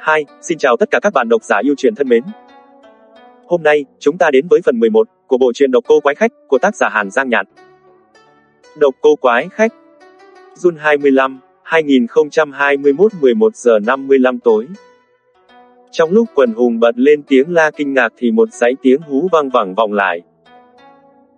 2. xin chào tất cả các bạn độc giả yêu truyền thân mến. Hôm nay, chúng ta đến với phần 11 của bộ truyện Độc Cô Quái Khách của tác giả Hàn Giang Nhạn. Độc Cô Quái Khách Jun 25, 2021 11 giờ 55 tối. Trong lúc quần hùng bật lên tiếng la kinh ngạc thì một dãy tiếng hú vang vẳng vọng lại.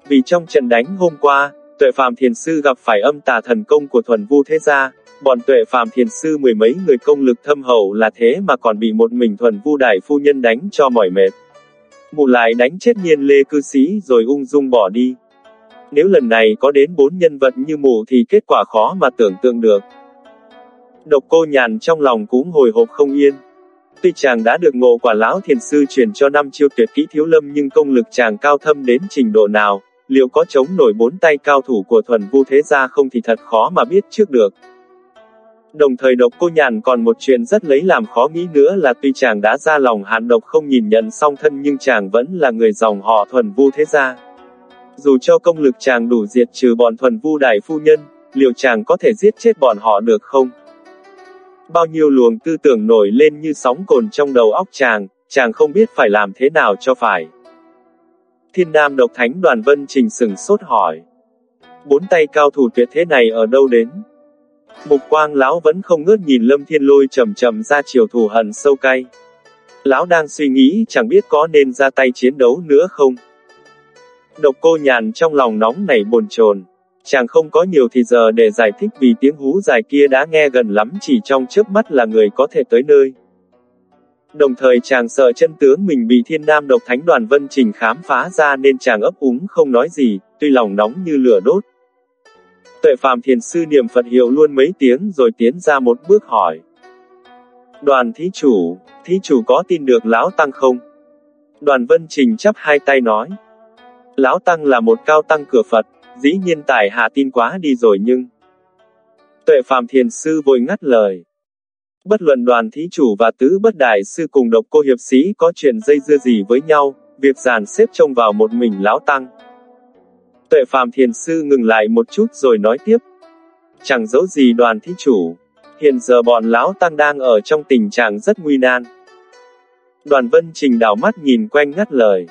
Vì trong trận đánh hôm qua, tuệ phàm thiền sư gặp phải âm tà thần công của thuần vu thế gia, bọn tuệ phàm thiền sư mười mấy người công lực thâm hậu là thế mà còn bị một mình thuần vu đại phu nhân đánh cho mỏi mệt. Mụ lại đánh chết nhiên lê cư sĩ rồi ung dung bỏ đi. Nếu lần này có đến bốn nhân vật như mụ thì kết quả khó mà tưởng tượng được. Độc cô nhàn trong lòng cũng hồi hộp không yên. Tuy chàng đã được ngộ quả lão thiền sư truyền cho năm chiêu tuyệt kỹ thiếu lâm nhưng công lực chàng cao thâm đến trình độ nào, liệu có chống nổi bốn tay cao thủ của thuần vu thế gia không thì thật khó mà biết trước được. Đồng thời độc cô nhàn còn một chuyện rất lấy làm khó nghĩ nữa là tuy chàng đã ra lòng hạn độc không nhìn nhận song thân nhưng chàng vẫn là người dòng họ thuần vu thế gia. Dù cho công lực chàng đủ diệt trừ bọn thuần vu đại phu nhân, liệu chàng có thể giết chết bọn họ được không? Bao nhiêu luồng tư tưởng nổi lên như sóng cồn trong đầu óc chàng, chàng không biết phải làm thế nào cho phải. Thiên Nam độc thánh đoàn vân trình sừng sốt hỏi. Bốn tay cao thủ tuyệt thế này ở đâu đến? Mục quang lão vẫn không ngớt nhìn lâm thiên lôi chầm chầm ra chiều thù hận sâu cay. Lão đang suy nghĩ chẳng biết có nên ra tay chiến đấu nữa không. Độc cô nhàn trong lòng nóng nảy bồn chồn. Chàng không có nhiều thì giờ để giải thích vì tiếng hú dài kia đã nghe gần lắm chỉ trong chớp mắt là người có thể tới nơi. Đồng thời chàng sợ chân tướng mình bị thiên nam độc thánh đoàn vân trình khám phá ra nên chàng ấp úng không nói gì, tuy lòng nóng như lửa đốt. Tuệ phạm thiền sư niệm Phật hiệu luôn mấy tiếng rồi tiến ra một bước hỏi. Đoàn thí chủ, thí chủ có tin được lão tăng không? Đoàn vân trình chắp hai tay nói. Lão tăng là một cao tăng cửa Phật, dĩ nhiên tài hạ tin quá đi rồi nhưng. Tuệ phạm thiền sư vội ngắt lời. Bất luận đoàn thí chủ và tứ bất đại sư cùng độc cô hiệp sĩ có chuyện dây dưa gì với nhau, việc giàn xếp trông vào một mình lão tăng. Tuệ phàm thiền sư ngừng lại một chút rồi nói tiếp. Chẳng giấu gì đoàn thí chủ. Hiện giờ bọn lão tăng đang ở trong tình trạng rất nguy nan. Đoàn vân trình đảo mắt nhìn quanh ngắt lời.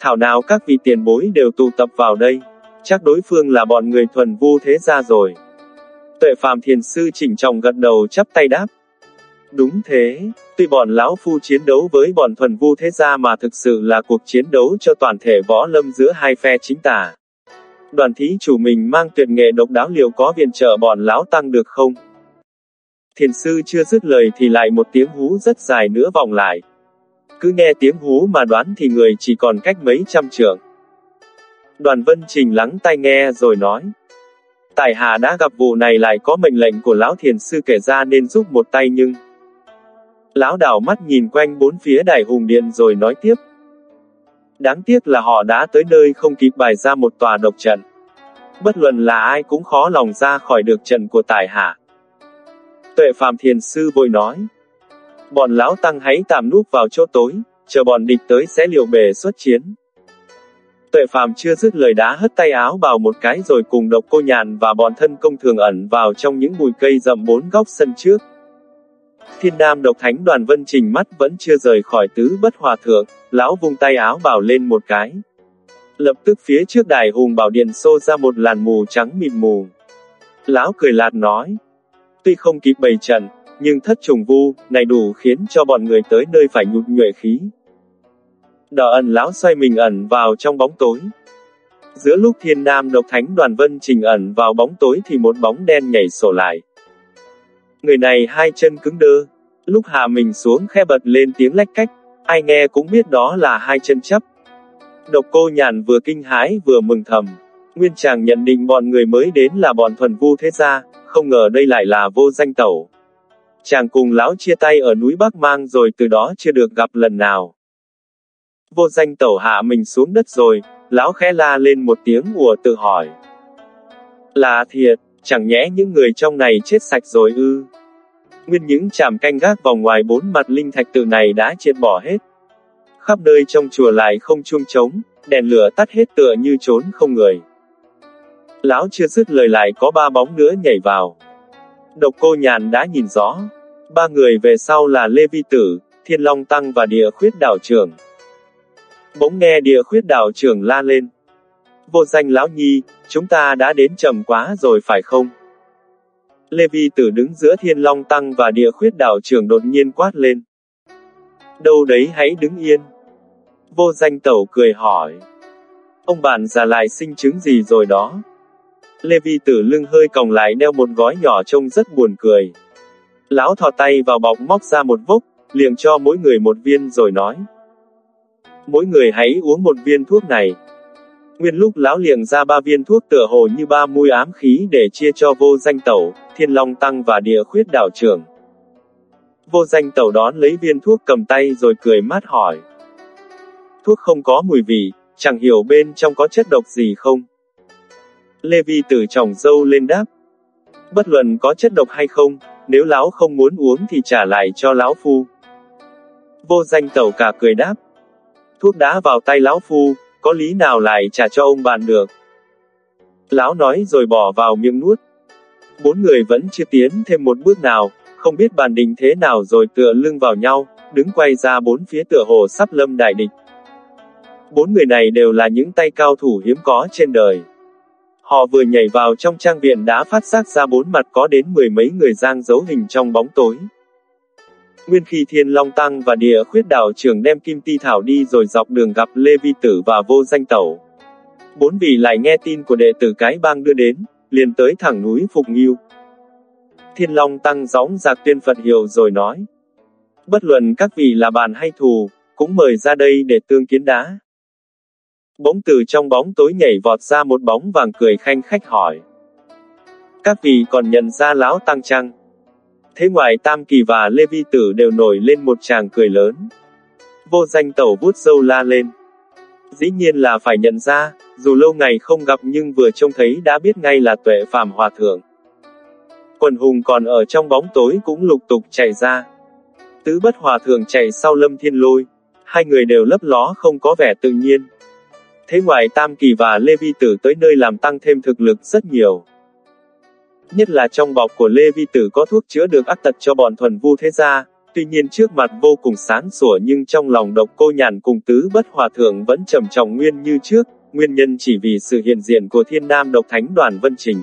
Thảo nào các vị tiền bối đều tụ tập vào đây. Chắc đối phương là bọn người thuần vu thế gia rồi. Tuệ phàm thiền sư chỉnh trọng gật đầu chắp tay đáp. Đúng thế, tuy bọn lão phu chiến đấu với bọn thuần vu thế gia mà thực sự là cuộc chiến đấu cho toàn thể võ lâm giữa hai phe chính tả. Đoàn thí chủ mình mang tuyệt nghệ độc đáo liệu có viện trợ bọn lão tăng được không? Thiền sư chưa dứt lời thì lại một tiếng hú rất dài nữa vòng lại. Cứ nghe tiếng hú mà đoán thì người chỉ còn cách mấy trăm trượng. Đoàn vân trình lắng tai nghe rồi nói. Tài hạ đã gặp vụ này lại có mệnh lệnh của lão thiền sư kể ra nên giúp một tay nhưng... Lão đảo mắt nhìn quanh bốn phía đại hùng điện rồi nói tiếp. Đáng tiếc là họ đã tới nơi không kịp bài ra một tòa độc trận. Bất luận là ai cũng khó lòng ra khỏi được trận của tài hạ. Tuệ Phạm Thiền Sư vội nói. Bọn lão tăng hãy tạm núp vào chỗ tối, chờ bọn địch tới sẽ liều bề xuất chiến. Tuệ Phạm chưa dứt lời đá hất tay áo vào một cái rồi cùng độc cô nhàn và bọn thân công thường ẩn vào trong những bụi cây rậm bốn góc sân trước. Thiên Nam độc thánh đoàn vân trình mắt vẫn chưa rời khỏi tứ bất hòa thượng, lão vung tay áo bảo lên một cái. Lập tức phía trước đài hùng bảo điện xô ra một làn mù trắng mịt mù. Lão cười lạt nói. Tuy không kịp bày trận, nhưng thất trùng vu, này đủ khiến cho bọn người tới nơi phải nhụt nhuệ khí. Đỏ ẩn lão xoay mình ẩn vào trong bóng tối. Giữa lúc thiên nam độc thánh đoàn vân trình ẩn vào bóng tối thì một bóng đen nhảy sổ lại. Người này hai chân cứng đơ. Lúc hạ mình xuống khe bật lên tiếng lách cách, ai nghe cũng biết đó là hai chân chấp. Độc cô nhàn vừa kinh hãi vừa mừng thầm. Nguyên chàng nhận định bọn người mới đến là bọn thuần vu thế gia, không ngờ đây lại là vô danh tẩu. Chàng cùng lão chia tay ở núi Bắc Mang rồi từ đó chưa được gặp lần nào. Vô danh tẩu hạ mình xuống đất rồi, lão khẽ la lên một tiếng ùa tự hỏi. Là thiệt, chẳng nhẽ những người trong này chết sạch rồi ư. Nguyên những chạm canh gác vòng ngoài bốn mặt linh thạch tự này đã triệt bỏ hết. Khắp nơi trong chùa lại không chuông trống, đèn lửa tắt hết tựa như trốn không người. Lão chưa dứt lời lại có ba bóng nữa nhảy vào. Độc cô nhàn đã nhìn rõ. Ba người về sau là Lê Vi Tử, Thiên Long Tăng và Địa Khuyết Đảo Trưởng. Bỗng nghe Địa Khuyết Đảo Trưởng la lên. Vô danh lão nhi, chúng ta đã đến chậm quá rồi phải không? Lê Vi Tử đứng giữa Thiên Long Tăng và Địa Khuyết Đảo Trưởng đột nhiên quát lên. Đâu đấy hãy đứng yên. Vô danh tẩu cười hỏi. Ông bạn già lại sinh chứng gì rồi đó? Lê Vi Tử lưng hơi còng lại đeo một gói nhỏ trông rất buồn cười. Lão thò tay vào bọc móc ra một vốc, liền cho mỗi người một viên rồi nói. Mỗi người hãy uống một viên thuốc này. Nguyên lúc lão liệng ra ba viên thuốc tựa hồ như ba mùi ám khí để chia cho vô danh tẩu, thiên long tăng và địa khuyết đảo trưởng. Vô danh tẩu đón lấy viên thuốc cầm tay rồi cười mát hỏi. Thuốc không có mùi vị, chẳng hiểu bên trong có chất độc gì không? Lê Vi tử chồng dâu lên đáp. Bất luận có chất độc hay không, nếu lão không muốn uống thì trả lại cho lão phu. Vô danh tẩu cả cười đáp. Thuốc đã vào tay lão phu, có lý nào lại trả cho ông bạn được. Lão nói rồi bỏ vào miệng nuốt. Bốn người vẫn chưa tiến thêm một bước nào, không biết bàn định thế nào rồi tựa lưng vào nhau, đứng quay ra bốn phía tựa hồ sắp lâm đại địch. Bốn người này đều là những tay cao thủ hiếm có trên đời. Họ vừa nhảy vào trong trang viện đã phát giác ra bốn mặt có đến mười mấy người giang dấu hình trong bóng tối. Nguyên khi Thiên Long Tăng và địa khuyết đạo trưởng đem Kim Ti Thảo đi rồi dọc đường gặp Lê Vi Tử và Vô Danh Tẩu. Bốn vị lại nghe tin của đệ tử cái bang đưa đến, liền tới thẳng núi Phục Nghiêu. Thiên Long Tăng gióng giạc tuyên Phật hiệu rồi nói. Bất luận các vị là bạn hay thù, cũng mời ra đây để tương kiến đá. Bỗng từ trong bóng tối nhảy vọt ra một bóng vàng cười khanh khách hỏi. Các vị còn nhận ra lão tăng chăng? Thế ngoài Tam Kỳ và Lê Vi Tử đều nổi lên một tràng cười lớn. Vô danh tẩu bút dâu la lên. Dĩ nhiên là phải nhận ra, dù lâu ngày không gặp nhưng vừa trông thấy đã biết ngay là tuệ phàm hòa thượng. Quần hùng còn ở trong bóng tối cũng lục tục chạy ra. Tứ bất hòa thượng chạy sau lâm thiên lôi. Hai người đều lấp ló không có vẻ tự nhiên. Thế ngoài Tam Kỳ và Lê Vi Tử tới nơi làm tăng thêm thực lực rất nhiều. Nhất là trong bọc của Lê Vi Tử có thuốc chữa được ác tật cho bọn thuần vu thế gia, tuy nhiên trước mặt vô cùng sáng sủa nhưng trong lòng độc cô nhàn cùng tứ bất hòa thượng vẫn trầm trọng nguyên như trước, nguyên nhân chỉ vì sự hiện diện của thiên nam độc thánh đoàn vân trình.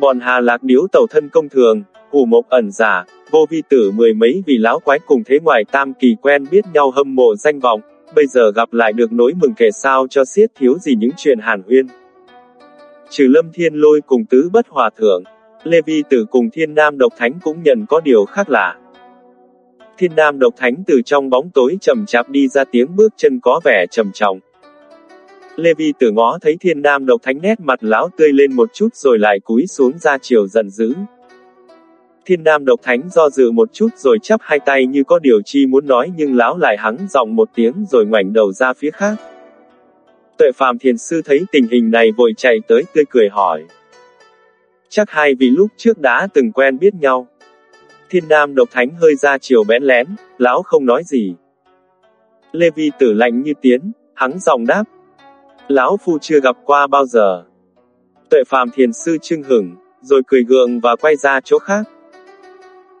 Bọn hà lạc điếu tàu thân công thường, hù mộc ẩn giả, vô vi tử mười mấy vì lão quái cùng thế ngoài tam kỳ quen biết nhau hâm mộ danh vọng, bây giờ gặp lại được nỗi mừng kể sao cho siết thiếu gì những chuyện hàn huyên. Trừ lâm thiên lôi cùng tứ bất hòa thượng, Lê Vi tử cùng thiên nam độc thánh cũng nhận có điều khác lạ. Thiên nam độc thánh từ trong bóng tối chậm chạp đi ra tiếng bước chân có vẻ trầm trọng. Lê Vi tử ngó thấy thiên nam độc thánh nét mặt lão tươi lên một chút rồi lại cúi xuống ra chiều giận dữ. Thiên Nam Độc Thánh do dự một chút rồi chắp hai tay như có điều chi muốn nói nhưng lão lại hắng giọng một tiếng rồi ngoảnh đầu ra phía khác. Tuệ phàm thiền sư thấy tình hình này vội chạy tới tươi cười hỏi. Chắc hai vì lúc trước đã từng quen biết nhau. Thiên Nam Độc Thánh hơi ra chiều bén lén, lão không nói gì. Lê Vi tử lạnh như tiến, hắn giọng đáp. Lão phu chưa gặp qua bao giờ. Tuệ phàm thiền sư trưng hửng, rồi cười gượng và quay ra chỗ khác.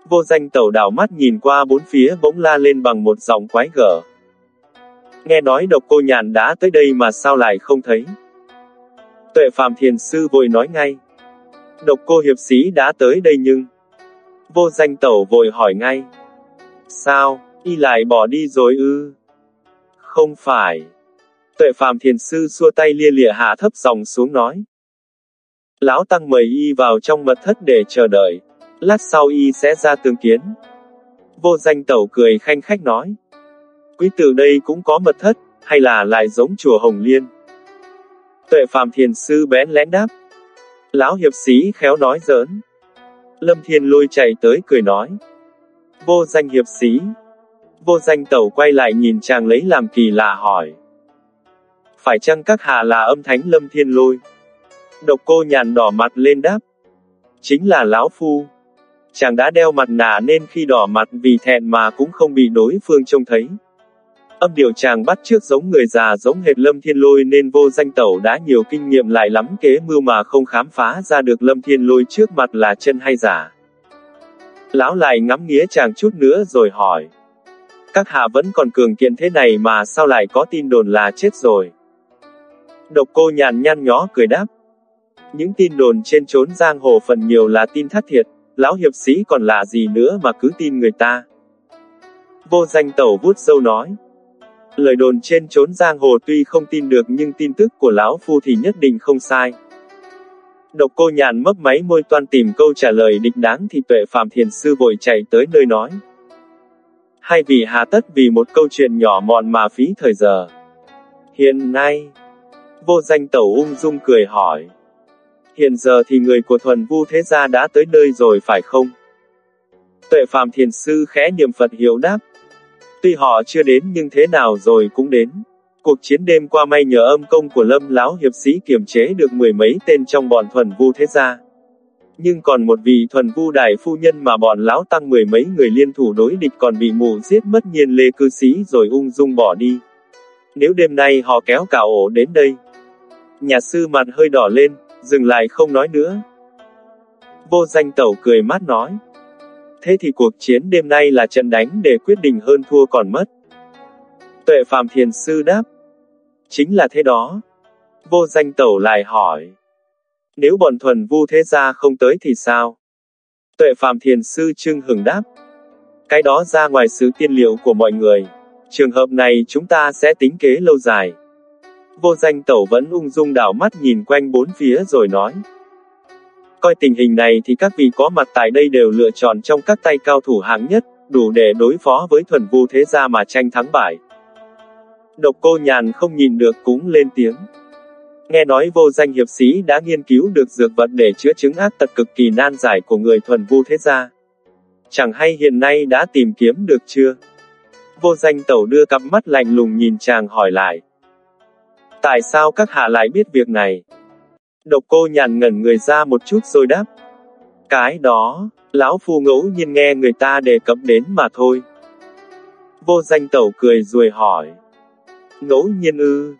Vô danh tẩu đảo mắt nhìn qua bốn phía bỗng la lên bằng một giọng quái gở. Nghe nói độc cô nhàn đã tới đây mà sao lại không thấy. Tuệ phàm thiền sư vội nói ngay. Độc cô hiệp sĩ đã tới đây nhưng... Vô danh tẩu vội hỏi ngay. Sao, y lại bỏ đi rồi ư? Không phải. Tuệ phàm thiền sư xua tay lia lịa hạ thấp dòng xuống nói. Lão tăng mời y vào trong mật thất để chờ đợi lát sau y sẽ ra tương kiến. Vô danh tẩu cười khanh khách nói. Quý tự đây cũng có mật thất, hay là lại giống chùa Hồng Liên? Tuệ phàm thiền sư bén lén đáp. Lão hiệp sĩ khéo nói giỡn. Lâm Thiên lôi chạy tới cười nói. Vô danh hiệp sĩ. Vô danh tẩu quay lại nhìn chàng lấy làm kỳ lạ hỏi. Phải chăng các hạ là âm thánh Lâm Thiên lôi? Độc cô nhàn đỏ mặt lên đáp. Chính là lão phu. Chàng đã đeo mặt nạ nên khi đỏ mặt vì thẹn mà cũng không bị đối phương trông thấy. Âm điệu chàng bắt trước giống người già giống hệt Lâm Thiên Lôi nên vô danh tẩu đã nhiều kinh nghiệm lại lắm kế mưu mà không khám phá ra được Lâm Thiên Lôi trước mặt là chân hay giả. Lão lại ngắm nghía chàng chút nữa rồi hỏi. Các hạ vẫn còn cường kiện thế này mà sao lại có tin đồn là chết rồi. Độc cô nhàn nhăn nhó cười đáp. Những tin đồn trên trốn giang hồ phần nhiều là tin thất thiệt, lão hiệp sĩ còn là gì nữa mà cứ tin người ta. Vô danh tẩu vút dâu nói. Lời đồn trên trốn giang hồ tuy không tin được nhưng tin tức của lão phu thì nhất định không sai. Độc cô nhàn mấp máy môi toan tìm câu trả lời định đáng thì tuệ phàm thiền sư vội chạy tới nơi nói. Hay vì hà tất vì một câu chuyện nhỏ mọn mà phí thời giờ. Hiện nay, vô danh tẩu ung dung cười hỏi. Hiện giờ thì người của thuần vu thế gia đã tới nơi rồi phải không? Tuệ phàm thiền sư khẽ niệm Phật hiểu đáp. Tuy họ chưa đến nhưng thế nào rồi cũng đến. Cuộc chiến đêm qua may nhờ âm công của lâm lão hiệp sĩ kiềm chế được mười mấy tên trong bọn thuần vu thế gia. Nhưng còn một vị thuần vu đại phu nhân mà bọn lão tăng mười mấy người liên thủ đối địch còn bị mù giết mất nhiên lê cư sĩ rồi ung dung bỏ đi. Nếu đêm nay họ kéo cả ổ đến đây. Nhà sư mặt hơi đỏ lên, dừng lại không nói nữa. Vô danh tẩu cười mát nói. Thế thì cuộc chiến đêm nay là trận đánh để quyết định hơn thua còn mất. Tuệ Phạm Thiền Sư đáp. Chính là thế đó. Vô danh tẩu lại hỏi. Nếu bọn thuần vu thế gia không tới thì sao? Tuệ Phạm Thiền Sư Trương hừng đáp. Cái đó ra ngoài sự tiên liệu của mọi người. Trường hợp này chúng ta sẽ tính kế lâu dài. Vô danh tẩu vẫn ung dung đảo mắt nhìn quanh bốn phía rồi nói. Coi tình hình này thì các vị có mặt tại đây đều lựa chọn trong các tay cao thủ hạng nhất, đủ để đối phó với thuần vu thế gia mà tranh thắng bại. Độc cô nhàn không nhìn được cũng lên tiếng. Nghe nói vô danh hiệp sĩ đã nghiên cứu được dược vật để chữa chứng ác tật cực kỳ nan giải của người thuần vu thế gia. Chẳng hay hiện nay đã tìm kiếm được chưa? Vô danh tẩu đưa cặp mắt lạnh lùng nhìn chàng hỏi lại. Tại sao các hạ lại biết việc này? Độc cô nhàn ngẩn người ra một chút rồi đáp. Cái đó, lão phu ngẫu nhiên nghe người ta đề cập đến mà thôi. Vô danh tẩu cười rồi hỏi. Ngẫu nhiên ư.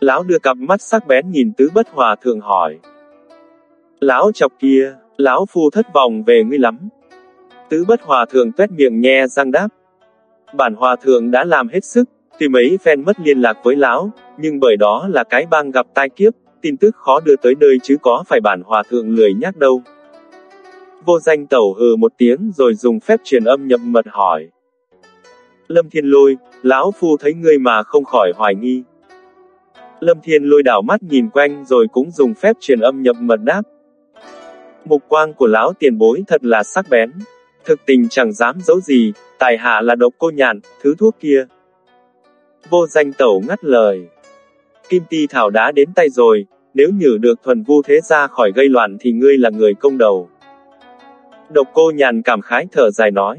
Lão đưa cặp mắt sắc bén nhìn tứ bất hòa thượng hỏi. Lão chọc kia, lão phu thất vọng về ngươi lắm. Tứ bất hòa thượng tuét miệng nhe răng đáp. Bản hòa thượng đã làm hết sức, tuy mấy phen mất liên lạc với lão, nhưng bởi đó là cái bang gặp tai kiếp, tin tức khó đưa tới nơi chứ có phải bản hòa thượng lười nhắc đâu. Vô danh tẩu hừ một tiếng rồi dùng phép truyền âm nhập mật hỏi. Lâm Thiên Lôi, lão phu thấy ngươi mà không khỏi hoài nghi. Lâm Thiên Lôi đảo mắt nhìn quanh rồi cũng dùng phép truyền âm nhập mật đáp. Mục quang của lão tiền bối thật là sắc bén. Thực tình chẳng dám giấu gì, tài hạ là độc cô nhàn, thứ thuốc kia. Vô danh tẩu ngắt lời. Kim ti thảo đã đến tay rồi, nếu nhử được thuần vu thế ra khỏi gây loạn thì ngươi là người công đầu. Độc cô nhàn cảm khái thở dài nói.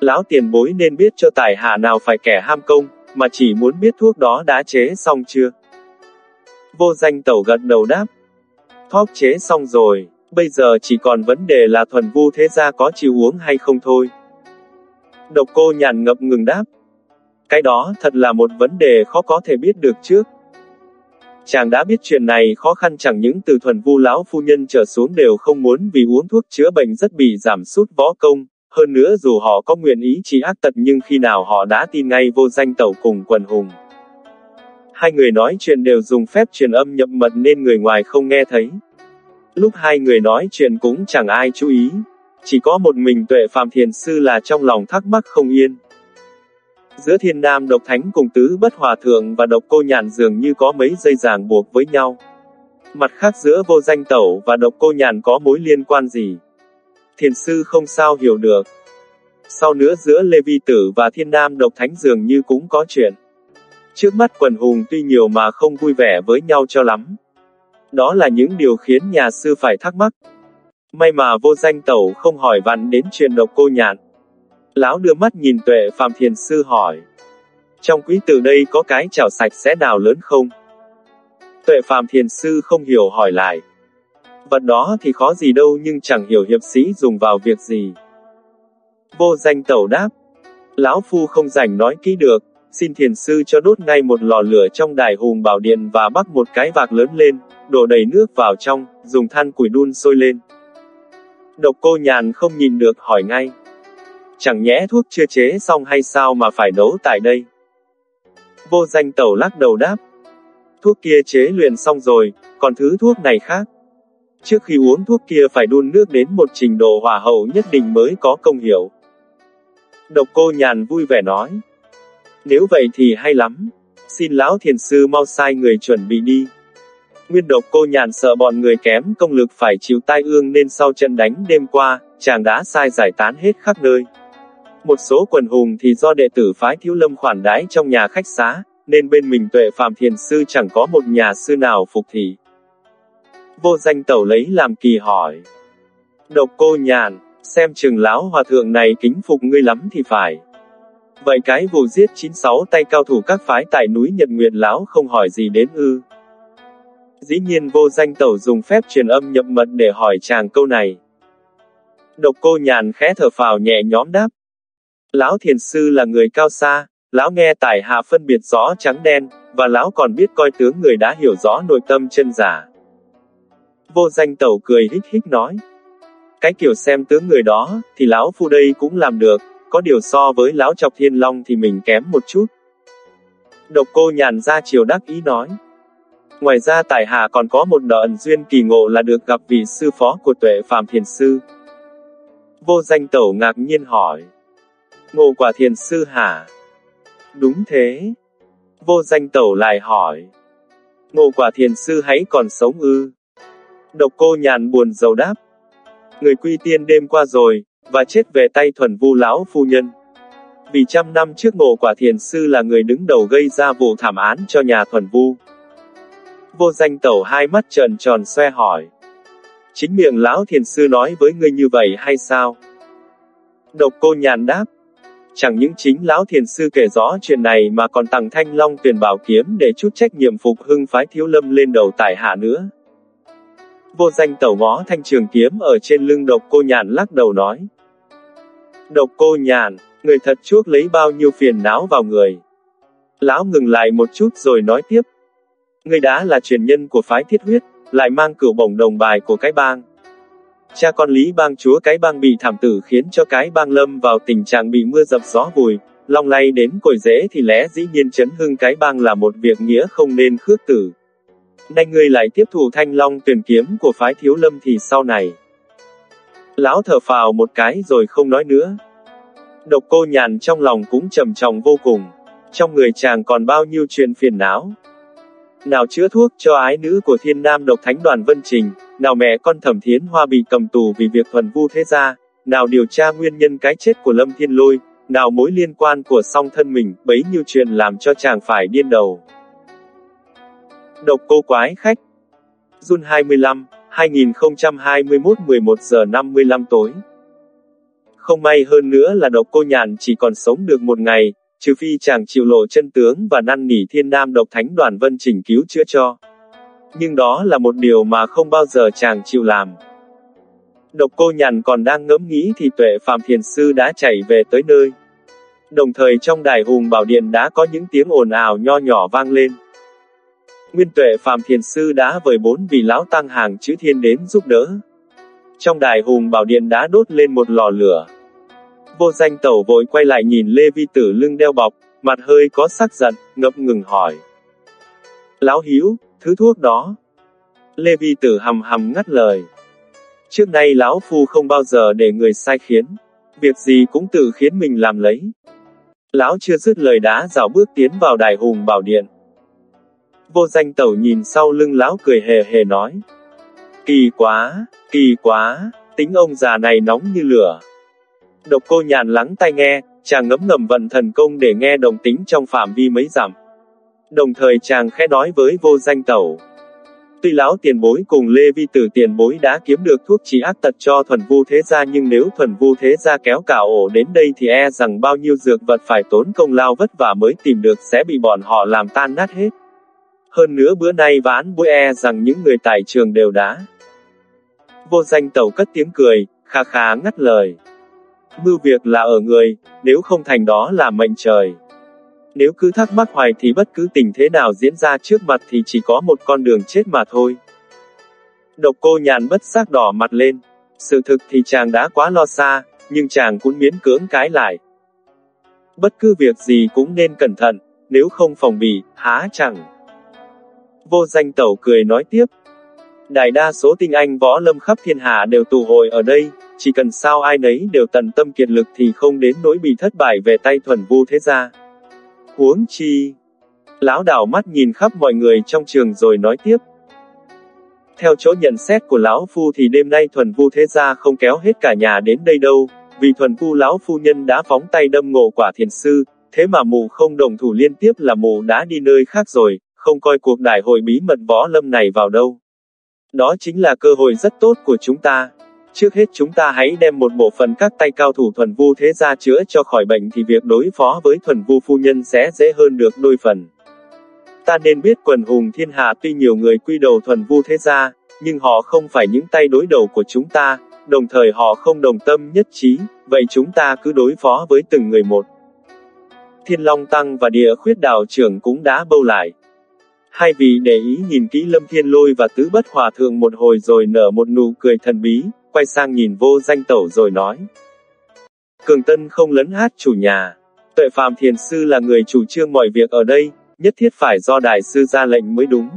Lão tiền bối nên biết cho tài hạ nào phải kẻ ham công, mà chỉ muốn biết thuốc đó đã chế xong chưa. Vô danh tẩu gật đầu đáp. Thóc chế xong rồi, bây giờ chỉ còn vấn đề là thuần vu thế gia có chịu uống hay không thôi. Độc cô nhàn ngập ngừng đáp. Cái đó thật là một vấn đề khó có thể biết được trước. Chàng đã biết chuyện này khó khăn chẳng những từ thuần vu lão phu nhân trở xuống đều không muốn vì uống thuốc chữa bệnh rất bị giảm sút võ công, hơn nữa dù họ có nguyện ý chỉ ác tật nhưng khi nào họ đã tin ngay vô danh tẩu cùng quần hùng. Hai người nói chuyện đều dùng phép truyền âm nhập mật nên người ngoài không nghe thấy. Lúc hai người nói chuyện cũng chẳng ai chú ý. Chỉ có một mình tuệ phạm thiền sư là trong lòng thắc mắc không yên. Giữa thiên nam độc thánh cùng tứ bất hòa thượng và độc cô nhàn dường như có mấy dây ràng buộc với nhau. Mặt khác giữa vô danh tẩu và độc cô nhàn có mối liên quan gì? Thiền sư không sao hiểu được. Sau nữa giữa Lê Vi Tử và Thiên Nam Độc Thánh dường như cũng có chuyện. Trước mắt quần hùng tuy nhiều mà không vui vẻ với nhau cho lắm. Đó là những điều khiến nhà sư phải thắc mắc. May mà vô danh tẩu không hỏi vặn đến chuyện độc cô nhàn. Lão đưa mắt nhìn tuệ phàm thiền sư hỏi. Trong quý tử đây có cái chảo sạch sẽ nào lớn không? Tuệ phàm thiền sư không hiểu hỏi lại. Vật đó thì khó gì đâu nhưng chẳng hiểu hiệp sĩ dùng vào việc gì. Vô danh tẩu đáp. Lão Phu không rảnh nói kỹ được, xin thiền sư cho đốt ngay một lò lửa trong đài hùng bảo điện và bắt một cái vạc lớn lên, đổ đầy nước vào trong, dùng than củi đun sôi lên. Độc cô nhàn không nhìn được hỏi ngay. Chẳng nhẽ thuốc chưa chế xong hay sao mà phải nấu tại đây? Vô danh tẩu lắc đầu đáp. Thuốc kia chế luyện xong rồi, còn thứ thuốc này khác. Trước khi uống thuốc kia phải đun nước đến một trình độ hòa hậu nhất định mới có công hiệu. Độc cô nhàn vui vẻ nói. Nếu vậy thì hay lắm. Xin lão thiền sư mau sai người chuẩn bị đi. Nguyên độc cô nhàn sợ bọn người kém công lực phải chịu tai ương nên sau trận đánh đêm qua, chàng đã sai giải tán hết khắp nơi. Một số quần hùng thì do đệ tử phái thiếu lâm khoản đái trong nhà khách xá, nên bên mình tuệ phàm thiền sư chẳng có một nhà sư nào phục thị. Vô danh tẩu lấy làm kỳ hỏi. Độc cô nhàn, xem trường lão hòa thượng này kính phục ngươi lắm thì phải. Vậy cái vụ giết 96 tay cao thủ các phái tại núi Nhật Nguyệt lão không hỏi gì đến ư. Dĩ nhiên vô danh tẩu dùng phép truyền âm nhập mật để hỏi chàng câu này. Độc cô nhàn khẽ thở phào nhẹ nhóm đáp. Lão thiền sư là người cao xa, lão nghe tài hạ phân biệt rõ trắng đen, và lão còn biết coi tướng người đã hiểu rõ nội tâm chân giả. Vô danh tẩu cười hích hích nói. Cái kiểu xem tướng người đó, thì lão phu đây cũng làm được, có điều so với lão chọc thiên long thì mình kém một chút. Độc cô nhàn ra chiều đắc ý nói. Ngoài ra tài hạ còn có một nợ ẩn duyên kỳ ngộ là được gặp vị sư phó của tuệ phàm thiền sư. Vô danh tẩu ngạc nhiên hỏi. Ngộ quả thiền sư hả? Đúng thế. Vô danh tẩu lại hỏi. Ngộ quả thiền sư hãy còn sống ư? Độc cô nhàn buồn dầu đáp. Người quy tiên đêm qua rồi, và chết về tay thuần vu lão phu nhân. Vì trăm năm trước ngộ quả thiền sư là người đứng đầu gây ra vụ thảm án cho nhà thuần vu. Vô danh tẩu hai mắt trợn tròn xoe hỏi. Chính miệng lão thiền sư nói với ngươi như vậy hay sao? Độc cô nhàn đáp. Chẳng những chính lão thiền sư kể rõ chuyện này mà còn tặng thanh long tuyển bảo kiếm để chút trách nhiệm phục hưng phái thiếu lâm lên đầu tại hạ nữa. Vô danh tẩu ngó thanh trường kiếm ở trên lưng độc cô nhàn lắc đầu nói. Độc cô nhàn, người thật chuốc lấy bao nhiêu phiền não vào người. Lão ngừng lại một chút rồi nói tiếp. Người đã là truyền nhân của phái thiết huyết, lại mang cửu bổng đồng bài của cái bang. Cha con Lý bang chúa cái bang bị thảm tử khiến cho cái bang lâm vào tình trạng bị mưa dập gió vùi, long lay đến cội rễ thì lẽ dĩ nhiên chấn hưng cái bang là một việc nghĩa không nên khước tử. Nay ngươi lại tiếp thụ thanh long tuyển kiếm của phái thiếu lâm thì sau này. Lão thở phào một cái rồi không nói nữa. Độc cô nhàn trong lòng cũng trầm trọng vô cùng. Trong người chàng còn bao nhiêu chuyện phiền não. Nào chữa thuốc cho ái nữ của thiên nam độc thánh đoàn Vân Trình, nào mẹ con thẩm thiến hoa bị cầm tù vì việc thuần vu thế gia, nào điều tra nguyên nhân cái chết của Lâm Thiên Lôi, nào mối liên quan của song thân mình, bấy nhiêu chuyện làm cho chàng phải điên đầu. Độc cô quái khách Jun 25, 2021 11 giờ 55 tối Không may hơn nữa là độc cô nhàn chỉ còn sống được một ngày, trừ phi chàng chịu lộ chân tướng và năn nỉ thiên nam độc thánh đoàn vân chỉnh cứu chữa cho. Nhưng đó là một điều mà không bao giờ chàng chịu làm. Độc cô nhàn còn đang ngẫm nghĩ thì tuệ phạm thiền sư đã chạy về tới nơi. Đồng thời trong đài hùng bảo điện đã có những tiếng ồn ào nho nhỏ vang lên. Nguyên tuệ phạm thiền sư đã vời bốn vị lão tăng hàng chữ thiên đến giúp đỡ. Trong đài hùng bảo điện đã đốt lên một lò lửa. Vô danh tẩu vội quay lại nhìn Lê Vi Tử lưng đeo bọc, mặt hơi có sắc giận, ngập ngừng hỏi. Lão Hiếu, thứ thuốc đó. Lê Vi Tử hầm hầm ngắt lời. Trước nay lão phu không bao giờ để người sai khiến. Việc gì cũng tự khiến mình làm lấy. Lão chưa dứt lời đá rào bước tiến vào đài hùng bảo điện. Vô danh tẩu nhìn sau lưng lão cười hề hề nói. Kỳ quá, kỳ quá, tính ông già này nóng như lửa. Độc cô nhàn lắng tai nghe, chàng ngấm ngầm vận thần công để nghe đồng tính trong phạm vi mấy dặm. Đồng thời chàng khẽ nói với vô danh tẩu. Tuy lão tiền bối cùng Lê Vi Tử tiền bối đã kiếm được thuốc trị ác tật cho thuần vu thế gia nhưng nếu thuần vu thế gia kéo cả ổ đến đây thì e rằng bao nhiêu dược vật phải tốn công lao vất vả mới tìm được sẽ bị bọn họ làm tan nát hết. Hơn nữa bữa nay vãn bối e rằng những người tại trường đều đã. Vô danh tẩu cất tiếng cười, khà khá ngắt lời. Mưu việc là ở người, nếu không thành đó là mệnh trời. Nếu cứ thắc mắc hoài thì bất cứ tình thế nào diễn ra trước mặt thì chỉ có một con đường chết mà thôi. Độc cô nhàn bất giác đỏ mặt lên. Sự thực thì chàng đã quá lo xa, nhưng chàng cũng miễn cưỡng cái lại. Bất cứ việc gì cũng nên cẩn thận, nếu không phòng bị, há chẳng. Vô danh tẩu cười nói tiếp. Đại đa số tinh anh võ lâm khắp thiên hạ đều tụ hội ở đây, chỉ cần sao ai nấy đều tận tâm kiệt lực thì không đến nỗi bị thất bại về tay thuần vu thế gia. Huống chi. Lão đảo mắt nhìn khắp mọi người trong trường rồi nói tiếp. Theo chỗ nhận xét của lão phu thì đêm nay thuần vu thế gia không kéo hết cả nhà đến đây đâu, vì thuần vu lão phu nhân đã phóng tay đâm ngộ quả thiền sư, thế mà mù không đồng thủ liên tiếp là mù đã đi nơi khác rồi, không coi cuộc đại hội bí mật võ lâm này vào đâu. Đó chính là cơ hội rất tốt của chúng ta. Trước hết chúng ta hãy đem một bộ phận các tay cao thủ thuần vu thế gia chữa cho khỏi bệnh thì việc đối phó với thuần vu phu nhân sẽ dễ hơn được đôi phần. Ta nên biết quần hùng thiên hạ tuy nhiều người quy đầu thuần vu thế gia, nhưng họ không phải những tay đối đầu của chúng ta, đồng thời họ không đồng tâm nhất trí, vậy chúng ta cứ đối phó với từng người một. Thiên Long Tăng và địa khuyết đạo trưởng cũng đã bâu lại. Hai vị để ý nhìn kỹ Lâm Thiên Lôi và Tứ Bất Hòa Thượng một hồi rồi nở một nụ cười thần bí, quay sang nhìn vô danh tẩu rồi nói. Cường Tân không lấn hát chủ nhà. Tuệ Phạm Thiền Sư là người chủ trương mọi việc ở đây, nhất thiết phải do Đại Sư ra lệnh mới đúng.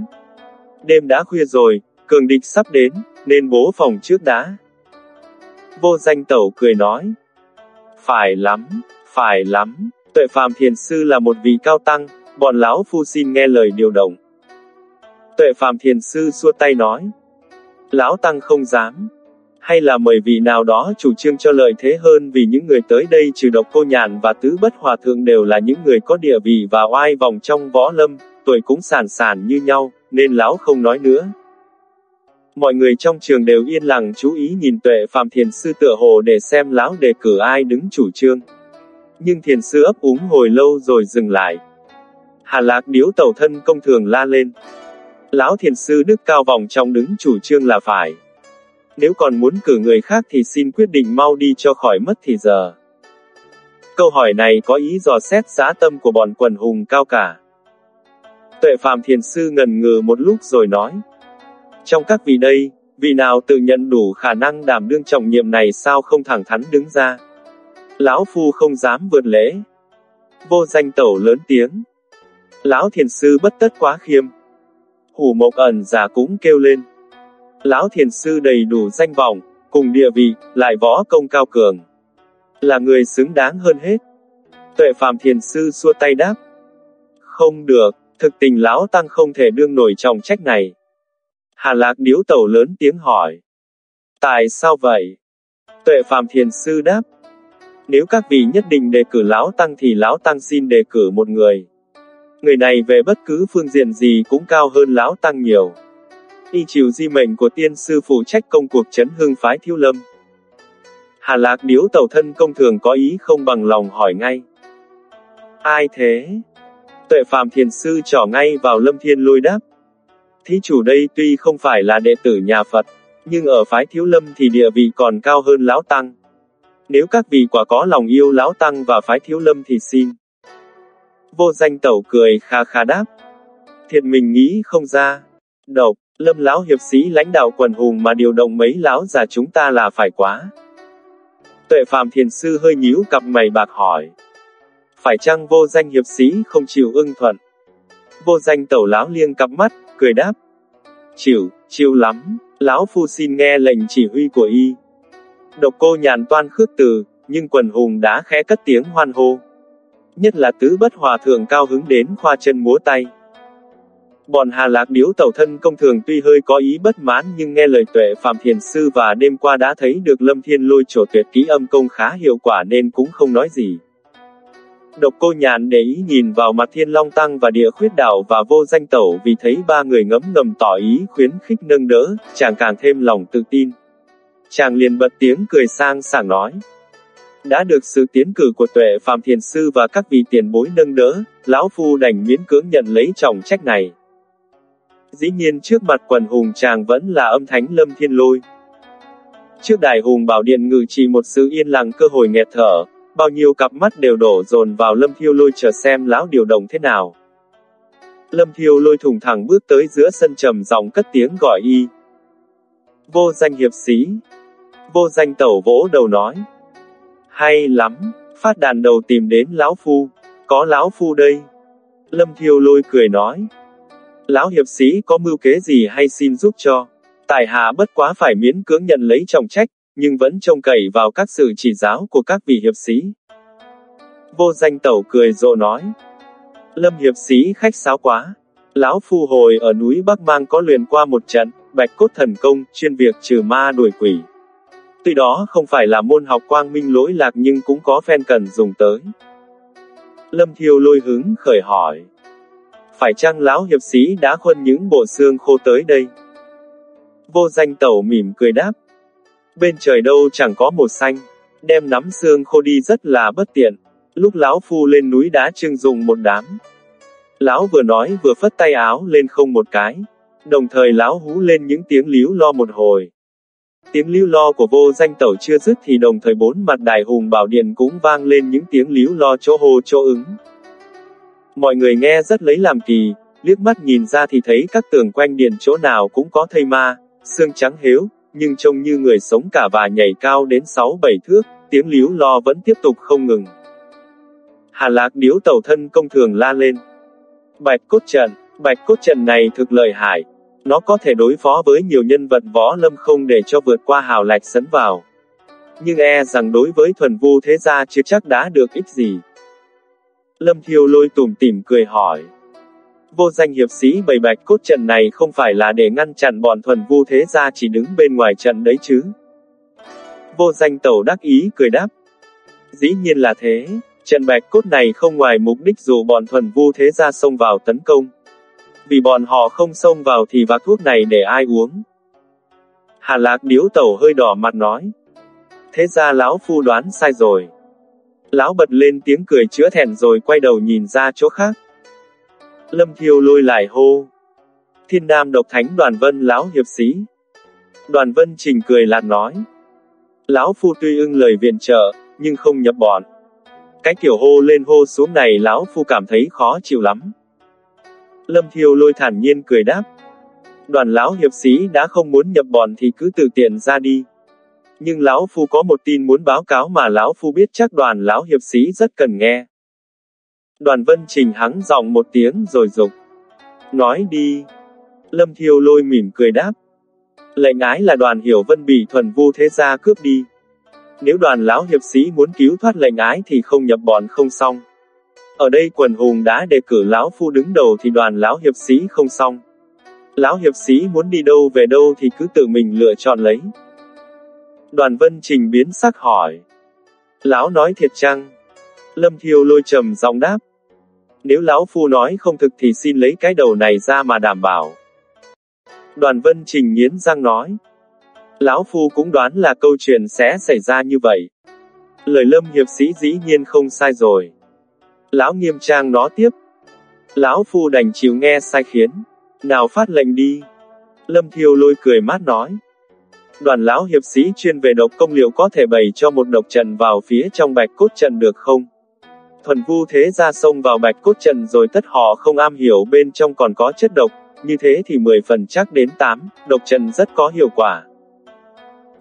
Đêm đã khuya rồi, cường địch sắp đến, nên bố phòng trước đã. Vô danh tẩu cười nói. Phải lắm, phải lắm, tuệ Phạm Thiền Sư là một vị cao tăng, bọn lão phu xin nghe lời điều động. Tuệ Phạm Thiền Sư xua tay nói. Lão Tăng không dám. Hay là mời vị nào đó chủ trương cho lợi thế hơn vì những người tới đây trừ độc cô nhàn và tứ bất hòa thượng đều là những người có địa vị và oai vòng trong võ lâm, tuổi cũng sàn sàn như nhau, nên lão không nói nữa. Mọi người trong trường đều yên lặng chú ý nhìn tuệ Phạm Thiền Sư tựa hồ để xem lão đề cử ai đứng chủ trương. Nhưng Thiền Sư ấp úng hồi lâu rồi dừng lại. Hà Lạc điếu tẩu thân công thường la lên. Lão thiền sư đức cao vòng trong đứng chủ trương là phải. Nếu còn muốn cử người khác thì xin quyết định mau đi cho khỏi mất thì giờ. Câu hỏi này có ý dò xét giá tâm của bọn quần hùng cao cả. Tuệ Phạm Thiền Sư ngần ngừ một lúc rồi nói. Trong các vị đây, vị nào tự nhận đủ khả năng đảm đương trọng nhiệm này sao không thẳng thắn đứng ra? Lão Phu không dám vượt lễ. Vô danh tẩu lớn tiếng. Lão thiền sư bất tất quá khiêm. Hủ mộc ẩn giả cũng kêu lên. Lão thiền sư đầy đủ danh vọng, cùng địa vị, lại võ công cao cường. Là người xứng đáng hơn hết. Tuệ phàm thiền sư xua tay đáp. Không được, thực tình lão tăng không thể đương nổi trọng trách này. Hà lạc điếu tẩu lớn tiếng hỏi. Tại sao vậy? Tuệ phàm thiền sư đáp. Nếu các vị nhất định đề cử lão tăng thì lão tăng xin đề cử một người. Người này về bất cứ phương diện gì cũng cao hơn lão tăng nhiều. Y chiều di mệnh của tiên sư phụ trách công cuộc chấn hương phái thiêu lâm. Hà lạc điếu tẩu thân công thường có ý không bằng lòng hỏi ngay. Ai thế? Tuệ phàm thiền sư trỏ ngay vào lâm thiên lôi đáp. Thí chủ đây tuy không phải là đệ tử nhà Phật, nhưng ở phái thiếu lâm thì địa vị còn cao hơn lão tăng. Nếu các vị quả có lòng yêu lão tăng và phái thiếu lâm thì xin. Vô danh tẩu cười kha kha đáp. Thiệt mình nghĩ không ra. Độc, lâm lão hiệp sĩ lãnh đạo quần hùng mà điều động mấy lão già chúng ta là phải quá. Tuệ phàm thiền sư hơi nhíu cặp mày bạc hỏi. Phải chăng vô danh hiệp sĩ không chịu ưng thuận? Vô danh tẩu lão liêng cặp mắt, cười đáp. Chịu, chịu lắm, lão phu xin nghe lệnh chỉ huy của y. Độc cô nhàn toan khước từ, nhưng quần hùng đã khẽ cất tiếng hoan hô nhất là tứ bất hòa thượng cao hứng đến khoa chân múa tay. Bọn Hà Lạc điếu tẩu thân công thường tuy hơi có ý bất mãn nhưng nghe lời tuệ Phạm Thiền Sư và đêm qua đã thấy được Lâm Thiên lôi trổ tuyệt kỹ âm công khá hiệu quả nên cũng không nói gì. Độc cô nhàn để ý nhìn vào mặt Thiên Long Tăng và địa khuyết đạo và vô danh tẩu vì thấy ba người ngấm ngầm tỏ ý khuyến khích nâng đỡ, chàng càng thêm lòng tự tin. Chàng liền bật tiếng cười sang sảng nói. Đã được sự tiến cử của tuệ phạm thiền sư và các vị tiền bối nâng đỡ, lão phu đành miễn cưỡng nhận lấy trọng trách này. Dĩ nhiên trước mặt quần hùng chàng vẫn là âm thánh lâm thiên lôi. Trước đài hùng bảo điện ngự trì một sự yên lặng cơ hội nghẹt thở, bao nhiêu cặp mắt đều đổ dồn vào lâm thiêu lôi chờ xem lão điều động thế nào. Lâm thiêu lôi thùng thẳng bước tới giữa sân trầm giọng cất tiếng gọi y. Vô danh hiệp sĩ. Vô danh tẩu vỗ đầu nói. Hay lắm, phát đàn đầu tìm đến lão phu, có lão phu đây. Lâm Thiêu lôi cười nói. Lão hiệp sĩ có mưu kế gì hay xin giúp cho. Tài hạ bất quá phải miễn cưỡng nhận lấy trọng trách, nhưng vẫn trông cậy vào các sự chỉ giáo của các vị hiệp sĩ. Vô danh tẩu cười rộ nói. Lâm hiệp sĩ khách sáo quá. Lão phu hồi ở núi Bắc Mang có luyện qua một trận, bạch cốt thần công, chuyên việc trừ ma đuổi quỷ. Tuy đó không phải là môn học quang minh lỗi lạc nhưng cũng có phen cần dùng tới. Lâm Thiêu lôi hứng khởi hỏi. Phải chăng lão hiệp sĩ đã khuân những bộ xương khô tới đây? Vô danh tẩu mỉm cười đáp. Bên trời đâu chẳng có một xanh, đem nắm xương khô đi rất là bất tiện. Lúc lão phu lên núi đá trưng dùng một đám. Lão vừa nói vừa phất tay áo lên không một cái. Đồng thời lão hú lên những tiếng líu lo một hồi. Tiếng líu lo của vô danh tẩu chưa dứt thì đồng thời bốn mặt đại hùng bảo điện cũng vang lên những tiếng líu lo chỗ hồ chỗ ứng. Mọi người nghe rất lấy làm kỳ, liếc mắt nhìn ra thì thấy các tường quanh điện chỗ nào cũng có thây ma, xương trắng hếu, nhưng trông như người sống cả và nhảy cao đến 6-7 thước, tiếng líu lo vẫn tiếp tục không ngừng. Hà lạc điếu tàu thân công thường la lên. Bạch cốt trận, bạch cốt trận này thực lợi hại. Nó có thể đối phó với nhiều nhân vật võ lâm không để cho vượt qua hào lạch sấn vào. Nhưng e rằng đối với thuần vu thế gia chưa chắc đã được ích gì. Lâm Thiêu lôi tùm tỉm cười hỏi. Vô danh hiệp sĩ bầy bạch cốt trận này không phải là để ngăn chặn bọn thuần vu thế gia chỉ đứng bên ngoài trận đấy chứ. Vô danh tẩu đắc ý cười đáp. Dĩ nhiên là thế, trận bạch cốt này không ngoài mục đích dù bọn thuần vu thế gia xông vào tấn công. Vì bọn họ không xông vào thì vạc thuốc này để ai uống. Hà lạc điếu tẩu hơi đỏ mặt nói. Thế ra lão phu đoán sai rồi. Lão bật lên tiếng cười chữa thẹn rồi quay đầu nhìn ra chỗ khác. Lâm Thiêu lôi lại hô. Thiên Nam độc thánh đoàn vân lão hiệp sĩ. Đoàn vân trình cười lạt nói. Lão phu tuy ưng lời viện trợ, nhưng không nhập bọn. Cái kiểu hô lên hô xuống này lão phu cảm thấy khó chịu lắm. Lâm Thiêu lôi thản nhiên cười đáp. Đoàn lão hiệp sĩ đã không muốn nhập bọn thì cứ tự tiện ra đi. Nhưng lão phu có một tin muốn báo cáo mà lão phu biết chắc đoàn lão hiệp sĩ rất cần nghe. Đoàn vân trình hắng giọng một tiếng rồi dục. Nói đi. Lâm Thiêu lôi mỉm cười đáp. Lệnh ái là đoàn hiểu vân bị thuần vu thế gia cướp đi. Nếu đoàn lão hiệp sĩ muốn cứu thoát lệnh ái thì không nhập bọn không xong. Ở đây quần hùng đã đề cử lão phu đứng đầu thì đoàn lão hiệp sĩ không xong. Lão hiệp sĩ muốn đi đâu về đâu thì cứ tự mình lựa chọn lấy. Đoàn vân trình biến sắc hỏi. Lão nói thiệt chăng? Lâm Thiêu lôi trầm giọng đáp. Nếu lão phu nói không thực thì xin lấy cái đầu này ra mà đảm bảo. Đoàn vân trình nghiến răng nói. Lão phu cũng đoán là câu chuyện sẽ xảy ra như vậy. Lời lâm hiệp sĩ dĩ nhiên không sai rồi. Lão nghiêm trang nó tiếp. Lão phu đành chịu nghe sai khiến. Nào phát lệnh đi. Lâm thiêu lôi cười mát nói. Đoàn lão hiệp sĩ chuyên về độc công liệu có thể bày cho một độc trận vào phía trong bạch cốt trận được không? Thuần vu thế ra sông vào bạch cốt trận rồi tất họ không am hiểu bên trong còn có chất độc, như thế thì 10 phần chắc đến 8, độc trận rất có hiệu quả.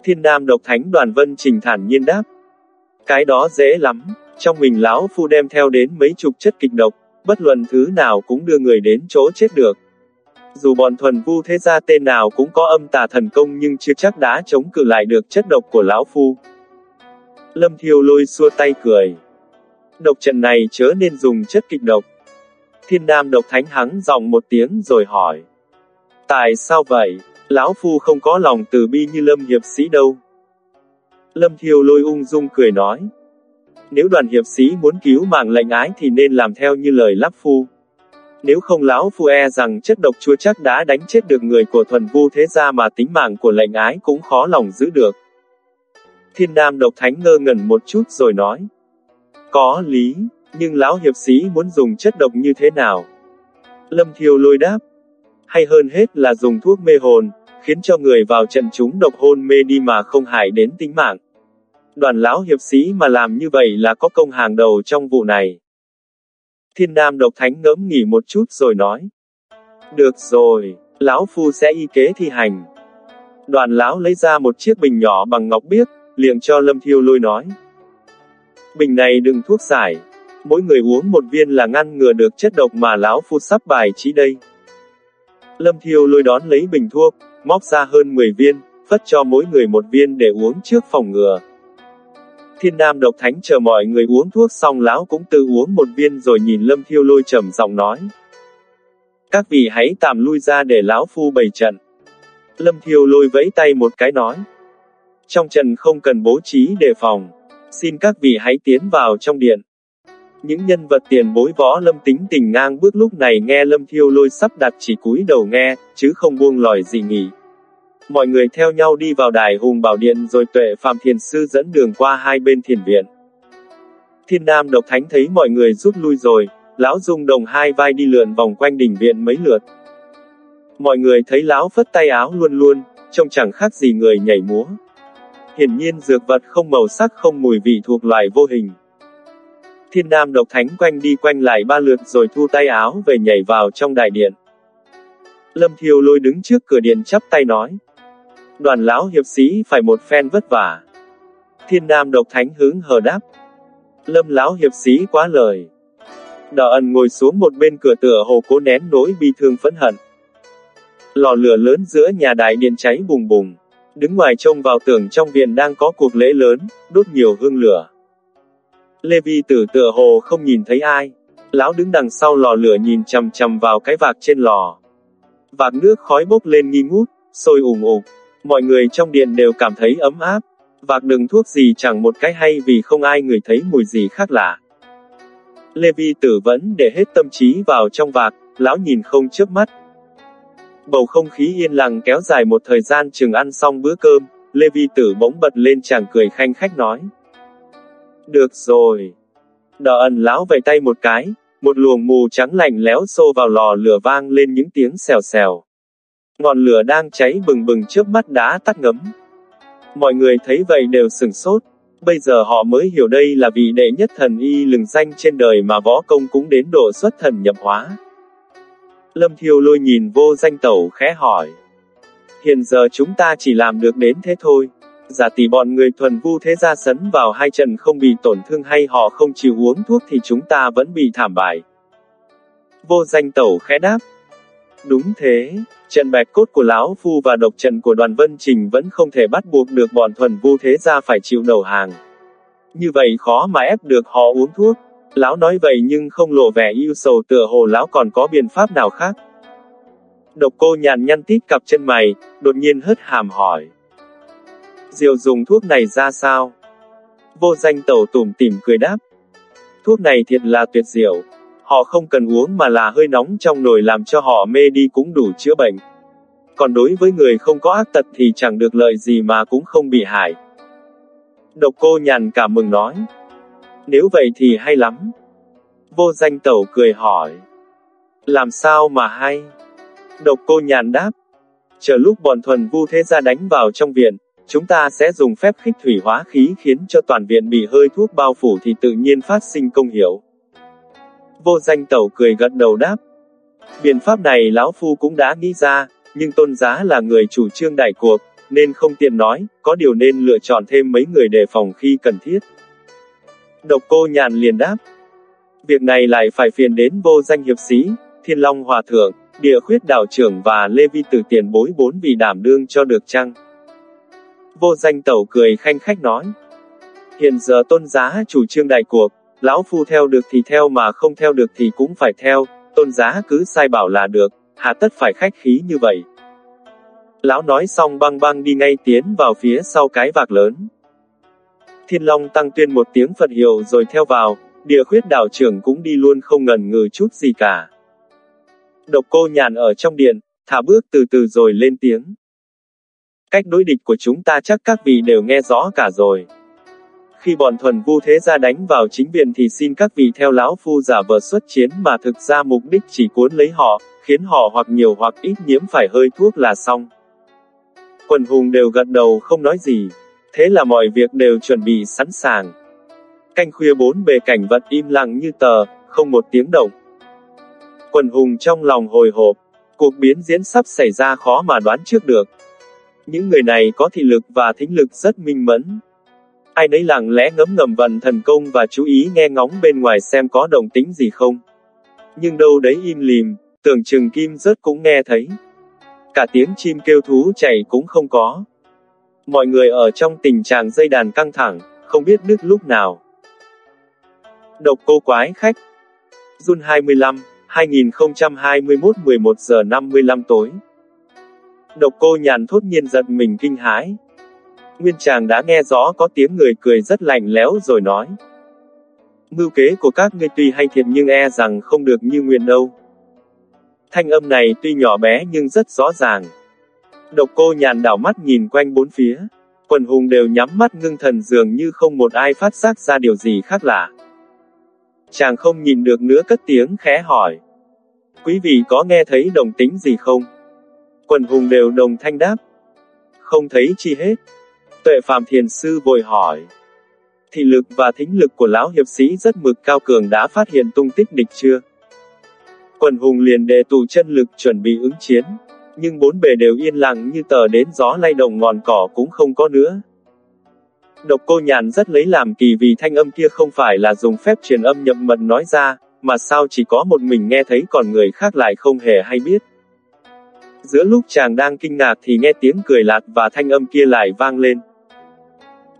Thiên Nam độc thánh đoàn vân trình thản nhiên đáp. Cái đó dễ lắm, trong mình lão phu đem theo đến mấy chục chất kịch độc, bất luận thứ nào cũng đưa người đến chỗ chết được. Dù bọn thuần vu thế gia tên nào cũng có âm tà thần công nhưng chưa chắc đã chống cự lại được chất độc của lão phu. Lâm Thiêu lôi xua tay cười. Độc trận này chớ nên dùng chất kịch độc. Thiên Nam độc thánh hắng dòng một tiếng rồi hỏi. Tại sao vậy? Lão phu không có lòng từ bi như Lâm hiệp sĩ đâu. Lâm Thiêu lôi ung dung cười nói. Nếu đoàn hiệp sĩ muốn cứu mạng lệnh ái thì nên làm theo như lời lắp phu. Nếu không lão phu e rằng chất độc chúa chắc đã đánh chết được người của thuần vu thế gia mà tính mạng của lệnh ái cũng khó lòng giữ được. Thiên Nam độc thánh ngơ ngẩn một chút rồi nói. Có lý, nhưng lão hiệp sĩ muốn dùng chất độc như thế nào? Lâm Thiêu lôi đáp. Hay hơn hết là dùng thuốc mê hồn, khiến cho người vào trận chúng độc hôn mê đi mà không hại đến tính mạng. Đoàn lão hiệp sĩ mà làm như vậy là có công hàng đầu trong vụ này. Thiên Nam độc thánh ngẫm nghỉ một chút rồi nói. Được rồi, lão phu sẽ y kế thi hành. Đoàn lão lấy ra một chiếc bình nhỏ bằng ngọc biếc, liệng cho Lâm Thiêu Lôi nói. Bình này đừng thuốc giải. Mỗi người uống một viên là ngăn ngừa được chất độc mà lão phu sắp bài trí đây. Lâm Thiêu Lôi đón lấy bình thuốc, móc ra hơn 10 viên, phất cho mỗi người một viên để uống trước phòng ngừa. Thiên Nam độc thánh chờ mọi người uống thuốc xong lão cũng tự uống một viên rồi nhìn Lâm Thiêu Lôi trầm giọng nói. Các vị hãy tạm lui ra để lão phu bày trận. Lâm Thiêu Lôi vẫy tay một cái nói. Trong trận không cần bố trí đề phòng. Xin các vị hãy tiến vào trong điện. Những nhân vật tiền bối võ lâm tính tình ngang bước lúc này nghe Lâm Thiêu Lôi sắp đặt chỉ cúi đầu nghe, chứ không buông lòi gì nghỉ. Mọi người theo nhau đi vào đài hùng bảo điện rồi tuệ phạm thiền sư dẫn đường qua hai bên thiền viện. Thiên Nam độc thánh thấy mọi người rút lui rồi, lão dung đồng hai vai đi lượn vòng quanh đỉnh viện mấy lượt. Mọi người thấy lão phất tay áo luôn luôn, trông chẳng khác gì người nhảy múa. Hiển nhiên dược vật không màu sắc không mùi vị thuộc loại vô hình. Thiên Nam độc thánh quanh đi quanh lại ba lượt rồi thu tay áo về nhảy vào trong đại điện. Lâm Thiêu lôi đứng trước cửa điện chắp tay nói. Đoàn lão hiệp sĩ phải một phen vất vả. Thiên Nam độc thánh hướng hờ đáp. Lâm lão hiệp sĩ quá lời. Đỏ ẩn ngồi xuống một bên cửa tựa hồ cố nén nỗi bi thương phẫn hận. Lò lửa lớn giữa nhà đại điện cháy bùng bùng. Đứng ngoài trông vào tưởng trong viện đang có cuộc lễ lớn, đốt nhiều hương lửa. Lê Vi tử tựa hồ không nhìn thấy ai. Lão đứng đằng sau lò lửa nhìn chầm chầm vào cái vạc trên lò. Vạc nước khói bốc lên nghi ngút, sôi ủng ục. Mọi người trong điện đều cảm thấy ấm áp. Vạc đừng thuốc gì chẳng một cái hay vì không ai người thấy mùi gì khác lạ. Lê Vi tử vẫn để hết tâm trí vào trong vạc, lão nhìn không chớp mắt. Bầu không khí yên lặng kéo dài một thời gian chừng ăn xong bữa cơm, Lê Vi tử bỗng bật lên chàng cười khanh khách nói. Được rồi. Đỏ ẩn lão vẩy tay một cái, một luồng mù trắng lạnh lẽo xô vào lò lửa vang lên những tiếng xèo xèo. Ngọn lửa đang cháy bừng bừng trước mắt đã tắt ngấm. Mọi người thấy vậy đều sửng sốt. Bây giờ họ mới hiểu đây là vị đệ nhất thần y lừng danh trên đời mà võ công cũng đến độ xuất thần nhập hóa. Lâm Thiêu lôi nhìn vô danh tẩu khẽ hỏi. Hiện giờ chúng ta chỉ làm được đến thế thôi. Giả tỷ bọn người thuần vu thế gia sấn vào hai trận không bị tổn thương hay họ không chịu uống thuốc thì chúng ta vẫn bị thảm bại. Vô danh tẩu khẽ đáp. Đúng thế, trận bạch cốt của lão phu và độc trận của đoàn vân trình vẫn không thể bắt buộc được bọn thuần vu thế gia phải chịu đầu hàng. Như vậy khó mà ép được họ uống thuốc. Lão nói vậy nhưng không lộ vẻ yêu sầu tựa hồ lão còn có biện pháp nào khác. Độc cô nhàn nhăn tít cặp chân mày, đột nhiên hất hàm hỏi. diều dùng thuốc này ra sao? Vô danh tẩu tùm tìm cười đáp. Thuốc này thiệt là tuyệt diệu. Họ không cần uống mà là hơi nóng trong nồi làm cho họ mê đi cũng đủ chữa bệnh. Còn đối với người không có ác tật thì chẳng được lợi gì mà cũng không bị hại. Độc cô nhàn cảm mừng nói. Nếu vậy thì hay lắm. Vô danh tẩu cười hỏi. Làm sao mà hay? Độc cô nhàn đáp. Chờ lúc bọn thuần vu thế ra đánh vào trong viện, chúng ta sẽ dùng phép khích thủy hóa khí khiến cho toàn viện bị hơi thuốc bao phủ thì tự nhiên phát sinh công hiệu. Vô danh tẩu cười gật đầu đáp. Biện pháp này lão phu cũng đã nghĩ ra, nhưng tôn giá là người chủ trương đại cuộc, nên không tiện nói, có điều nên lựa chọn thêm mấy người đề phòng khi cần thiết. Độc cô nhàn liền đáp. Việc này lại phải phiền đến vô danh hiệp sĩ, thiên long hòa thượng, địa khuyết đạo trưởng và lê vi tử tiền bối bốn vị đảm đương cho được chăng? Vô danh tẩu cười khanh khách nói. Hiện giờ tôn giá chủ trương đại cuộc, lão phu theo được thì theo mà không theo được thì cũng phải theo, tôn giá cứ sai bảo là được, hà tất phải khách khí như vậy. Lão nói xong băng băng đi ngay tiến vào phía sau cái vạc lớn. Thiên Long tăng tuyên một tiếng Phật hiệu rồi theo vào, địa khuyết đạo trưởng cũng đi luôn không ngần ngừ chút gì cả. Độc cô nhàn ở trong điện, thả bước từ từ rồi lên tiếng. Cách đối địch của chúng ta chắc các vị đều nghe rõ cả rồi. Khi bọn thuần vu thế gia đánh vào chính viện thì xin các vị theo lão phu giả vờ xuất chiến mà thực ra mục đích chỉ cuốn lấy họ, khiến họ hoặc nhiều hoặc ít nhiễm phải hơi thuốc là xong. Quần hùng đều gật đầu không nói gì. Thế là mọi việc đều chuẩn bị sẵn sàng. Canh khuya bốn bề cảnh vật im lặng như tờ, không một tiếng động. Quần hùng trong lòng hồi hộp, cuộc biến diễn sắp xảy ra khó mà đoán trước được. Những người này có thị lực và thính lực rất minh mẫn. Ai nấy lặng lẽ ngấm ngầm vận thần công và chú ý nghe ngóng bên ngoài xem có động tĩnh gì không. Nhưng đâu đấy im lìm, tưởng chừng kim rớt cũng nghe thấy. Cả tiếng chim kêu thú chạy cũng không có. Mọi người ở trong tình trạng dây đàn căng thẳng, không biết đứt lúc nào. Độc cô quái khách Jun 25, 2021 11 giờ 55 tối Độc cô nhàn thốt nhiên giật mình kinh hãi. Nguyên chàng đã nghe rõ có tiếng người cười rất lạnh lẽo rồi nói. Mưu kế của các ngươi tuy hay thiệt nhưng e rằng không được như nguyện đâu. Thanh âm này tuy nhỏ bé nhưng rất rõ ràng. Độc cô nhàn đảo mắt nhìn quanh bốn phía. Quần hùng đều nhắm mắt ngưng thần dường như không một ai phát giác ra điều gì khác lạ. Chàng không nhìn được nữa cất tiếng khẽ hỏi. Quý vị có nghe thấy đồng tính gì không? Quần hùng đều đồng thanh đáp. Không thấy chi hết. Tuệ phạm thiền sư vội hỏi. Thị lực và thính lực của lão hiệp sĩ rất mực cao cường đã phát hiện tung tích địch chưa? Quần hùng liền đề tù chân lực chuẩn bị ứng chiến. Nhưng bốn bề đều yên lặng như tờ đến gió lay động ngọn cỏ cũng không có nữa. Độc cô nhàn rất lấy làm kỳ vì thanh âm kia không phải là dùng phép truyền âm nhập mật nói ra, mà sao chỉ có một mình nghe thấy còn người khác lại không hề hay biết. Giữa lúc chàng đang kinh ngạc thì nghe tiếng cười lạt và thanh âm kia lại vang lên.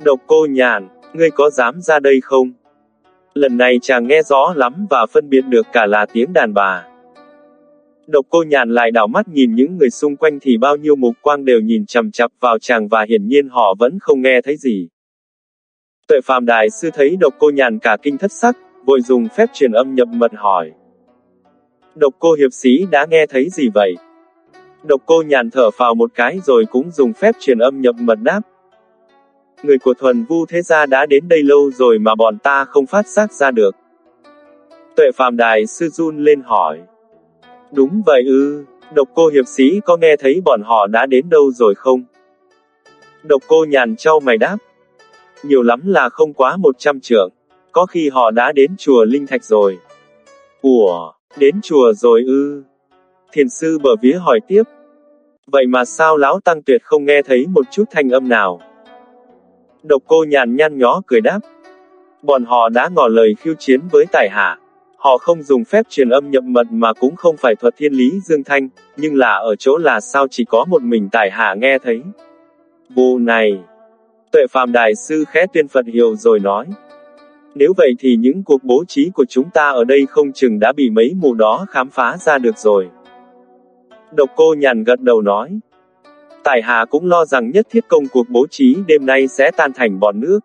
Độc cô nhàn, ngươi có dám ra đây không? Lần này chàng nghe rõ lắm và phân biệt được cả là tiếng đàn bà. Độc cô nhàn lại đảo mắt nhìn những người xung quanh thì bao nhiêu mục quang đều nhìn chằm chặp vào chàng và hiển nhiên họ vẫn không nghe thấy gì. Tuệ phàm đại sư thấy độc cô nhàn cả kinh thất sắc, vội dùng phép truyền âm nhập mật hỏi. Độc cô hiệp sĩ đã nghe thấy gì vậy? Độc cô nhàn thở phào một cái rồi cũng dùng phép truyền âm nhập mật đáp. Người của thuần vu thế gia đã đến đây lâu rồi mà bọn ta không phát giác ra được. Tuệ phàm đại sư run lên hỏi. Đúng vậy ư, độc cô hiệp sĩ có nghe thấy bọn họ đã đến đâu rồi không? Độc cô nhàn trao mày đáp. Nhiều lắm là không quá một trăm trượng. Có khi họ đã đến chùa Linh Thạch rồi. Ủa, đến chùa rồi ư? Thiền sư bờ vía hỏi tiếp. Vậy mà sao lão tăng tuyệt không nghe thấy một chút thanh âm nào? Độc cô nhàn nhăn nhó cười đáp. Bọn họ đã ngỏ lời khiêu chiến với tài hạ. Họ không dùng phép truyền âm nhập mật mà cũng không phải thuật thiên lý dương thanh, nhưng là ở chỗ là sao chỉ có một mình tài hạ nghe thấy. Vụ này, tuệ phàm đại sư khẽ tuyên Phật hiểu rồi nói. Nếu vậy thì những cuộc bố trí của chúng ta ở đây không chừng đã bị mấy mù đó khám phá ra được rồi. Độc cô nhàn gật đầu nói. Tài Hà cũng lo rằng nhất thiết công cuộc bố trí đêm nay sẽ tan thành bọt nước.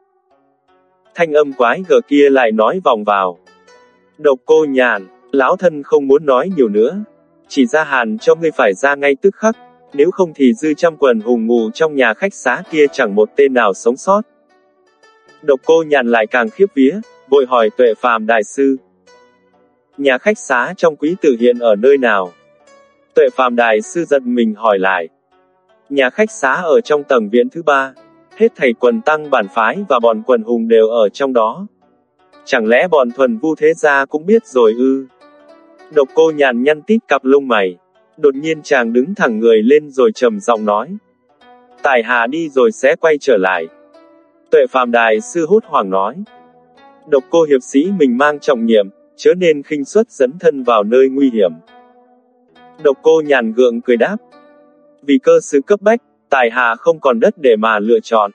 Thanh âm quái gở kia lại nói vòng vào. Độc cô nhàn, lão thân không muốn nói nhiều nữa. Chỉ ra hàn cho ngươi phải ra ngay tức khắc, nếu không thì dư trăm quần hùng ngủ trong nhà khách xá kia chẳng một tên nào sống sót. Độc cô nhàn lại càng khiếp vía, vội hỏi tuệ phàm đại sư. Nhà khách xá trong quý tử hiện ở nơi nào? Tuệ phàm đại sư giật mình hỏi lại. Nhà khách xá ở trong tầng viện thứ ba. Hết thầy quần tăng bản phái và bọn quần hùng đều ở trong đó. Chẳng lẽ bọn thuần vu thế gia cũng biết rồi ư? Độc cô nhàn nhăn tít cặp lông mày. Đột nhiên chàng đứng thẳng người lên rồi trầm giọng nói. Tài hà đi rồi sẽ quay trở lại. Tuệ phàm đại sư hốt hoàng nói. Độc cô hiệp sĩ mình mang trọng nhiệm, chớ nên khinh suất dẫn thân vào nơi nguy hiểm. Độc cô nhàn gượng cười đáp. Vì cơ sự cấp bách, tài hạ không còn đất để mà lựa chọn.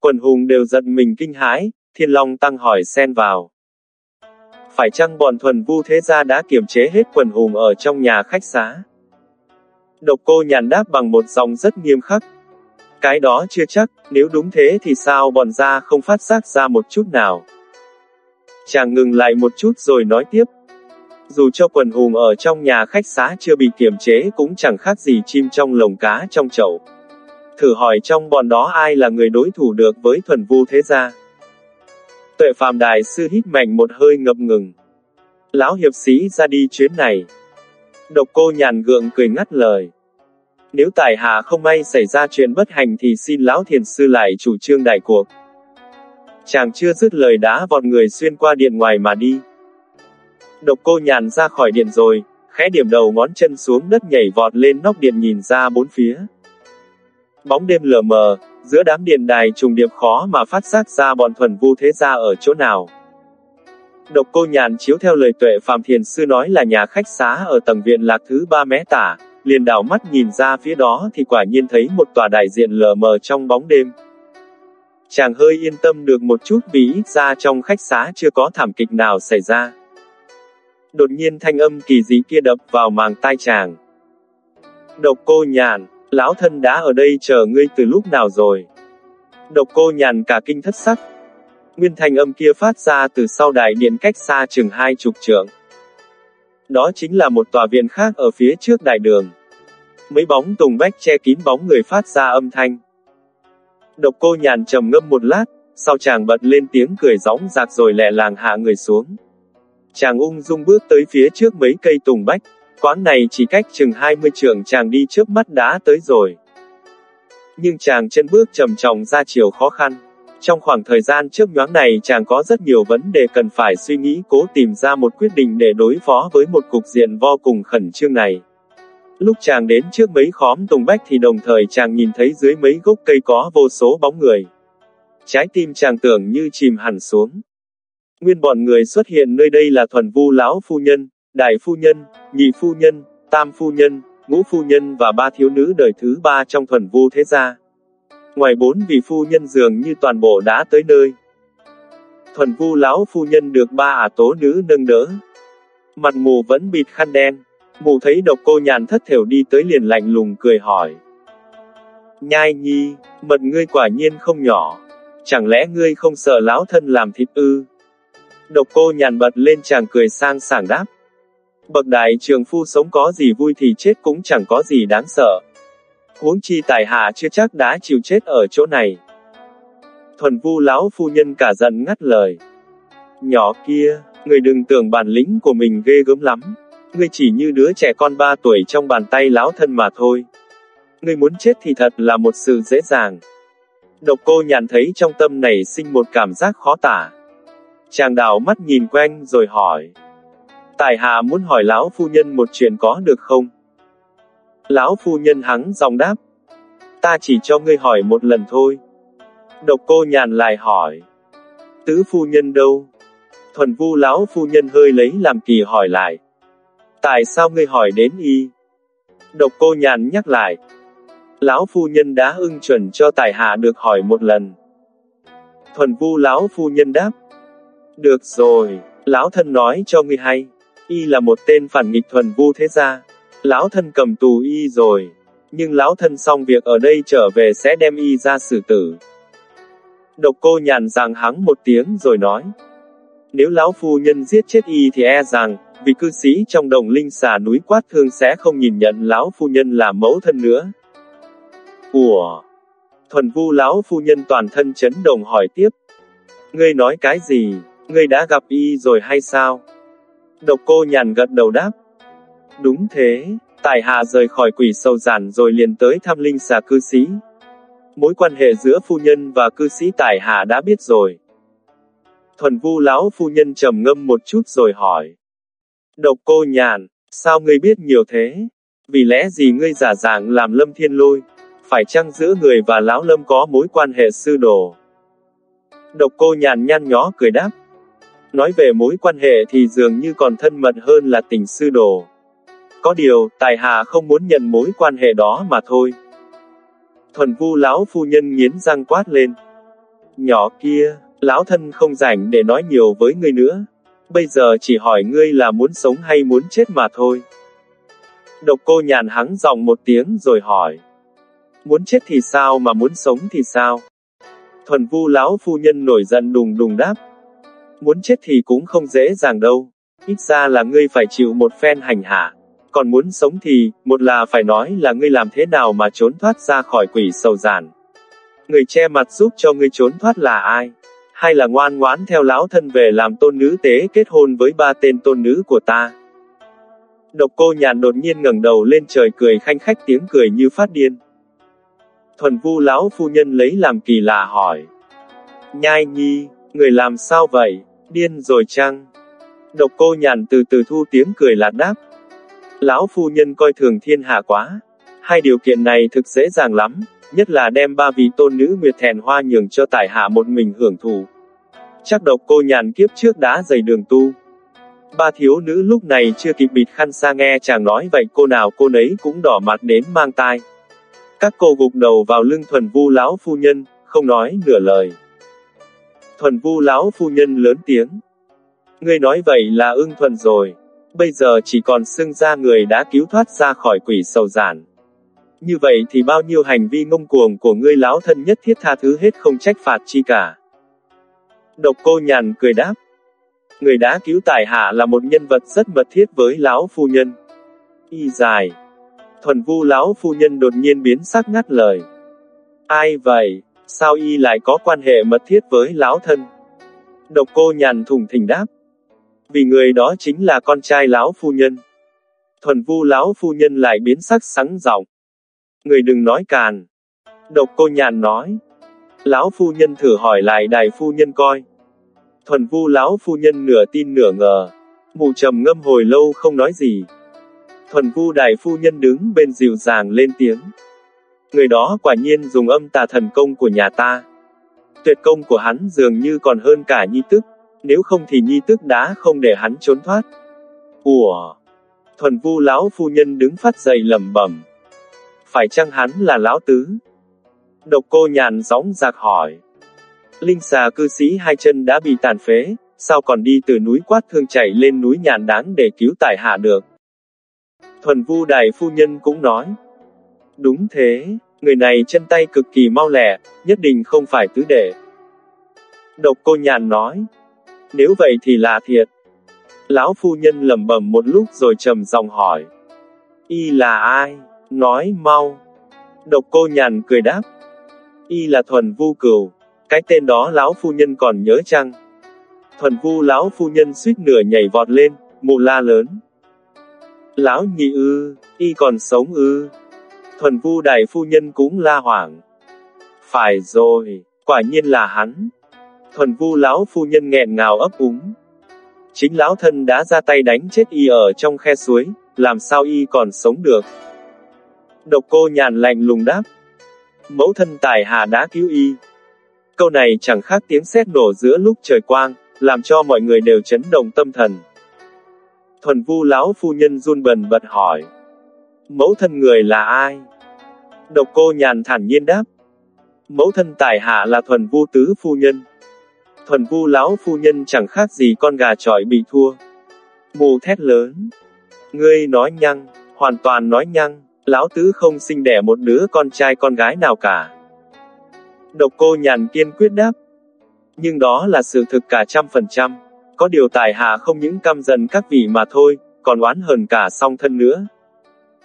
Quần hùng đều giận mình kinh hãi, thiên long tăng hỏi xen vào. Phải chăng bọn thuần vu thế gia đã kiềm chế hết quần hùng ở trong nhà khách xá? Độc cô nhàn đáp bằng một dòng rất nghiêm khắc. Cái đó chưa chắc, nếu đúng thế thì sao bọn gia không phát giác ra một chút nào? Chàng ngừng lại một chút rồi nói tiếp. Dù cho quần hùng ở trong nhà khách xá chưa bị kiềm chế cũng chẳng khác gì chim trong lồng cá trong chậu. Thử hỏi trong bọn đó ai là người đối thủ được với thuần vu thế gia? Tuệ phàm đại sư hít mạnh một hơi ngập ngừng. Lão hiệp sĩ ra đi chuyến này. Độc cô nhàn gượng cười ngắt lời. Nếu tài hạ không may xảy ra chuyện bất hành thì xin lão thiền sư lại chủ trương đại cuộc. Chàng chưa dứt lời đã vọt người xuyên qua điện ngoài mà đi. Độc cô nhàn ra khỏi điện rồi, khẽ điểm đầu ngón chân xuống đất nhảy vọt lên nóc điện nhìn ra bốn phía. Bóng đêm lờ mờ, giữa đám điện đài trùng điệp khó mà phát giác ra bọn thuần vu thế gia ở chỗ nào. Độc cô nhàn chiếu theo lời tuệ Phạm Thiền Sư nói là nhà khách xá ở tầng viện lạc thứ ba mé tả, liền đảo mắt nhìn ra phía đó thì quả nhiên thấy một tòa đại diện lờ mờ trong bóng đêm. Chàng hơi yên tâm được một chút vì ít ra trong khách xá chưa có thảm kịch nào xảy ra. Đột nhiên thanh âm kỳ dị kia đập vào màng tai chàng. Độc cô nhàn, lão thân đã ở đây chờ ngươi từ lúc nào rồi. Độc cô nhàn cả kinh thất sắc. Nguyên thanh âm kia phát ra từ sau đại điện cách xa chừng hai chục trượng. Đó chính là một tòa viện khác ở phía trước đại đường. Mấy bóng tùng bách che kín bóng người phát ra âm thanh. Độc cô nhàn trầm ngâm một lát, sau chàng bật lên tiếng cười gióng giạc rồi lẹ làng hạ người xuống. Chàng ung dung bước tới phía trước mấy cây tùng bách, quán này chỉ cách chừng 20 trường chàng đi trước mắt đã tới rồi. Nhưng chàng chân bước trầm trọng ra chiều khó khăn. Trong khoảng thời gian trước nhoáng này chàng có rất nhiều vấn đề cần phải suy nghĩ cố tìm ra một quyết định để đối phó với một cục diện vô cùng khẩn trương này. Lúc chàng đến trước mấy khóm tùng bách thì đồng thời chàng nhìn thấy dưới mấy gốc cây có vô số bóng người. Trái tim chàng tưởng như chìm hẳn xuống. Nguyên bọn người xuất hiện nơi đây là thuần vu lão phu nhân, đại phu nhân, nhị phu nhân, tam phu nhân, ngũ phu nhân và ba thiếu nữ đời thứ ba trong thuần vu thế gia. Ngoài bốn vị phu nhân dường như toàn bộ đã tới nơi. Thuần vu lão phu nhân được ba ả tố nữ nâng đỡ. Mặt mù vẫn bịt khăn đen. Mù thấy độc cô nhàn thất thểu đi tới liền lạnh lùng cười hỏi. Nhai nhi, mật ngươi quả nhiên không nhỏ. Chẳng lẽ ngươi không sợ lão thân làm thịt ư? Độc cô nhàn bật lên chàng cười sang sảng đáp. Bậc đại trường phu sống có gì vui thì chết cũng chẳng có gì đáng sợ. Huống chi tài hạ chưa chắc đã chịu chết ở chỗ này. Thuần vu lão phu nhân cả giận ngắt lời. Nhỏ kia, người đừng tưởng bản lĩnh của mình ghê gớm lắm. Ngươi chỉ như đứa trẻ con ba tuổi trong bàn tay lão thân mà thôi. Ngươi muốn chết thì thật là một sự dễ dàng. Độc cô nhàn thấy trong tâm này sinh một cảm giác khó tả. Chàng đào mắt nhìn quanh rồi hỏi. Tài hạ muốn hỏi lão phu nhân một chuyện có được không? Lão phu nhân hắng giọng đáp. Ta chỉ cho ngươi hỏi một lần thôi. Độc cô nhàn lại hỏi. Tứ phu nhân đâu? Thuần vu lão phu nhân hơi lấy làm kỳ hỏi lại. Tại sao ngươi hỏi đến y? Độc cô nhàn nhắc lại. Lão phu nhân đã ưng chuẩn cho tài hạ được hỏi một lần. Thuần vu lão phu nhân đáp. Được rồi, lão thân nói cho ngươi hay. Y là một tên phản nghịch thuần vu thế gia. Lão thân cầm tù y rồi. Nhưng lão thân xong việc ở đây trở về sẽ đem y ra xử tử. Độc cô nhàn rằng hắng một tiếng rồi nói. Nếu lão phu nhân giết chết y thì e rằng, vì cư sĩ trong đồng linh xà núi quát thương sẽ không nhìn nhận lão phu nhân là mẫu thân nữa. Ủa? Thuần vu lão phu nhân toàn thân chấn động hỏi tiếp. Ngươi nói cái gì? Ngươi đã gặp y rồi hay sao? Độc cô nhàn gật đầu đáp. Đúng thế, tài hạ rời khỏi quỷ sâu giản rồi liền tới thăm linh xà cư sĩ. Mối quan hệ giữa phu nhân và cư sĩ tài hạ đã biết rồi. Thuần vu lão phu nhân trầm ngâm một chút rồi hỏi. Độc cô nhàn, sao ngươi biết nhiều thế? Vì lẽ gì ngươi giả dạng làm lâm thiên lôi? Phải chăng giữa người và lão lâm có mối quan hệ sư đồ? Độc cô nhàn nhăn nhó cười đáp. Nói về mối quan hệ thì dường như còn thân mật hơn là tình sư đồ. Có điều, tài hà không muốn nhận mối quan hệ đó mà thôi. Thuần vu lão phu nhân nghiến răng quát lên. Nhỏ kia, lão thân không rảnh để nói nhiều với ngươi nữa. Bây giờ chỉ hỏi ngươi là muốn sống hay muốn chết mà thôi. Độc cô nhàn hắng giọng một tiếng rồi hỏi. Muốn chết thì sao mà muốn sống thì sao? Thuần vu lão phu nhân nổi giận đùng đùng đáp. Muốn chết thì cũng không dễ dàng đâu. Ít ra là ngươi phải chịu một phen hành hạ. Còn muốn sống thì, một là phải nói là ngươi làm thế nào mà trốn thoát ra khỏi quỷ sầu giản. Người che mặt giúp cho ngươi trốn thoát là ai? Hay là ngoan ngoãn theo lão thân về làm tôn nữ tế kết hôn với ba tên tôn nữ của ta? Độc cô nhàn đột nhiên ngẩng đầu lên trời cười khanh khách tiếng cười như phát điên. Thuần vu lão phu nhân lấy làm kỳ lạ hỏi. Nhai nhi, người làm sao vậy? Điên rồi chăng? Độc cô nhàn từ từ thu tiếng cười lạt đáp. Lão phu nhân coi thường thiên hạ quá. Hai điều kiện này thực dễ dàng lắm. nhất là đem ba vị tôn nữ Nguyệt thèn Hoa nhường cho tài hạ một mình hưởng thụ. Chắc độc cô nhàn kiếp trước đã dày đường tu. Ba thiếu nữ lúc này chưa kịp bịt khăn xa nghe chàng nói vậy cô nào cô nấy cũng đỏ mặt đến mang tai. Các cô gục đầu vào lưng thuần vu lão phu nhân, không nói nửa lời. Thuần vu lão phu nhân lớn tiếng. Ngươi nói vậy là ưng thuần rồi. Bây giờ chỉ còn xưng ra người đã cứu thoát ra khỏi quỷ sầu giản. Như vậy thì bao nhiêu hành vi ngông cuồng của ngươi lão thân nhất thiết tha thứ hết không trách phạt chi cả. Độc cô nhàn cười đáp. Người đã cứu tài hạ là một nhân vật rất mật thiết với lão phu nhân. Y dài. Thuần vu lão phu nhân đột nhiên biến sắc ngắt lời. Ai vậy? Sao y lại có quan hệ mật thiết với lão thân? Độc cô nhàn thủng thình đáp. Vì người đó chính là con trai lão phu nhân. Thuần vu lão phu nhân lại biến sắc sáng giọng. Người đừng nói càn. Độc cô nhàn nói. Lão phu nhân thử hỏi lại đại phu nhân coi. Thuần vu lão phu nhân nửa tin nửa ngờ. Mù trầm ngâm hồi lâu không nói gì. Thuần vu đại phu nhân đứng bên dịu dàng lên tiếng. Người đó quả nhiên dùng âm tà thần công của nhà ta. Tuyệt công của hắn dường như còn hơn cả nhi tức, nếu không thì nhi tức đã không để hắn trốn thoát. Ủa! Thuần vu lão phu nhân đứng phát dậy lẩm bẩm. Phải chăng hắn là lão tứ? Độc cô nhàn gióng giạc hỏi. Linh xà cư sĩ hai chân đã bị tàn phế, sao còn đi từ núi quát thương chạy lên núi nhàn đáng để cứu tài hạ được? Thuần vu đại phu nhân cũng nói. Đúng thế, người này chân tay cực kỳ mau lẹ, nhất định không phải tứ đệ. Độc cô nhàn nói. Nếu vậy thì là thiệt. Lão phu nhân lẩm bẩm một lúc rồi trầm giọng hỏi. Y là ai? Nói mau. Độc cô nhàn cười đáp. Y là thuần vu cửu. Cái tên đó lão phu nhân còn nhớ chăng? Thuần vu lão phu nhân suýt nửa nhảy vọt lên, mụ la lớn. Lão nhị ư, y còn sống ư. Thuần vu đại phu nhân cũng la hoảng. Phải rồi, quả nhiên là hắn. Thuần vu lão phu nhân nghẹn ngào ấp úng. Chính lão thân đã ra tay đánh chết y ở trong khe suối, làm sao y còn sống được. Độc cô nhàn lạnh lùng đáp. Mẫu thân tài hà đã cứu y. Câu này chẳng khác tiếng sét nổ giữa lúc trời quang, làm cho mọi người đều chấn động tâm thần. Thuần vu lão phu nhân run bần bật hỏi. Mẫu thân người là ai? Độc cô nhàn thản nhiên đáp. Mẫu thân tài hạ là thuần vu tứ phu nhân. Thuần vu lão phu nhân chẳng khác gì con gà trọi bị thua. Mù thét lớn. Ngươi nói nhăng, hoàn toàn nói nhăng, lão tứ không sinh đẻ một đứa con trai con gái nào cả. Độc cô nhàn kiên quyết đáp. Nhưng đó là sự thực cả trăm phần trăm. Có điều tài hạ không những căm dần các vị mà thôi, còn oán hờn cả song thân nữa.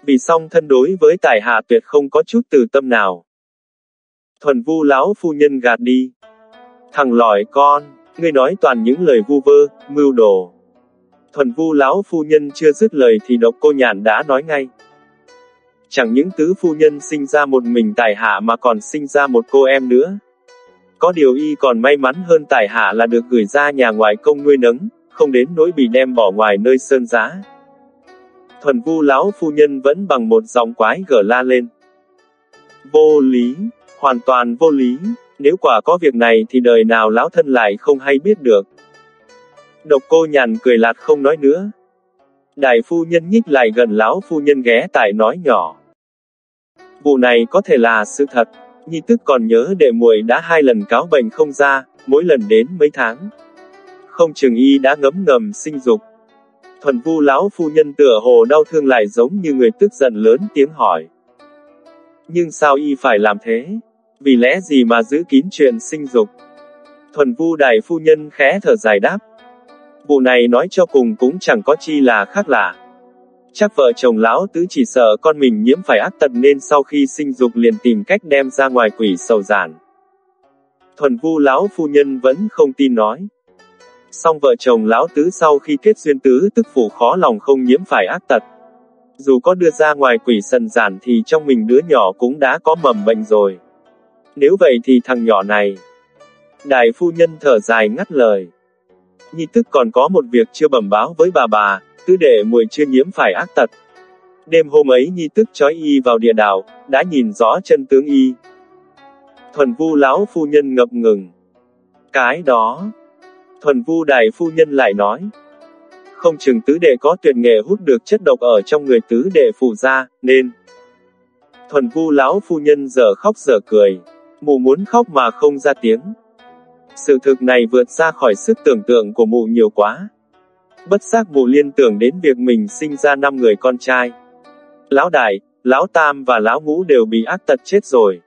Vì song thân đối với tài hạ tuyệt không có chút từ tâm nào. Thuần vu lão phu nhân gạt đi. Thằng lỏi con, ngươi nói toàn những lời vu vơ, mưu đồ. Thuần vu lão phu nhân chưa dứt lời thì độc cô nhàn đã nói ngay. Chẳng những tứ phu nhân sinh ra một mình tài hạ mà còn sinh ra một cô em nữa. Có điều y còn may mắn hơn tài hạ là được gửi ra nhà ngoài công nuôi nấng, không đến nỗi bị đem bỏ ngoài nơi sơn giá. Thuần vu lão phu nhân vẫn bằng một giọng quái gở la lên. Vô lý, hoàn toàn vô lý, nếu quả có việc này thì đời nào lão thân lại không hay biết được. Độc cô nhàn cười lạt không nói nữa. Đại phu nhân nhích lại gần lão phu nhân ghé tại nói nhỏ. Vụ này có thể là sự thật, Nhi tức còn nhớ đệ muội đã hai lần cáo bệnh không ra, mỗi lần đến mấy tháng. Không chừng y đã ngấm ngầm sinh dục. Thuần vu lão phu nhân tựa hồ đau thương lại giống như người tức giận lớn tiếng hỏi. Nhưng sao y phải làm thế? Vì lẽ gì mà giữ kín chuyện sinh dục? Thuần vu đại phu nhân khẽ thở dài đáp. Vụ này nói cho cùng cũng chẳng có chi là khác lạ. Chắc vợ chồng lão tứ chỉ sợ con mình nhiễm phải ác tật nên sau khi sinh dục liền tìm cách đem ra ngoài quỷ sầu giản. Thuần vu lão phu nhân vẫn không tin nói. Song vợ chồng lão tứ sau khi kết duyên tứ tức phủ khó lòng không nhiễm phải ác tật. Dù có đưa ra ngoài quỷ sần giản thì trong mình đứa nhỏ cũng đã có mầm bệnh rồi. Nếu vậy thì thằng nhỏ này. Đại phu nhân thở dài ngắt lời. Nhi tức còn có một việc chưa bẩm báo với bà bà, tứ đệ muội chưa nhiễm phải ác tật. Đêm hôm ấy Nhi tức chói y vào địa đạo, đã nhìn rõ chân tướng y. Thuần vu lão phu nhân ngập ngừng. Cái đó. Thuần vu đại phu nhân lại nói. Không chừng tứ đệ có tuyệt nghệ hút được chất độc ở trong người tứ đệ phụ ra, nên. Thuần vu lão phu nhân giờ khóc giờ cười. Mụ muốn khóc mà không ra tiếng. Sự thực này vượt ra khỏi sức tưởng tượng của mụ nhiều quá. Bất giác mụ liên tưởng đến việc mình sinh ra năm người con trai. Lão đại, lão tam và lão ngũ đều bị ác tật chết rồi.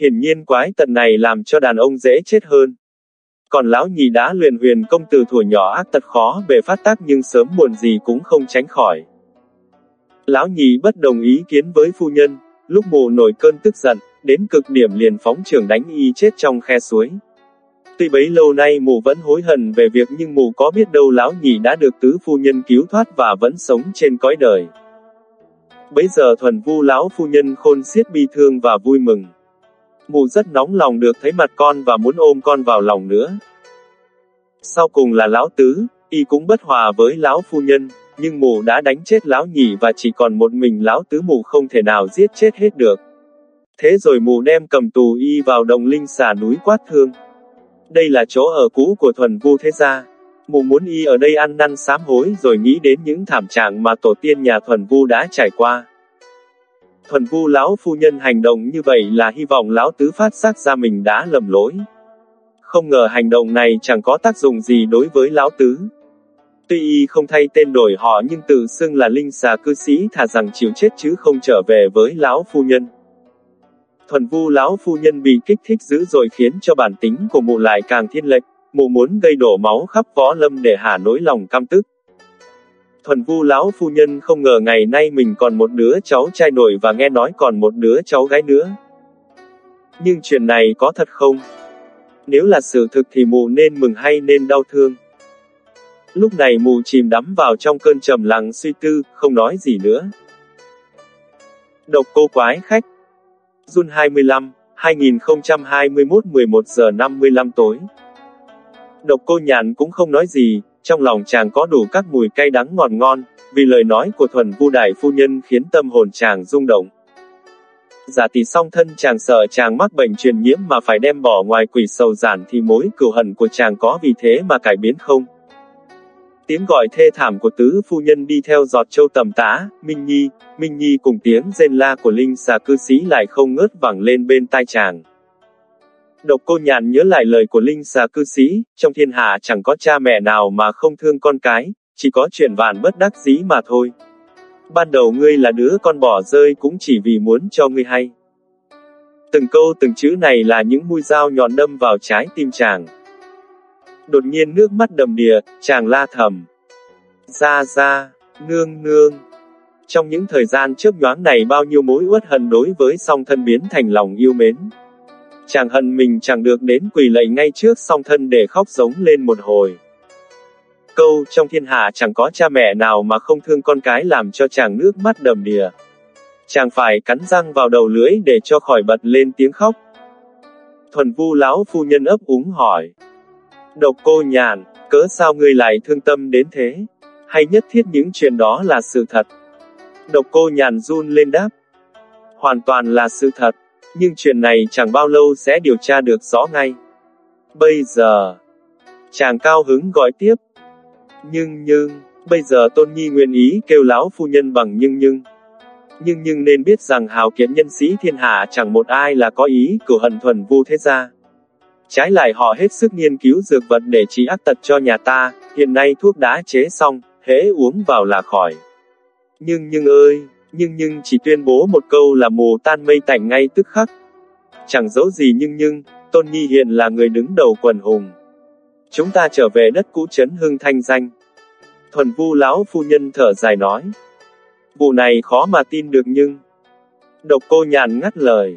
Hiển nhiên quái tật này làm cho đàn ông dễ chết hơn. Còn lão nhị đã luyện huyền công từ thuở nhỏ ác tật khó bề phát tác nhưng sớm muộn gì cũng không tránh khỏi. Lão nhị bất đồng ý kiến với phu nhân, lúc mù nổi cơn tức giận, đến cực điểm liền phóng trường đánh y chết trong khe suối. Tuy bấy lâu nay mù vẫn hối hận về việc nhưng mù có biết đâu lão nhị đã được tứ phu nhân cứu thoát và vẫn sống trên cõi đời. Bấy giờ thuần vu lão phu nhân khôn xiết bi thương và vui mừng. Mụ rất nóng lòng được thấy mặt con và muốn ôm con vào lòng nữa. Sau cùng là lão tứ, y cũng bất hòa với lão phu nhân, nhưng mụ đã đánh chết lão nhị và chỉ còn một mình lão tứ mụ không thể nào giết chết hết được. Thế rồi mụ đem cầm tù y vào đồng linh xà núi quát thương. Đây là chỗ ở cũ của thuần vu thế gia. Mụ muốn y ở đây ăn năn sám hối rồi nghĩ đến những thảm trạng mà tổ tiên nhà thuần vu đã trải qua. Thuần vu lão phu nhân hành động như vậy là hy vọng lão tứ phát giác ra mình đã lầm lỗi. Không ngờ hành động này chẳng có tác dụng gì đối với lão tứ. Tuy y không thay tên đổi họ nhưng tự xưng là linh xà cư sĩ thà rằng chịu chết chứ không trở về với lão phu nhân. Thuần vu lão phu nhân bị kích thích dữ rồi khiến cho bản tính của mụ lại càng thiên lệch, mụ muốn gây đổ máu khắp võ lâm để hà nỗi lòng cam tức. Thuần vu lão phu nhân không ngờ ngày nay mình còn một đứa cháu trai nổi và nghe nói còn một đứa cháu gái nữa. Nhưng chuyện này có thật không? Nếu là sự thực thì mù nên mừng hay nên đau thương? Lúc này mù chìm đắm vào trong cơn trầm lặng suy tư, không nói gì nữa. Độc cô quái khách Jun 25, 2021 11 giờ 55 tối. Độc cô nhàn cũng không nói gì, trong lòng chàng có đủ các mùi cay đắng ngọt ngon, vì lời nói của thuần vu đại phu nhân khiến tâm hồn chàng rung động. Giả tỷ song thân chàng sợ chàng mắc bệnh truyền nhiễm mà phải đem bỏ ngoài quỷ sầu giản thì mối cừu hận của chàng có vì thế mà cải biến không? Tiếng gọi thê thảm của tứ phu nhân đi theo giọt châu tầm tá Minh Nhi, Minh Nhi cùng tiếng rên la của linh xà cư sĩ lại không ngớt vẳng lên bên tai chàng. Độc cô nhàn nhớ lại lời của linh xà cư sĩ, trong thiên hạ chẳng có cha mẹ nào mà không thương con cái, chỉ có chuyện vạn bất đắc dĩ mà thôi. Ban đầu ngươi là đứa con bỏ rơi cũng chỉ vì muốn cho ngươi hay. Từng câu từng chữ này là những mũi dao nhọn đâm vào trái tim chàng. Đột nhiên nước mắt đầm đìa, chàng la thầm. Ra ra, nương nương. Trong những thời gian chớp nhoáng này bao nhiêu mối uất hận đối với song thân biến thành lòng yêu mến. Chàng hận mình chẳng được đến quỳ lạy ngay trước song thân để khóc giống lên một hồi. Câu trong thiên hạ chẳng có cha mẹ nào mà không thương con cái làm cho chàng nước mắt đầm đìa. Chàng phải cắn răng vào đầu lưỡi để cho khỏi bật lên tiếng khóc. Thuần vu lão phu nhân ấp úng hỏi. Độc cô nhàn, cớ sao ngươi lại thương tâm đến thế? Hay nhất thiết những chuyện đó là sự thật? Độc cô nhàn run lên đáp. Hoàn toàn là sự thật, nhưng chuyện này chẳng bao lâu sẽ điều tra được rõ ngay. Bây giờ, chàng cao hứng gọi tiếp. Nhưng nhưng, bây giờ Tôn Nhi nguyện ý kêu lão phu nhân bằng nhưng nhưng. Nhưng nhưng nên biết rằng hào kiệt nhân sĩ thiên hạ chẳng một ai là có ý cửu hận thuần vu thế gia. Trái lại họ hết sức nghiên cứu dược vật để trị ác tật cho nhà ta, hiện nay thuốc đã chế xong, hễ uống vào là khỏi. Nhưng nhưng ơi, nhưng nhưng chỉ tuyên bố một câu là mù tan mây tạnh ngay tức khắc. Chẳng giấu gì nhưng nhưng, Tôn Nhi hiện là người đứng đầu quần hùng. Chúng ta trở về đất cũ trấn hưng thanh danh. Thuần vu lão phu nhân thở dài nói. Vụ này khó mà tin được nhưng. Độc cô nhàn ngắt lời.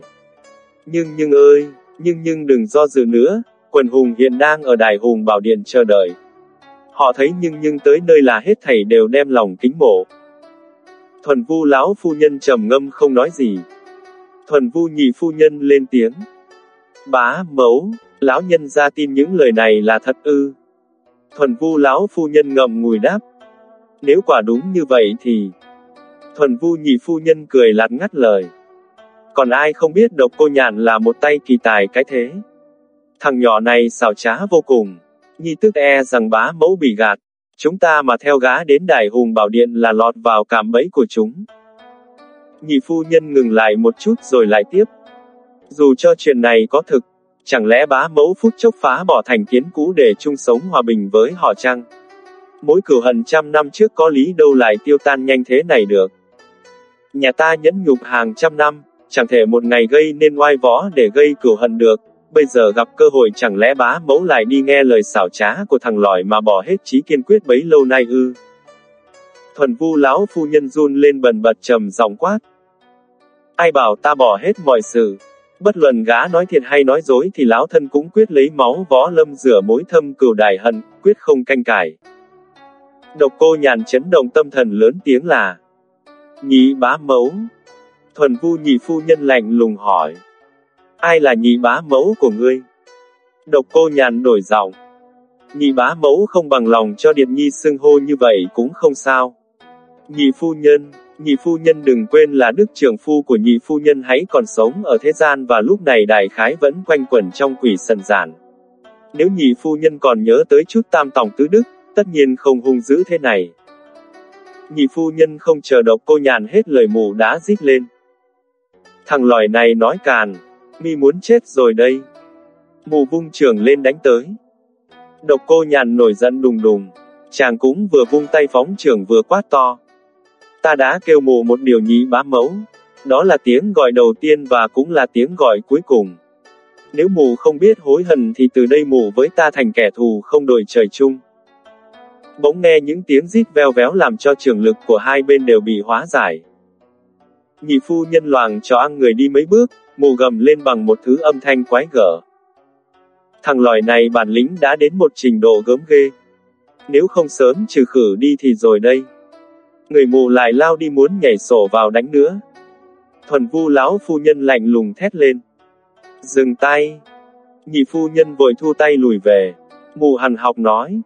Nhưng nhưng ơi, nhưng nhưng đừng do dự nữa, quần hùng hiện đang ở đài hùng bảo điện chờ đợi. Họ thấy nhưng nhưng tới nơi là hết thảy đều đem lòng kính mộ. Thuần vu lão phu nhân trầm ngâm không nói gì. Thuần vu nhị phu nhân lên tiếng. Bá, mẫu, lão nhân ra tin những lời này là thật ư. Thuần vu lão phu nhân ngậm ngùi đáp. Nếu quả đúng như vậy thì... Thuần vu nhị phu nhân cười lạt ngắt lời. Còn ai không biết độc cô nhàn là một tay kỳ tài cái thế. Thằng nhỏ này xảo trá vô cùng. Nhi tức e rằng bá mẫu bị gạt. Chúng ta mà theo gã đến đài hùng bảo điện là lọt vào cảm bẫy của chúng. Nhị phu nhân ngừng lại một chút rồi lại tiếp. Dù cho chuyện này có thực, chẳng lẽ bá mẫu phút chốc phá bỏ thành kiến cũ để chung sống hòa bình với họ chăng? mối cửu hận trăm năm trước có lý đâu lại tiêu tan nhanh thế này được. Nhà ta nhẫn nhục hàng trăm năm, chẳng thể một ngày gây nên oai võ để gây cửu hận được, bây giờ gặp cơ hội chẳng lẽ bá mẫu lại đi nghe lời xảo trá của thằng lỏi mà bỏ hết trí kiên quyết bấy lâu nay ư. Thuần vu lão phu nhân run lên bần bật trầm giọng quát. Ai bảo ta bỏ hết mọi sự. Bất luận gã nói thiệt hay nói dối thì lão thân cũng quyết lấy máu võ lâm rửa mối thâm cừu đài hận, quyết không canh cải. Độc cô nhàn chấn động tâm thần lớn tiếng là Nhị bá mẫu Thuần vu nhị phu nhân lạnh lùng hỏi Ai là nhị bá mẫu của ngươi? Độc cô nhàn nổi giọng Nhị bá mẫu không bằng lòng cho Điệt Nhi xưng hô như vậy cũng không sao. Nhị phu nhân, nhị phu nhân đừng quên là đức trưởng phu của nhị phu nhân hãy còn sống ở thế gian và lúc này đại khái vẫn quanh quẩn trong quỷ sần giản. Nếu nhị phu nhân còn nhớ tới chút tam tòng tứ đức, tất nhiên không hung dữ thế này. Nhị phu nhân không chờ độc cô nhàn hết lời mù đã rít lên. Thằng lòi này nói càn, mi muốn chết rồi đây. Mù vung trường lên đánh tới. Độc cô nhàn nổi giận đùng đùng. Chàng cũng vừa vung tay phóng trường vừa quát to. Ta đã kêu mù một điều nhí bá mẫu. Đó là tiếng gọi đầu tiên và cũng là tiếng gọi cuối cùng. Nếu mù không biết hối hận thì từ đây mù với ta thành kẻ thù không đổi trời chung. Bỗng nghe những tiếng rít veo véo làm cho trường lực của hai bên đều bị hóa giải. Nhị phu nhân loàng cho ăn người đi mấy bước, mù gầm lên bằng một thứ âm thanh quái gở. Thằng lòi này bản lĩnh đã đến một trình độ gớm ghê. Nếu không sớm trừ khử đi thì rồi đây. Người mù lại lao đi muốn nhảy sổ vào đánh nữa. Thuần vu lão phu nhân lạnh lùng thét lên. Dừng tay. Nhị phu nhân vội thu tay lùi về. Mù hằn học nói.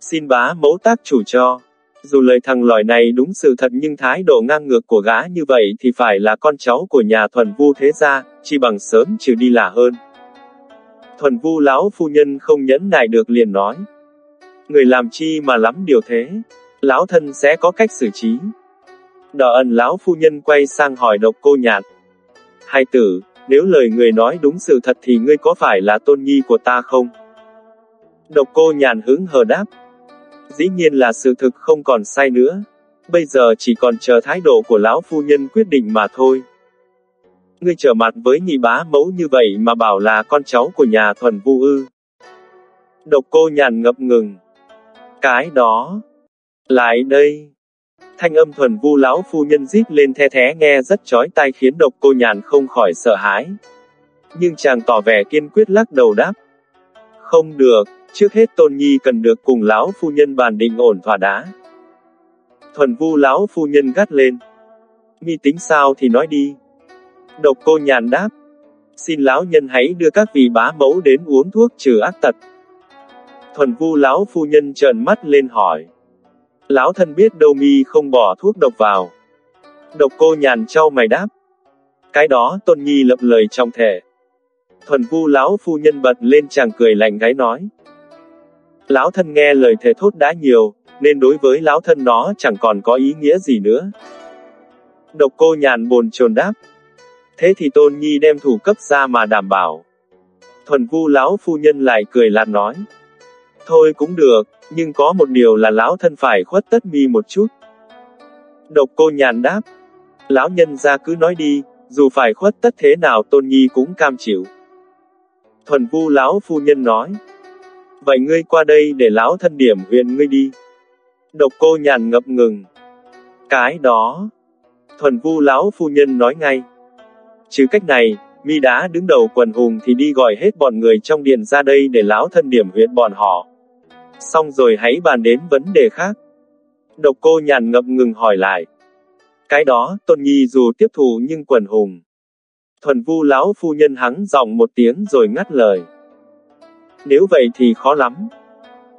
Xin bá mẫu tác chủ cho. Dù lời thằng lòi này đúng sự thật nhưng thái độ ngang ngược của gã như vậy thì phải là con cháu của nhà thuần vu thế gia, chỉ bằng sớm trừ đi là hơn. Thuần vu lão phu nhân không nhẫn nại được liền nói. Người làm chi mà lắm điều thế, lão thân sẽ có cách xử trí. Đỏ ẩn lão phu nhân quay sang hỏi độc cô nhạt. Hai tử, nếu lời người nói đúng sự thật thì ngươi có phải là tôn nhi của ta không? Độc cô nhàn hứng hờ đáp. Dĩ nhiên là sự thực không còn sai nữa. Bây giờ chỉ còn chờ thái độ của lão phu nhân quyết định mà thôi. Ngươi trở mặt với nhị bá mẫu như vậy mà bảo là con cháu của nhà thuần vu ư. Độc cô nhàn ngập ngừng. Cái đó. Lại đây. Thanh âm thuần vu lão phu nhân rít lên the thé nghe rất chói tai khiến độc cô nhàn không khỏi sợ hãi. Nhưng chàng tỏ vẻ kiên quyết lắc đầu đáp. Không được, trước hết tôn nhi cần được cùng lão phu nhân bàn định ổn thỏa đá. Thuần vu lão phu nhân gắt lên. nghi tính sao thì nói đi. Độc cô nhàn đáp. Xin lão nhân hãy đưa các vị bá mẫu đến uống thuốc trừ ác tật. Thuần vu lão phu nhân trợn mắt lên hỏi. Lão thân biết đâu mi không bỏ thuốc độc vào. Độc cô nhàn trao mày đáp. Cái đó tôn nhi lập lời trong thể. Thuần vu lão phu nhân bật lên chàng cười lạnh gái nói. Lão thân nghe lời thề thốt đã nhiều, nên đối với lão thân nó chẳng còn có ý nghĩa gì nữa. Độc cô nhàn bồn chồn đáp. Thế thì tôn nhi đem thủ cấp ra mà đảm bảo. Thuần vu lão phu nhân lại cười lạt nói. Thôi cũng được, nhưng có một điều là lão thân phải khuất tất mi một chút. Độc cô nhàn đáp. Lão nhân ra cứ nói đi, dù phải khuất tất thế nào tôn nhi cũng cam chịu. Thuần vu lão phu nhân nói. Vậy ngươi qua đây để lão thân điểm huyện ngươi đi. Độc cô nhàn ngập ngừng. Cái đó. Thuần vu lão phu nhân nói ngay. Chứ cách này, mi đã đứng đầu quần hùng thì đi gọi hết bọn người trong điện ra đây để lão thân điểm huyện bọn họ. Xong rồi hãy bàn đến vấn đề khác. Độc cô nhàn ngập ngừng hỏi lại. Cái đó, tôn nhi dù tiếp thù nhưng quần hùng. Thuần vu lão phu nhân hắng giọng một tiếng rồi ngắt lời. Nếu vậy thì khó lắm.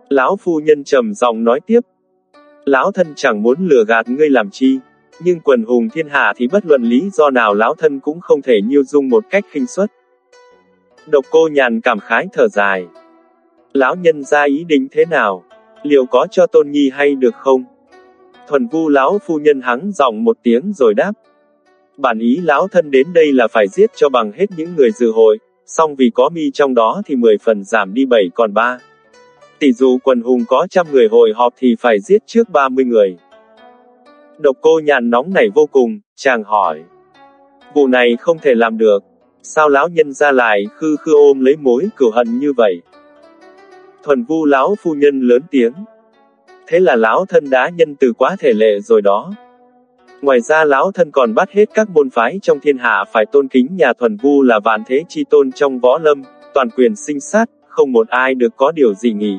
Lão phu nhân trầm giọng nói tiếp. Lão thân chẳng muốn lừa gạt ngươi làm chi. Nhưng quần hùng thiên hạ thì bất luận lý do nào lão thân cũng không thể nhiêu dung một cách khinh suất. Độc cô nhàn cảm khái thở dài. Lão nhân ra ý định thế nào? Liệu có cho tôn nhi hay được không? Thuần vu lão phu nhân hắng giọng một tiếng rồi đáp. Bản ý lão thân đến đây là phải giết cho bằng hết những người dự hội, song vì có mi trong đó thì 10 phần giảm đi 7 còn 3. Tỷ dù quần hùng có trăm người hội họp thì phải giết trước 30 người. Độc cô nhàn nóng nảy vô cùng, chàng hỏi. Vụ này không thể làm được. Sao lão nhân ra lại khư khư ôm lấy mối cửu hận như vậy? Thuần vu lão phu nhân lớn tiếng. Thế là lão thân đã nhân từ quá thể lệ rồi đó. Ngoài ra lão thân còn bắt hết các môn phái trong thiên hạ phải tôn kính nhà thuần vu là vạn thế chi tôn trong võ lâm, toàn quyền sinh sát, không một ai được có điều gì nghỉ.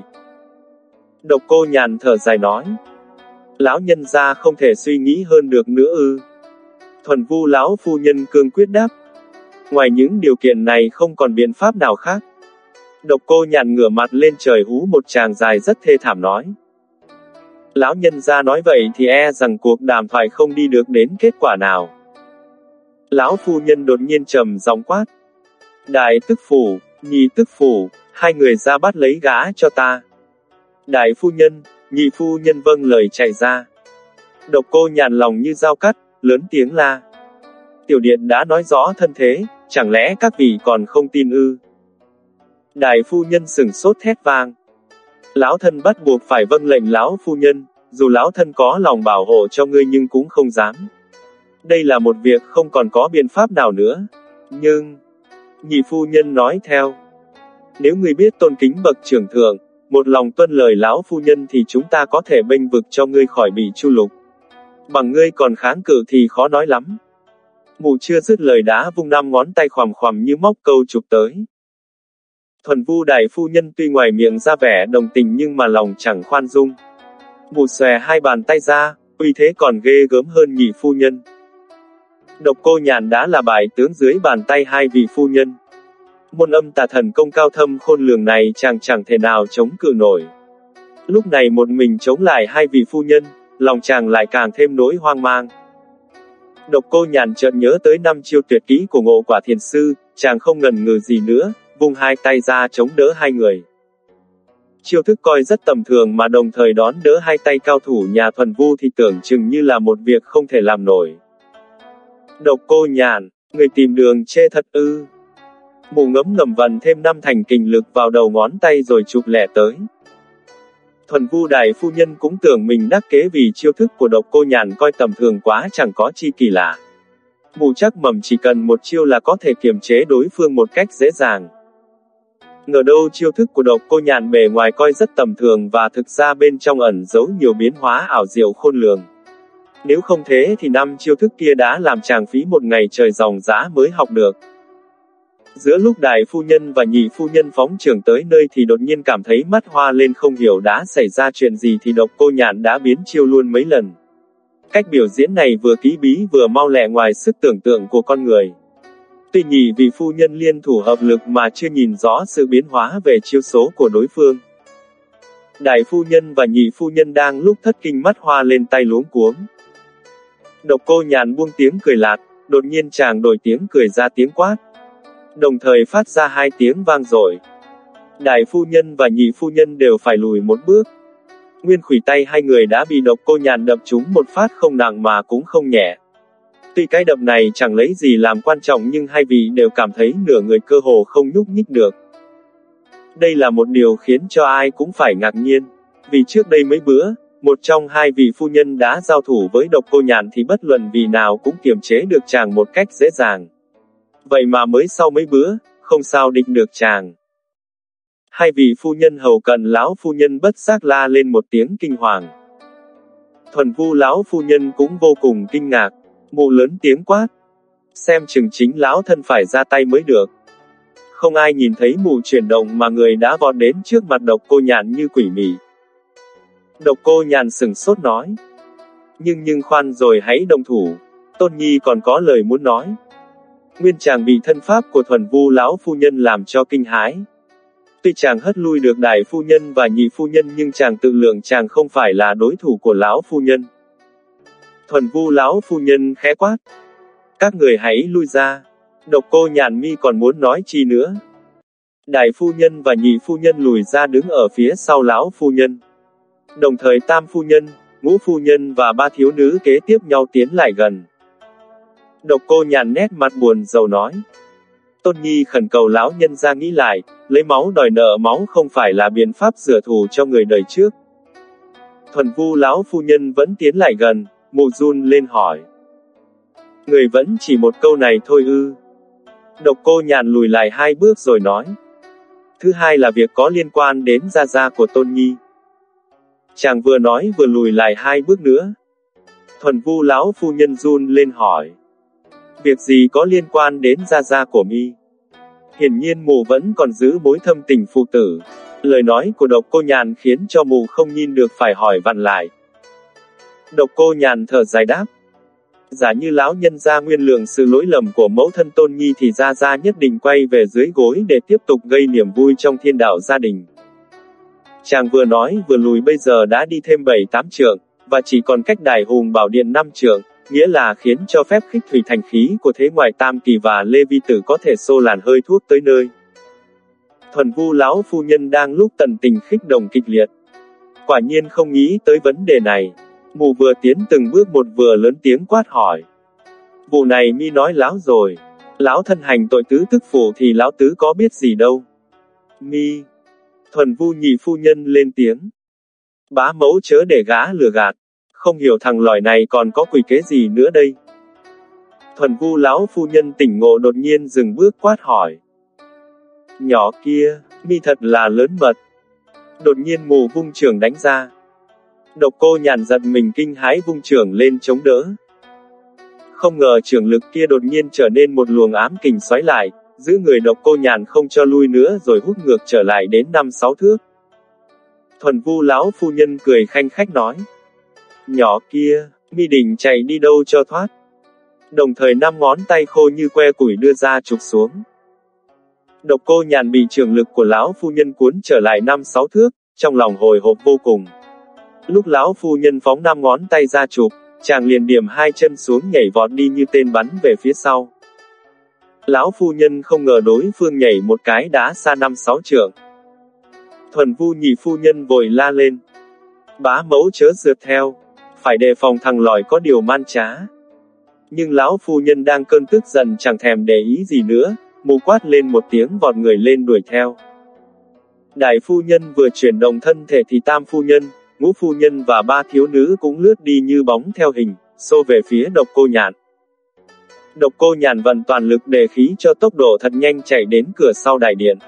Độc cô nhàn thở dài nói. Lão nhân ra không thể suy nghĩ hơn được nữa ư. Thuần vu lão phu nhân cương quyết đáp. Ngoài những điều kiện này không còn biện pháp nào khác. Độc cô nhàn ngửa mặt lên trời hú một tràng dài rất thê thảm nói. Lão nhân ra nói vậy thì e rằng cuộc đàm thoại không đi được đến kết quả nào. Lão phu nhân đột nhiên trầm giọng quát. Đại tức phủ, nhị tức phủ, hai người ra bắt lấy gã cho ta. Đại phu nhân, nhị phu nhân vâng lời chạy ra. Độc cô nhàn lòng như dao cắt, lớn tiếng la. Tiểu điện đã nói rõ thân thế, chẳng lẽ các vị còn không tin ư? Đại phu nhân sừng sốt thét vang. Lão thân bắt buộc phải vâng lệnh lão phu nhân, dù lão thân có lòng bảo hộ cho ngươi nhưng cũng không dám. Đây là một việc không còn có biện pháp nào nữa. Nhưng, nhị phu nhân nói theo. Nếu ngươi biết tôn kính bậc trưởng thượng, một lòng tuân lời lão phu nhân thì chúng ta có thể bênh vực cho ngươi khỏi bị chu lục. Bằng ngươi còn kháng cự thì khó nói lắm. Mụ chưa dứt lời đã vung năm ngón tay khoằm khoằm như móc câu chụp tới. Thuần vu đại phu nhân tuy ngoài miệng ra vẻ đồng tình nhưng mà lòng chẳng khoan dung. Mụ xòe hai bàn tay ra, uy thế còn ghê gớm hơn nhị phu nhân. Độc cô nhàn đã là bài tướng dưới bàn tay hai vị phu nhân. Môn âm tà thần công cao thâm khôn lường này chàng chẳng thể nào chống cự nổi. Lúc này một mình chống lại hai vị phu nhân, lòng chàng lại càng thêm nỗi hoang mang. Độc cô nhàn chợt nhớ tới năm chiêu tuyệt kỹ của ngộ quả thiền sư, chàng không ngần ngừ gì nữa, vung hai tay ra chống đỡ hai người. Chiêu thức coi rất tầm thường mà đồng thời đón đỡ hai tay cao thủ nhà thuần vu thì tưởng chừng như là một việc không thể làm nổi. Độc cô nhàn, người tìm đường chê thật ư. Mù ngấm ngầm vần thêm năm thành kình lực vào đầu ngón tay rồi chụp lẻ tới. Thuần vu đại phu nhân cũng tưởng mình đắc kế vì chiêu thức của độc cô nhàn coi tầm thường quá chẳng có chi kỳ lạ. Mù chắc mầm chỉ cần một chiêu là có thể kiềm chế đối phương một cách dễ dàng. Ngờ đâu chiêu thức của độc cô nhàn bề ngoài coi rất tầm thường và thực ra bên trong ẩn giấu nhiều biến hóa ảo diệu khôn lường. Nếu không thế thì năm chiêu thức kia đã làm chàng phí một ngày trời dòng giá mới học được. Giữa lúc đại phu nhân và nhị phu nhân phóng trường tới nơi thì đột nhiên cảm thấy mắt hoa lên không hiểu đã xảy ra chuyện gì thì độc cô nhạn đã biến chiêu luôn mấy lần. Cách biểu diễn này vừa ký bí vừa mau lẹ ngoài sức tưởng tượng của con người. Tuy nhị vị phu nhân liên thủ hợp lực mà chưa nhìn rõ sự biến hóa về chiêu số của đối phương. Đại phu nhân và nhị phu nhân đang lúc thất kinh mắt hoa lên tay luống cuống. Độc cô nhàn buông tiếng cười lạt, đột nhiên chàng đổi tiếng cười ra tiếng quát. Đồng thời phát ra hai tiếng vang dội. Đại phu nhân và nhị phu nhân đều phải lùi một bước. Nguyên khủy tay hai người đã bị độc cô nhàn đập trúng một phát không nặng mà cũng không nhẹ. Tuy cái đập này chẳng lấy gì làm quan trọng nhưng hai vị đều cảm thấy nửa người cơ hồ không nhúc nhích được. Đây là một điều khiến cho ai cũng phải ngạc nhiên. Vì trước đây mấy bữa, một trong hai vị phu nhân đã giao thủ với độc cô nhàn thì bất luận vì nào cũng kiềm chế được chàng một cách dễ dàng. Vậy mà mới sau mấy bữa, không sao định được chàng. Hai vị phu nhân hầu cận lão phu nhân bất giác la lên một tiếng kinh hoàng. Thuần vu lão phu nhân cũng vô cùng kinh ngạc, mụ lớn tiếng quát. Xem chừng chính lão thân phải ra tay mới được. Không ai nhìn thấy mụ chuyển động mà người đã vọt đến trước mặt độc cô nhàn như quỷ mị. Độc cô nhàn sừng sốt nói. Nhưng nhưng khoan rồi hãy đồng thủ. Tôn Nhi còn có lời muốn nói. Nguyên chàng bị thân pháp của thuần vu lão phu nhân làm cho kinh hãi. Tuy chàng hất lui được đại phu nhân và nhị phu nhân, nhưng chàng tự lượng chàng không phải là đối thủ của lão phu nhân. Thuần vu lão phu nhân khẽ quát. Các người hãy lui ra. Độc cô nhàn mi còn muốn nói chi nữa. Đại phu nhân và nhị phu nhân lùi ra đứng ở phía sau lão phu nhân. Đồng thời tam phu nhân, ngũ phu nhân và ba thiếu nữ kế tiếp nhau tiến lại gần. Độc cô nhàn nét mặt buồn giàu nói. Tôn Nhi khẩn cầu lão nhân ra nghĩ lại, lấy máu đòi nợ máu không phải là biện pháp rửa thù cho người đời trước. Thuần vu lão phu nhân vẫn tiến lại gần, mụ run lên hỏi. Người vẫn chỉ một câu này thôi ư. Độc cô nhàn lùi lại hai bước rồi nói. Thứ hai là việc có liên quan đến gia gia của Tôn Nhi. Chàng vừa nói vừa lùi lại hai bước nữa. Thuần vu lão phu nhân run lên hỏi. Việc gì có liên quan đến gia gia của mi? Hiển nhiên mù vẫn còn giữ mối thâm tình phụ tử. Lời nói của độc cô nhàn khiến cho mù không nhìn được phải hỏi vặn lại. Độc cô nhàn thở dài đáp. Giả như lão nhân ra nguyên lượng sự lỗi lầm của mẫu thân tôn nhi thì ra ra nhất định quay về dưới gối để tiếp tục gây niềm vui trong thiên đạo gia đình. Chàng vừa nói vừa lùi bây giờ đã đi thêm 7-8 trượng, và chỉ còn cách đài hùng bảo điện 5 trượng, nghĩa là khiến cho phép khích thủy thành khí của thế ngoại tam kỳ và lê vi tử có thể xô làn hơi thuốc tới nơi. Thuần vu lão phu nhân đang lúc tận tình khích đồng kịch liệt. Quả nhiên không nghĩ tới vấn đề này. Mù vừa tiến từng bước một vừa lớn tiếng quát hỏi. Vụ này mi nói láo rồi. Lão thân hành tội tứ tức phủ thì lão tứ có biết gì đâu. Mi. Thuần vu nhị phu nhân lên tiếng. Bá mẫu chớ để gã lừa gạt. Không hiểu thằng lòi này còn có quỷ kế gì nữa đây. Thuần vu lão phu nhân tỉnh ngộ đột nhiên dừng bước quát hỏi. Nhỏ kia, mi thật là lớn mật. Đột nhiên mù vung trường đánh ra. Độc cô nhàn giật mình kinh hái vung trường lên chống đỡ. Không ngờ trường lực kia đột nhiên trở nên một luồng ám kình xoáy lại, giữ người độc cô nhàn không cho lui nữa rồi hút ngược trở lại đến năm sáu thước. Thuần vu lão phu nhân cười khanh khách nói. Nhỏ kia, mi đình chạy đi đâu cho thoát. Đồng thời năm ngón tay khô như que củi đưa ra chụp xuống. Độc cô nhàn bị trường lực của lão phu nhân cuốn trở lại năm sáu thước, trong lòng hồi hộp vô cùng. Lúc lão phu nhân phóng năm ngón tay ra chụp, chàng liền điểm hai chân xuống nhảy vọt đi như tên bắn về phía sau. Lão phu nhân không ngờ đối phương nhảy một cái đá xa năm sáu trượng. Thuần vu nhị phu nhân vội la lên. Bá mẫu chớ dượt theo, phải đề phòng thằng lòi có điều man trá. Nhưng lão phu nhân đang cơn tức giận chẳng thèm để ý gì nữa, mù quát lên một tiếng vọt người lên đuổi theo. Đại phu nhân vừa chuyển động thân thể thì tam phu nhân, ngũ phu nhân và ba thiếu nữ cũng lướt đi như bóng theo hình, xô về phía độc cô nhạn. Độc cô nhàn vận toàn lực đề khí cho tốc độ thật nhanh chạy đến cửa sau đại điện.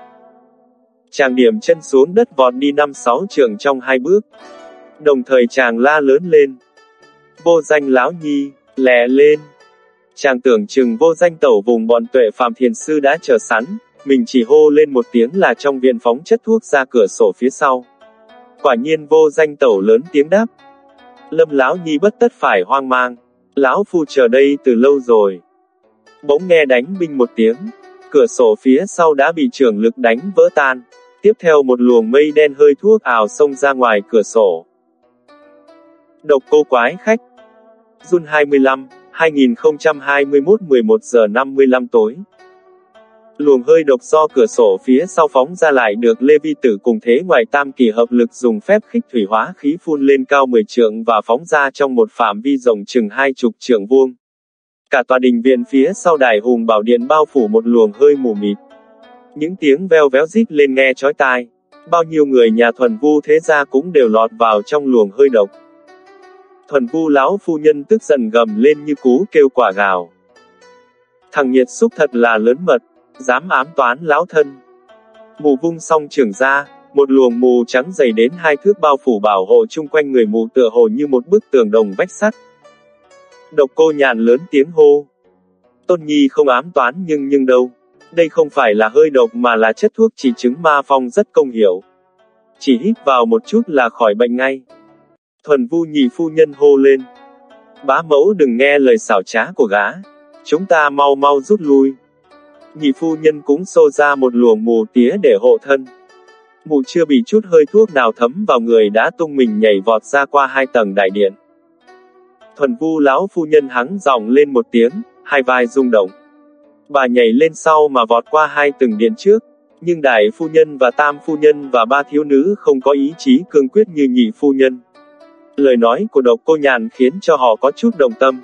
Chàng điểm chân xuống đất vọt đi năm sáu trường trong hai bước. Đồng thời chàng la lớn lên. Vô danh lão nhi, lè lên. Chàng tưởng chừng vô danh tẩu vùng bọn tuệ phạm thiền sư đã chờ sẵn, mình chỉ hô lên một tiếng là trong viện phóng chất thuốc ra cửa sổ phía sau. Quả nhiên vô danh tẩu lớn tiếng đáp. Lâm lão nhi bất tất phải hoang mang. Lão phu chờ đây từ lâu rồi. Bỗng nghe đánh binh một tiếng. Cửa sổ phía sau đã bị trường lực đánh vỡ tan. Tiếp theo một luồng mây đen hơi thuốc ảo xông ra ngoài cửa sổ. Độc cô quái khách. Jun 25, 2021 11 giờ 55 tối. Luồng hơi độc do cửa sổ phía sau phóng ra lại được Lê Vi Tử cùng thế ngoài tam kỳ hợp lực dùng phép khích thủy hóa khí phun lên cao 10 trượng và phóng ra trong một phạm vi rộng chừng hai chục trượng vuông. Cả tòa đình viện phía sau đài hùng bảo điện bao phủ một luồng hơi mù mịt. Những tiếng veo véo rít lên nghe chói tai. Bao nhiêu người nhà thuần vu thế gia cũng đều lọt vào trong luồng hơi độc. Thuần vu lão phu nhân tức giận gầm lên như cú kêu quả gào. Thằng nhiệt xúc thật là lớn mật, dám ám toán lão thân. Mù vung xong trường ra, một luồng mù trắng dày đến hai thước bao phủ bảo hộ chung quanh người mù tựa hồ như một bức tường đồng vách sắt. Độc cô nhàn lớn tiếng hô. Tôn Nhi không ám toán nhưng nhưng đâu. Đây không phải là hơi độc mà là chất thuốc chỉ chứng ma phong rất công hiệu. Chỉ hít vào một chút là khỏi bệnh ngay. Thuần vu nhị phu nhân hô lên. Bá mẫu đừng nghe lời xảo trá của gã. Chúng ta mau mau rút lui. Nhị phu nhân cũng xô ra một luồng mù tía để hộ thân. Mù chưa bị chút hơi thuốc nào thấm vào người đã tung mình nhảy vọt ra qua hai tầng đại điện. Thuần vu lão phu nhân hắng giọng lên một tiếng, hai vai rung động. Bà nhảy lên sau mà vọt qua hai từng điện trước, nhưng đại phu nhân và tam phu nhân và ba thiếu nữ không có ý chí cương quyết như nhị phu nhân. Lời nói của độc cô nhàn khiến cho họ có chút đồng tâm.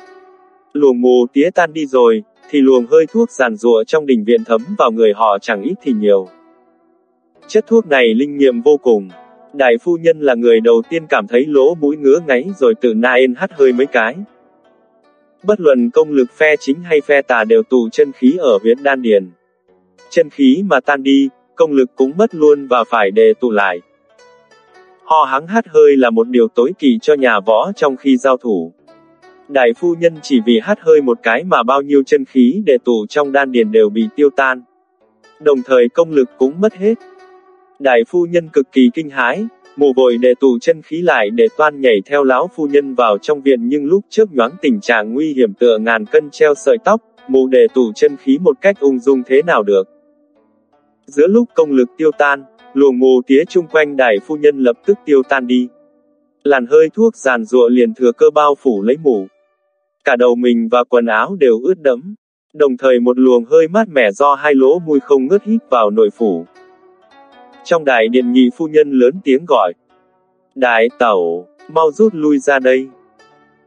Luồng mù tía tan đi rồi, thì luồng hơi thuốc giàn rụa trong đình viện thấm vào người họ chẳng ít thì nhiều. Chất thuốc này linh nghiệm vô cùng. Đại phu nhân là người đầu tiên cảm thấy lỗ mũi ngứa ngáy rồi tự naen hắt hơi mấy cái. Bất luận công lực phe chính hay phe tà đều tụ chân khí ở viễn đan điền. Chân khí mà tan đi, công lực cũng mất luôn và phải đề tụ lại. Ho hắng hát hơi là một điều tối kỵ cho nhà võ trong khi giao thủ. Đại phu nhân chỉ vì hát hơi một cái mà bao nhiêu chân khí để tụ trong đan điền đều bị tiêu tan. Đồng thời công lực cũng mất hết. Đại phu nhân cực kỳ kinh hãi, mù vội để tụ chân khí lại để toan nhảy theo lão phu nhân vào trong viện nhưng lúc trước nhoáng tình trạng nguy hiểm tựa ngàn cân treo sợi tóc, mù để tụ chân khí một cách ung dung thế nào được. Giữa lúc công lực tiêu tan, luồng mù tía chung quanh đại phu nhân lập tức tiêu tan đi. Làn hơi thuốc giàn rụa liền thừa cơ bao phủ lấy mù. Cả đầu mình và quần áo đều ướt đẫm. Đồng thời một luồng hơi mát mẻ do hai lỗ mũi không ngớt hít vào nội phủ. Trong đại điện nhị phu nhân lớn tiếng gọi. Đại tẩu, mau rút lui ra đây.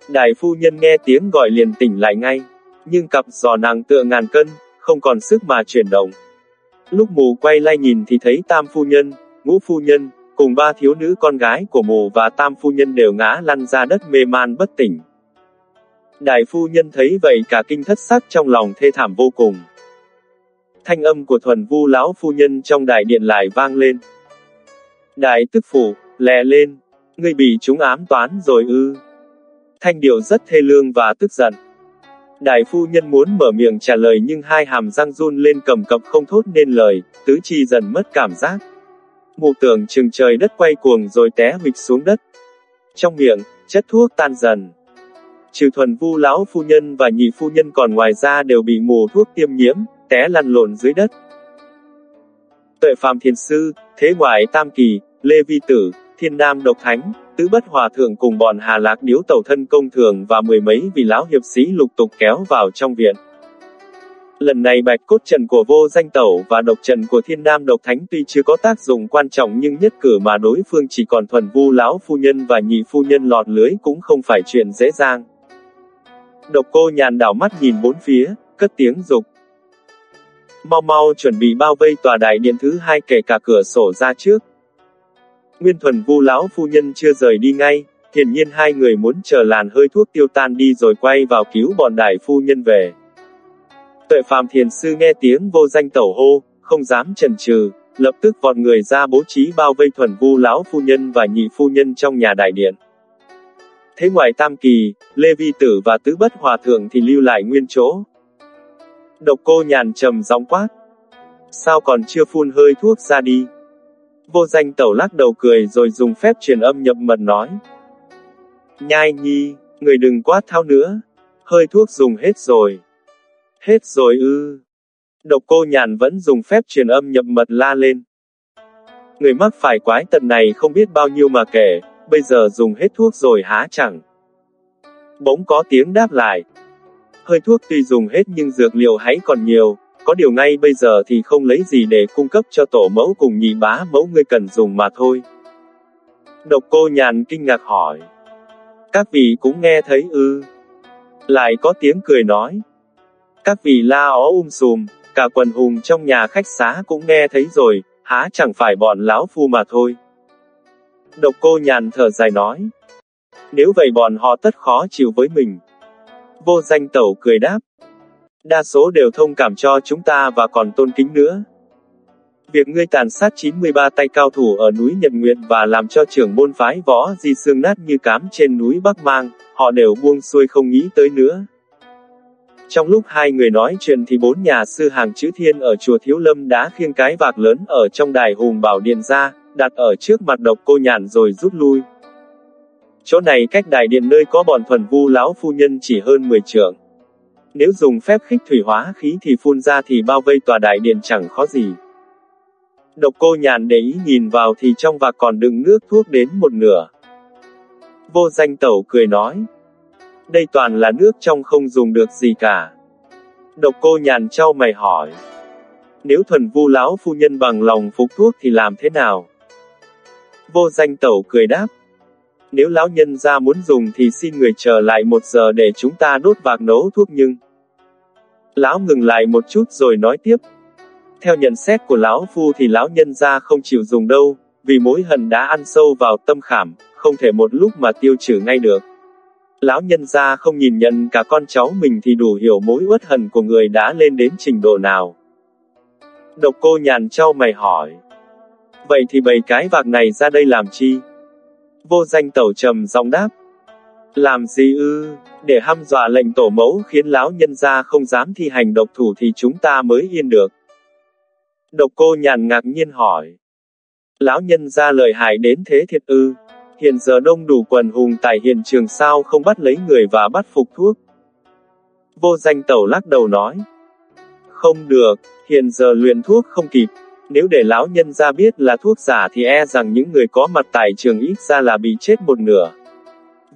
Đại phu nhân nghe tiếng gọi liền tỉnh lại ngay. Nhưng cặp giò nàng tựa ngàn cân, không còn sức mà chuyển động. Lúc mù quay lại nhìn thì thấy tam phu nhân, ngũ phu nhân, cùng ba thiếu nữ con gái của mù và tam phu nhân đều ngã lăn ra đất mê man bất tỉnh. Đại phu nhân thấy vậy cả kinh thất sắc trong lòng thê thảm vô cùng. Thanh âm của thuần vu lão phu nhân trong đại điện lại vang lên. Đại tức phủ, lè lên, ngươi bị chúng ám toán rồi ư. Thanh điệu rất thê lương và tức giận. Đại phu nhân muốn mở miệng trả lời nhưng hai hàm răng run lên cầm cập không thốt nên lời, tứ chi dần mất cảm giác. Mù tưởng chừng trời đất quay cuồng rồi té hụt xuống đất. Trong miệng, chất thuốc tan dần. Trừ thuần vu lão phu nhân và nhị phu nhân còn ngoài ra đều bị mù thuốc tiêm nhiễm, té lăn lộn dưới đất. Tuệ phàm thiền sư, thế ngoại tam kỳ, Lê Vi Tử, Thiên Nam Độc Thánh, Tứ Bất Hòa Thượng cùng bọn Hà Lạc Điếu Tẩu Thân Công Thường và mười mấy vị lão hiệp sĩ lục tục kéo vào trong viện. Lần này bạch cốt trận của vô danh tẩu và độc trận của thiên nam độc thánh tuy chưa có tác dụng quan trọng nhưng nhất cử mà đối phương chỉ còn thuần vu lão phu nhân và nhị phu nhân lọt lưới cũng không phải chuyện dễ dàng. Độc cô nhàn đảo mắt nhìn bốn phía, cất tiếng dục. Mau mau chuẩn bị bao vây tòa đại điện thứ hai kể cả cửa sổ ra trước. Nguyên thuần vu lão phu nhân chưa rời đi ngay, hiển nhiên hai người muốn chờ làn hơi thuốc tiêu tan đi rồi quay vào cứu bọn đại phu nhân về. Tuệ phàm thiền sư nghe tiếng vô danh tẩu hô, không dám chần chừ, lập tức vọt người ra bố trí bao vây thuần vu lão phu nhân và nhị phu nhân trong nhà đại điện. Thế ngoài tam kỳ, Lê Vi Tử và Tứ Bất Hòa Thượng thì lưu lại nguyên chỗ. Độc cô nhàn trầm giọng quát. Sao còn chưa phun hơi thuốc ra đi? Vô danh tẩu lắc đầu cười rồi dùng phép truyền âm nhập mật nói. Nhai nhi, người đừng quát thao nữa. Hơi thuốc dùng hết rồi. Hết rồi ư. Độc cô nhàn vẫn dùng phép truyền âm nhập mật la lên. Người mắc phải quái tật này không biết bao nhiêu mà kể, bây giờ dùng hết thuốc rồi há chẳng. Bỗng có tiếng đáp lại. Hơi thuốc tuy dùng hết nhưng dược liệu hãy còn nhiều, có điều ngay bây giờ thì không lấy gì để cung cấp cho tổ mẫu cùng nhị bá mẫu ngươi cần dùng mà thôi. Độc cô nhàn kinh ngạc hỏi. Các vị cũng nghe thấy ư. Lại có tiếng cười nói. Các vị la ó um sùm, cả quần hùng trong nhà khách xá cũng nghe thấy rồi, há chẳng phải bọn lão phu mà thôi. Độc cô nhàn thở dài nói. Nếu vậy bọn họ tất khó chịu với mình. Vô danh tẩu cười đáp. Đa số đều thông cảm cho chúng ta và còn tôn kính nữa. Việc ngươi tàn sát 93 tay cao thủ ở núi Nhật Nguyện và làm cho trưởng môn phái võ di xương nát như cám trên núi Bắc Mang, họ đều buông xuôi không nghĩ tới nữa. Trong lúc hai người nói chuyện thì bốn nhà sư hàng chữ thiên ở chùa Thiếu Lâm đã khiêng cái vạc lớn ở trong đài hùng bảo điện ra, đặt ở trước mặt độc cô nhàn rồi rút lui. Chỗ này cách đại điện nơi có bọn thuần vu lão phu nhân chỉ hơn 10 trượng. Nếu dùng phép khích thủy hóa khí thì phun ra thì bao vây tòa đại điện chẳng khó gì. Độc cô nhàn để ý nhìn vào thì trong vạc còn đựng nước thuốc đến một nửa. Vô danh tẩu cười nói. Đây toàn là nước trong không dùng được gì cả. Độc cô nhàn trao mày hỏi. Nếu thuần vu lão phu nhân bằng lòng phục thuốc thì làm thế nào? Vô danh tẩu cười đáp. Nếu lão nhân ra muốn dùng thì xin người chờ lại một giờ để chúng ta đốt vạc nấu thuốc nhưng. Lão ngừng lại một chút rồi nói tiếp. Theo nhận xét của lão phu thì lão nhân ra không chịu dùng đâu, vì mối hận đã ăn sâu vào tâm khảm, không thể một lúc mà tiêu trừ ngay được. Lão nhân gia không nhìn nhận cả con cháu mình thì đủ hiểu mối uất hận của người đã lên đến trình độ nào. Độc cô nhàn trao mày hỏi. Vậy thì bày cái vạc này ra đây làm chi? Vô danh tẩu trầm giọng đáp. Làm gì ư, để hăm dọa lệnh tổ mẫu khiến lão nhân gia không dám thi hành độc thủ thì chúng ta mới yên được. Độc cô nhàn ngạc nhiên hỏi. Lão nhân gia lời hại đến thế thiệt ư. Hiện giờ đông đủ quần hùng tại hiện trường sao không bắt lấy người và bắt phục thuốc. Vô danh tẩu lắc đầu nói. Không được, hiện giờ luyện thuốc không kịp. Nếu để lão nhân ra biết là thuốc giả thì e rằng những người có mặt tại trường ít ra là bị chết một nửa.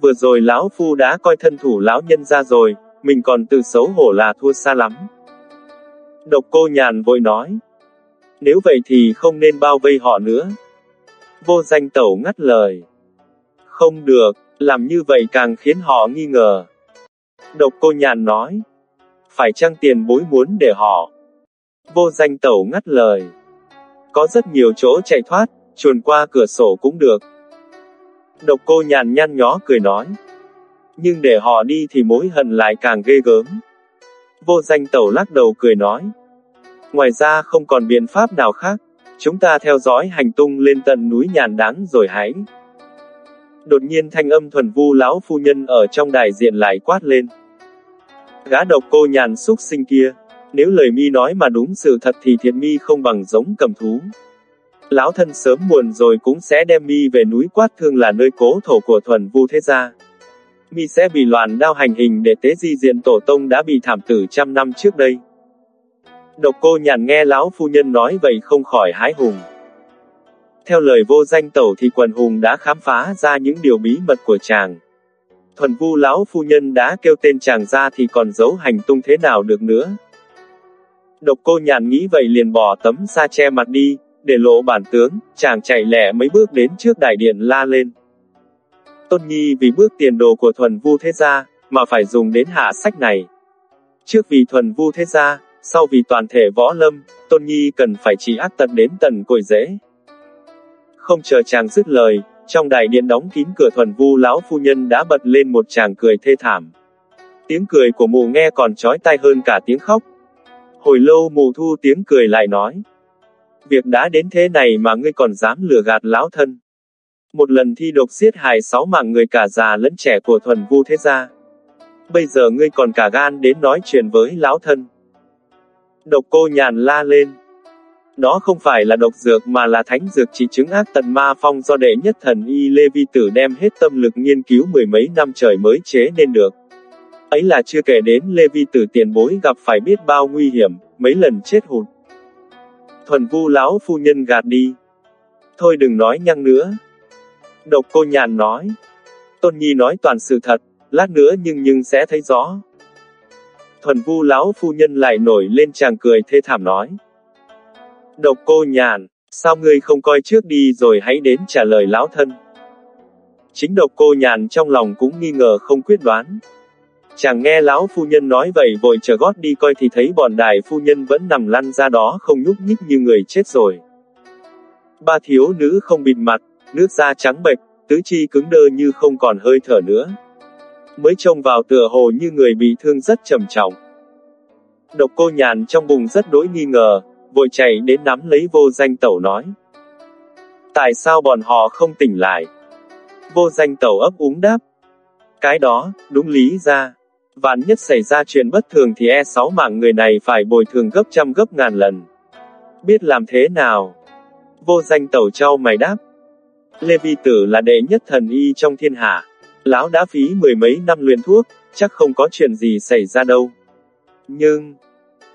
Vừa rồi lão phu đã coi thân thủ lão nhân ra rồi, mình còn tự xấu hổ là thua xa lắm. Độc cô nhàn vội nói. Nếu vậy thì không nên bao vây họ nữa. Vô danh tẩu ngắt lời. Không được, làm như vậy càng khiến họ nghi ngờ. Độc cô nhàn nói. Phải chăng tiền bối muốn để họ. Vô danh tẩu ngắt lời. Có rất nhiều chỗ chạy thoát, chuồn qua cửa sổ cũng được. Độc cô nhàn nhăn nhó cười nói. Nhưng để họ đi thì mối hận lại càng ghê gớm. Vô danh tẩu lắc đầu cười nói. Ngoài ra không còn biện pháp nào khác, chúng ta theo dõi hành tung lên tận núi nhàn đáng rồi hãy. Đột nhiên thanh âm thuần vu lão phu nhân ở trong đại diện lại quát lên. Gã độc cô nhàn xúc sinh kia, nếu lời mi nói mà đúng sự thật thì thiệt mi không bằng giống cầm thú. Lão thân sớm muộn rồi cũng sẽ đem mi về núi quát thương là nơi cố thổ của thuần vu thế gia. Mi sẽ bị loạn đao hành hình để tế di diện tổ tông đã bị thảm tử trăm năm trước đây. Độc cô nhàn nghe lão phu nhân nói vậy không khỏi hái hùng. Theo lời vô danh tẩu thì quần hùng đã khám phá ra những điều bí mật của chàng. Thuần vu lão phu nhân đã kêu tên chàng ra thì còn giấu hành tung thế nào được nữa. Độc cô nhàn nghĩ vậy liền bỏ tấm sa che mặt đi, để lộ bản tướng, chàng chạy lẹ mấy bước đến trước đại điện la lên. Tôn Nhi vì bước tiền đồ của thuần vu thế gia, mà phải dùng đến hạ sách này. Trước vì thuần vu thế gia, sau vì toàn thể võ lâm, Tôn Nhi cần phải chỉ ác tận đến tận cội rễ. Không chờ chàng dứt lời, trong đại điện đóng kín cửa thuần vu lão phu nhân đã bật lên một chàng cười thê thảm. Tiếng cười của mù nghe còn chói tai hơn cả tiếng khóc. Hồi lâu mù thu tiếng cười lại nói. Việc đã đến thế này mà ngươi còn dám lừa gạt lão thân. Một lần thi độc giết hại sáu mạng người cả già lẫn trẻ của thuần vu thế gia. Bây giờ ngươi còn cả gan đến nói chuyện với lão thân. Độc cô nhàn la lên. Đó không phải là độc dược mà là thánh dược chỉ chứng ác tận ma phong do đệ nhất thần y Lê Vi Tử đem hết tâm lực nghiên cứu mười mấy năm trời mới chế nên được. Ấy là chưa kể đến Lê Vi Tử tiền bối gặp phải biết bao nguy hiểm, mấy lần chết hụt. Thuần vu lão phu nhân gạt đi. Thôi đừng nói nhăng nữa. Độc cô nhàn nói. Tôn Nhi nói toàn sự thật, lát nữa nhưng nhưng sẽ thấy rõ. Thuần vu lão phu nhân lại nổi lên chàng cười thê thảm nói. Độc cô nhàn, sao ngươi không coi trước đi rồi hãy đến trả lời lão thân. Chính độc cô nhàn trong lòng cũng nghi ngờ không quyết đoán. Chàng nghe lão phu nhân nói vậy vội chờ gót đi coi thì thấy bọn đại phu nhân vẫn nằm lăn ra đó không nhúc nhích như người chết rồi. Ba thiếu nữ không bịt mặt, nước da trắng bệch, tứ chi cứng đơ như không còn hơi thở nữa. Mới trông vào tựa hồ như người bị thương rất trầm trọng. Độc cô nhàn trong bụng rất đối nghi ngờ, vội chạy đến nắm lấy vô danh tẩu nói. Tại sao bọn họ không tỉnh lại? Vô danh tẩu ấp úng đáp. Cái đó, đúng lý ra. Vạn nhất xảy ra chuyện bất thường thì e sáu mạng người này phải bồi thường gấp trăm gấp ngàn lần. Biết làm thế nào? Vô danh tẩu trao mày đáp. Lê Vi Tử là đệ nhất thần y trong thiên hạ. Lão đã phí mười mấy năm luyện thuốc, chắc không có chuyện gì xảy ra đâu. Nhưng,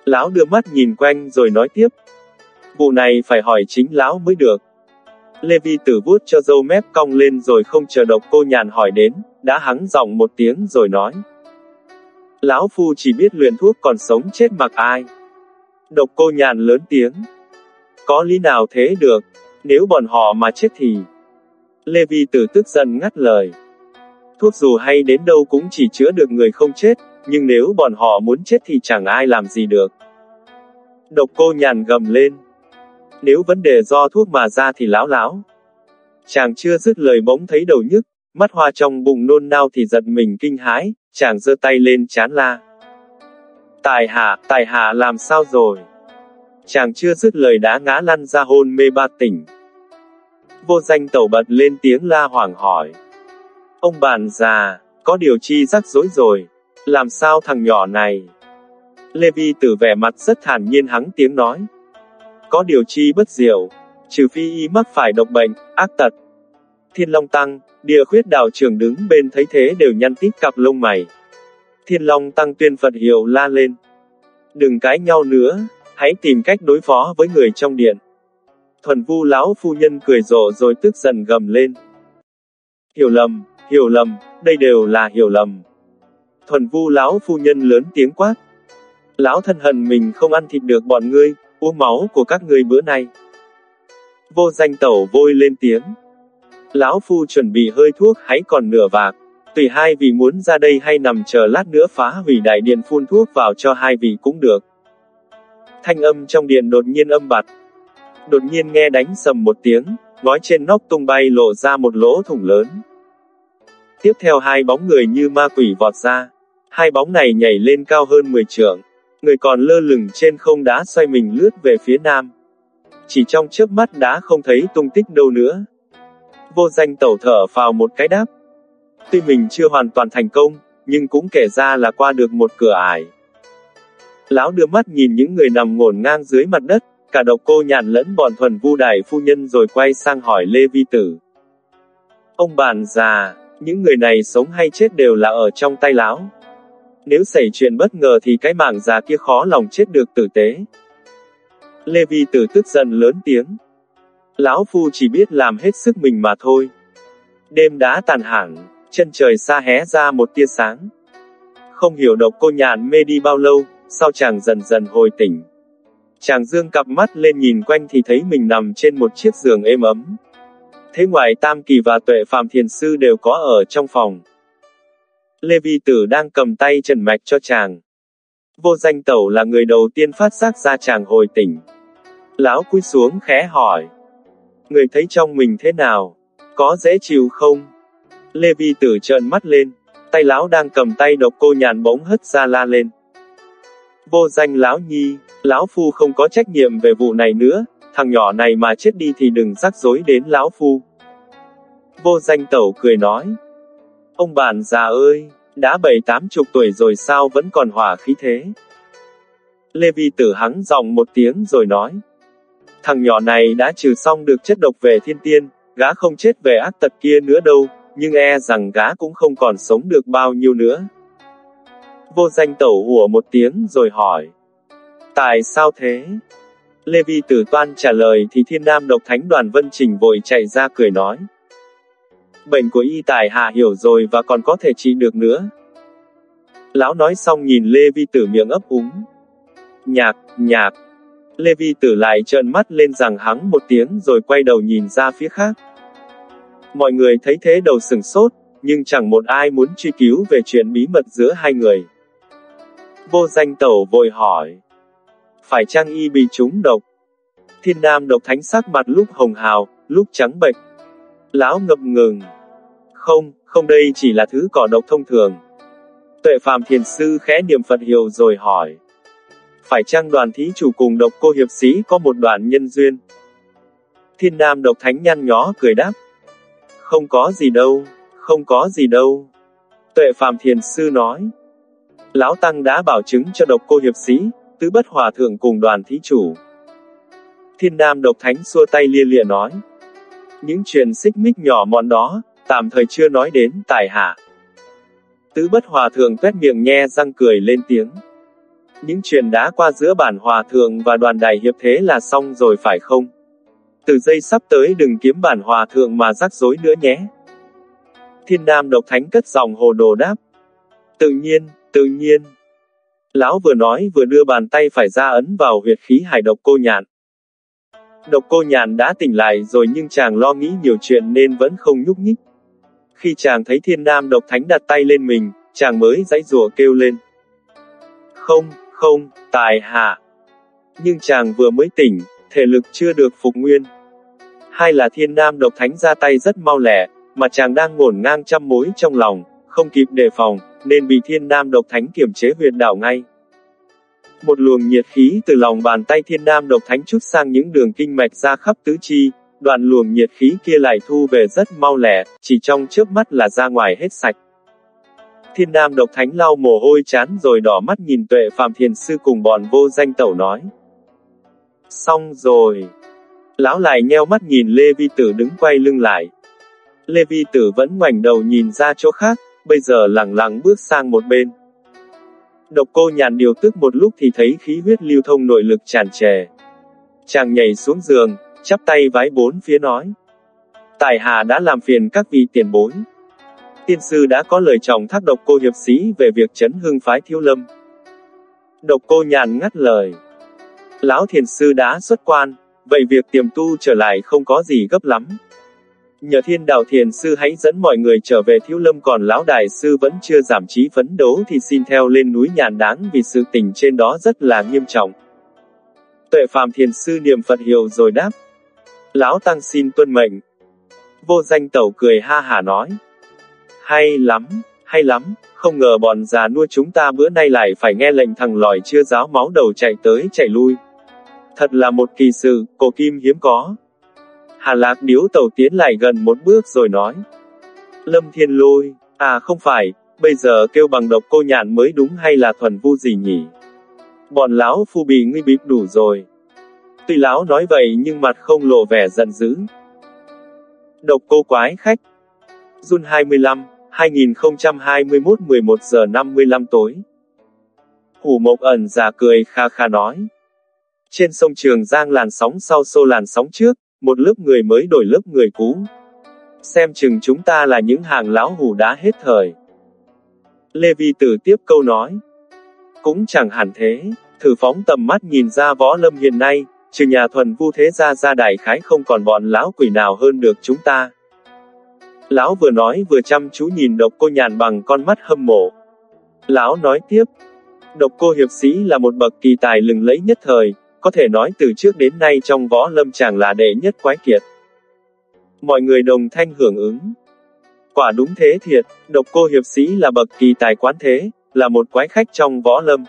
Lão đưa mắt nhìn quanh rồi nói tiếp. Vụ này phải hỏi chính lão mới được. Lê Vi tử vuốt cho dâu mép cong lên rồi không chờ độc cô nhàn hỏi đến, đã hắng giọng một tiếng rồi nói. Lão Phu chỉ biết luyện thuốc còn sống chết mặc ai. Độc cô nhàn lớn tiếng. Có lý nào thế được, nếu bọn họ mà chết thì... Lê Vi tử tức giận ngắt lời. Thuốc dù hay đến đâu cũng chỉ chữa được người không chết, nhưng nếu bọn họ muốn chết thì chẳng ai làm gì được. Độc cô nhàn gầm lên. Nếu vấn đề do thuốc mà ra thì lão lão. Chàng chưa dứt lời bỗng thấy đầu nhức, mắt hoa trong bụng nôn nao thì giật mình kinh hãi, chàng giơ tay lên chán la. Tài hạ, tài hạ làm sao rồi? Chàng chưa dứt lời đã ngã lăn ra hôn mê ba tỉnh. Vô danh tẩu bật lên tiếng la hoảng hỏi. Ông bạn già, có điều chi rắc rối rồi, làm sao thằng nhỏ này? Lê Vi tử vẻ mặt rất thản nhiên hắng tiếng nói. Có điều chi bất diệu, trừ phi y mắc phải độc bệnh, ác tật. Thiên Long Tăng, địa khuyết đạo trưởng đứng bên thấy thế đều nhăn tít cặp lông mày. Thiên Long Tăng tuyên Phật hiệu la lên. Đừng cãi nhau nữa, hãy tìm cách đối phó với người trong điện. Thuần vu lão phu nhân cười rộ rồi tức giận gầm lên. Hiểu lầm, hiểu lầm, đây đều là hiểu lầm. Thuần vu lão phu nhân lớn tiếng quát. Lão thân hận mình không ăn thịt được bọn ngươi, uống máu của các ngươi bữa nay. Vô danh tẩu vôi lên tiếng. Lão phu chuẩn bị hơi thuốc hãy còn nửa vạc. Tùy hai vị muốn ra đây hay nằm chờ lát nữa phá hủy đại điện phun thuốc vào cho hai vị cũng được. Thanh âm trong điện đột nhiên âm bặt. Đột nhiên nghe đánh sầm một tiếng, ngói trên nóc tung bay lộ ra một lỗ thủng lớn. Tiếp theo hai bóng người như ma quỷ vọt ra. Hai bóng này nhảy lên cao hơn 10 trượng. Người còn lơ lửng trên không đá xoay mình lướt về phía nam. Chỉ trong chớp mắt đã không thấy tung tích đâu nữa. Vô danh tẩu thở vào một cái đáp. Tuy mình chưa hoàn toàn thành công, nhưng cũng kể ra là qua được một cửa ải. Lão đưa mắt nhìn những người nằm ngổn ngang dưới mặt đất, cả độc cô nhàn lẫn bọn thuần vu đại phu nhân rồi quay sang hỏi Lê Vi Tử. Ông bạn già, những người này sống hay chết đều là ở trong tay lão. Nếu xảy chuyện bất ngờ thì cái mạng già kia khó lòng chết được tử tế. Lê Vi Tử tức giận lớn tiếng. Lão Phu chỉ biết làm hết sức mình mà thôi. Đêm đã tàn hẳn, chân trời xa hé ra một tia sáng. Không hiểu độc cô nhàn mê đi bao lâu, sau chàng dần dần hồi tỉnh. Chàng dương cặp mắt lên nhìn quanh thì thấy mình nằm trên một chiếc giường êm ấm. Thế ngoài Tam Kỳ và Tuệ Phạm Thiền Sư đều có ở trong phòng. Lê Vi Tử đang cầm tay trần mạch cho chàng. Vô danh tẩu là người đầu tiên phát giác ra chàng hồi tỉnh. Lão cúi xuống khẽ hỏi. Người thấy trong mình thế nào? Có dễ chịu không? Lê Vi Tử trợn mắt lên. Tay lão đang cầm tay độc cô nhàn bỗng hất ra la lên. Vô danh lão nhi, lão phu không có trách nhiệm về vụ này nữa, thằng nhỏ này mà chết đi thì đừng rắc rối đến lão phu. Vô danh tẩu cười nói. Ông bạn già ơi, đã bảy tám chục tuổi rồi sao vẫn còn hỏa khí thế. Lê Vi tử hắng giọng một tiếng rồi nói. Thằng nhỏ này đã trừ xong được chất độc về thiên tiên, gã không chết về ác tật kia nữa đâu, nhưng e rằng gã cũng không còn sống được bao nhiêu nữa. Vô danh tẩu hùa một tiếng rồi hỏi. Tại sao thế? Lê Vi Tử Toan trả lời thì thiên nam độc thánh đoàn vân trình vội chạy ra cười nói. Bệnh của y tài hạ hiểu rồi và còn có thể trị được nữa. Lão nói xong nhìn Lê Vi Tử miệng ấp úng. Nhạc, nhạc. Lê Vi Tử lại trợn mắt lên rằng hắng một tiếng rồi quay đầu nhìn ra phía khác. Mọi người thấy thế đầu sừng sốt, nhưng chẳng một ai muốn truy cứu về chuyện bí mật giữa hai người. Vô danh tẩu vội hỏi. Phải chăng y bị trúng độc? Thiên nam độc thánh sắc mặt lúc hồng hào, lúc trắng bệch. Lão ngập ngừng. Không, không đây chỉ là thứ cỏ độc thông thường. Tuệ phàm thiền sư khẽ niệm Phật hiệu rồi hỏi. Phải chăng đoàn thí chủ cùng độc cô hiệp sĩ có một đoạn nhân duyên? Thiên nam độc thánh nhăn nhó cười đáp. Không có gì đâu, không có gì đâu. Tuệ phàm thiền sư nói. Lão Tăng đã bảo chứng cho độc cô hiệp sĩ, tứ bất hòa thượng cùng đoàn thí chủ. Thiên Nam độc thánh xua tay lia lịa nói. Những chuyện xích mích nhỏ mọn đó, tạm thời chưa nói đến, tài hạ. Tứ bất hòa thượng tuét miệng nhe răng cười lên tiếng. Những chuyện đã qua giữa bản hòa thượng và đoàn đại hiệp thế là xong rồi phải không? Từ giây sắp tới đừng kiếm bản hòa thượng mà rắc rối nữa nhé. Thiên Nam độc thánh cất giọng hồ đồ đáp. Tự nhiên, tự nhiên. Lão vừa nói vừa đưa bàn tay phải ra ấn vào huyệt khí hải độc cô nhạn. Độc cô nhàn đã tỉnh lại rồi nhưng chàng lo nghĩ nhiều chuyện nên vẫn không nhúc nhích. Khi chàng thấy thiên nam độc thánh đặt tay lên mình, chàng mới dãy rùa kêu lên. Không, không, tài hạ. Nhưng chàng vừa mới tỉnh, thể lực chưa được phục nguyên. Hai là thiên nam độc thánh ra tay rất mau lẹ, mà chàng đang ngổn ngang trăm mối trong lòng, không kịp đề phòng, nên bị thiên nam độc thánh kiểm chế huyệt đảo ngay. Một luồng nhiệt khí từ lòng bàn tay thiên nam độc thánh chút sang những đường kinh mạch ra khắp tứ chi, đoạn luồng nhiệt khí kia lại thu về rất mau lẻ, chỉ trong chớp mắt là ra ngoài hết sạch. Thiên nam độc thánh lau mồ hôi chán rồi đỏ mắt nhìn tuệ Phạm thiền sư cùng bọn vô danh tẩu nói. Xong rồi. Lão lại nheo mắt nhìn Lê Vi Tử đứng quay lưng lại. Lê Vi Tử vẫn ngoảnh đầu nhìn ra chỗ khác, bây giờ lặng lặng bước sang một bên. Độc cô nhàn điều tức một lúc thì thấy khí huyết lưu thông nội lực tràn trề. Chàng nhảy xuống giường, chắp tay vái bốn phía nói. Tài hạ đã làm phiền các vị tiền bối. Tiên sư đã có lời trọng thác độc cô hiệp sĩ về việc chấn hưng phái thiếu lâm. Độc cô nhàn ngắt lời. Lão thiền sư đã xuất quan, vậy việc tiềm tu trở lại không có gì gấp lắm. Nhờ thiên đạo thiền sư hãy dẫn mọi người trở về thiếu lâm còn lão đại sư vẫn chưa giảm trí phấn đấu thì xin theo lên núi nhàn đáng vì sự tình trên đó rất là nghiêm trọng. Tuệ phàm thiền sư niệm Phật hiệu rồi đáp. Lão tăng xin tuân mệnh. Vô danh tẩu cười ha hà nói. Hay lắm, hay lắm, không ngờ bọn già nua chúng ta bữa nay lại phải nghe lệnh thằng lòi chưa giáo máu đầu chạy tới chạy lui. Thật là một kỳ sự, cổ kim hiếm có. Hà Lạc điếu tàu tiến lại gần một bước rồi nói. Lâm Thiên Lôi, à không phải, bây giờ kêu bằng độc cô nhạn mới đúng hay là thuần vu gì nhỉ? Bọn lão phu bị nguy bịp đủ rồi. Tuy lão nói vậy nhưng mặt không lộ vẻ giận dữ. Độc cô quái khách. Jun 25, 2021 11 giờ 55 tối. Hủ mộc ẩn giả cười kha kha nói. Trên sông Trường Giang làn sóng sau xô làn sóng trước, một lớp người mới đổi lớp người cũ. Xem chừng chúng ta là những hàng lão hủ đã hết thời. Lê Vi Tử tiếp câu nói. Cũng chẳng hẳn thế, thử phóng tầm mắt nhìn ra võ lâm hiện nay, trừ nhà thuần vu thế gia gia đại khái không còn bọn lão quỷ nào hơn được chúng ta. Lão vừa nói vừa chăm chú nhìn độc cô nhàn bằng con mắt hâm mộ. Lão nói tiếp, độc cô hiệp sĩ là một bậc kỳ tài lừng lẫy nhất thời, có thể nói từ trước đến nay trong võ lâm chàng là đệ nhất quái kiệt. Mọi người đồng thanh hưởng ứng. Quả đúng thế thiệt, độc cô hiệp sĩ là bậc kỳ tài quán thế, là một quái khách trong võ lâm.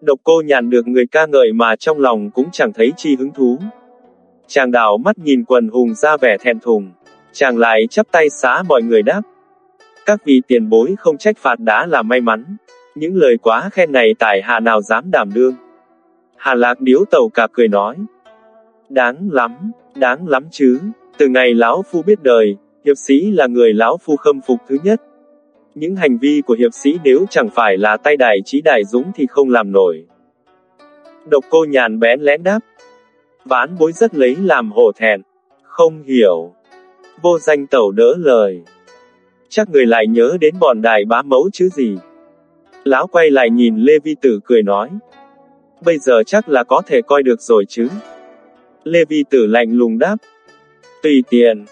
Độc cô nhàn được người ca ngợi mà trong lòng cũng chẳng thấy chi hứng thú. Chàng đảo mắt nhìn quần hùng ra vẻ thèm thùng. Chàng lại chắp tay xá mọi người đáp. Các vị tiền bối không trách phạt đã là may mắn. Những lời quá khen này tại hạ nào dám đảm đương. Hà Lạc điếu tàu cả cười nói. Đáng lắm, đáng lắm chứ. Từ ngày lão phu biết đời, hiệp sĩ là người lão phu khâm phục thứ nhất. Những hành vi của hiệp sĩ nếu chẳng phải là tay đại trí đại dũng thì không làm nổi. Độc cô nhàn bén lén đáp. Ván bối rất lấy làm hổ thẹn. Không hiểu. Vô danh tẩu đỡ lời. Chắc người lại nhớ đến bọn đại bá mẫu chứ gì. Lão quay lại nhìn Lê Vi Tử cười nói. Bây giờ chắc là có thể coi được rồi chứ. Lê Vi Tử lạnh lùng đáp. Tùy tiện.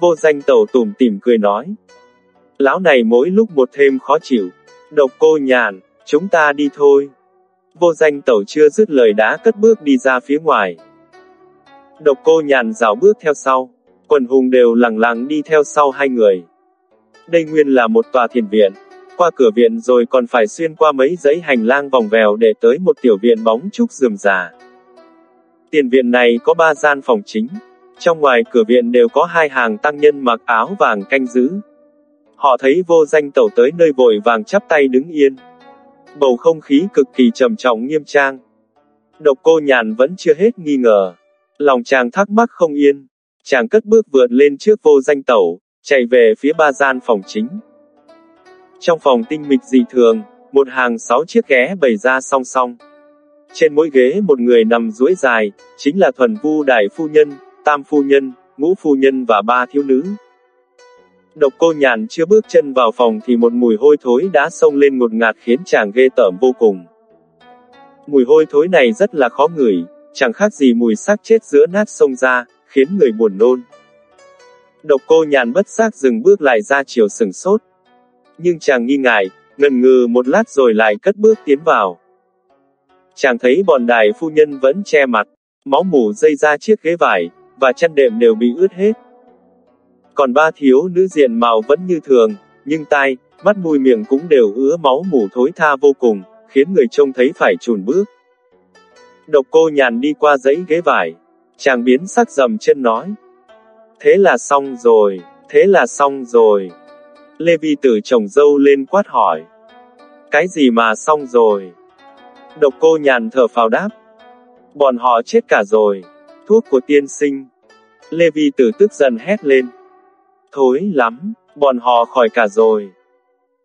Vô danh tẩu tủm tỉm cười nói. Lão này mỗi lúc một thêm khó chịu. Độc cô nhàn, chúng ta đi thôi. Vô danh tẩu chưa dứt lời đã cất bước đi ra phía ngoài. Độc cô nhàn rào bước theo sau. Quần hùng đều lặng lặng đi theo sau hai người. Đây nguyên là một tòa thiền viện, qua cửa viện rồi còn phải xuyên qua mấy dãy hành lang vòng vèo để tới một tiểu viện bóng trúc rườm rà. Tiền viện này có ba gian phòng chính. Trong ngoài cửa viện đều có hai hàng tăng nhân mặc áo vàng canh giữ. Họ thấy vô danh tẩu tới nơi vội vàng chắp tay đứng yên. Bầu không khí cực kỳ trầm trọng nghiêm trang. Độc cô nhàn vẫn chưa hết nghi ngờ. Lòng chàng thắc mắc không yên. Chàng cất bước vượt lên trước vô danh tẩu, chạy về phía ba gian phòng chính. Trong phòng tinh mịch dị thường, một hàng sáu chiếc ghé bày ra song song. Trên mỗi ghế một người nằm duỗi dài, chính là thuần vu đại phu nhân, tam phu nhân, ngũ phu nhân và ba thiếu nữ. Độc cô nhàn chưa bước chân vào phòng thì một mùi hôi thối đã xông lên ngột ngạt khiến chàng ghê tởm vô cùng. Mùi hôi thối này rất là khó ngửi, chẳng khác gì mùi xác chết giữa nát sông ra, khiến người buồn nôn. Độc cô nhàn bất giác dừng bước lại ra chiều sừng sốt. Nhưng chàng nghi ngại, ngần ngừ một lát rồi lại cất bước tiến vào. Chàng thấy bọn đài phu nhân vẫn che mặt, máu mủ dây ra chiếc ghế vải, và chăn đệm đều bị ướt hết. Còn ba thiếu nữ diện mạo vẫn như thường, nhưng tai, mắt mũi miệng cũng đều ứa máu mủ thối tha vô cùng, khiến người trông thấy phải chùn bước. Độc cô nhàn đi qua dãy ghế vải, chàng biến sắc dầm chân nói. Thế là xong rồi, thế là xong rồi. Lê Vi tử chồng dâu lên quát hỏi. Cái gì mà xong rồi? Độc cô nhàn thở phào đáp. Bọn họ chết cả rồi. Thuốc của tiên sinh. Lê Vi tử tức giận hét lên. Thối lắm, bọn họ khỏi cả rồi.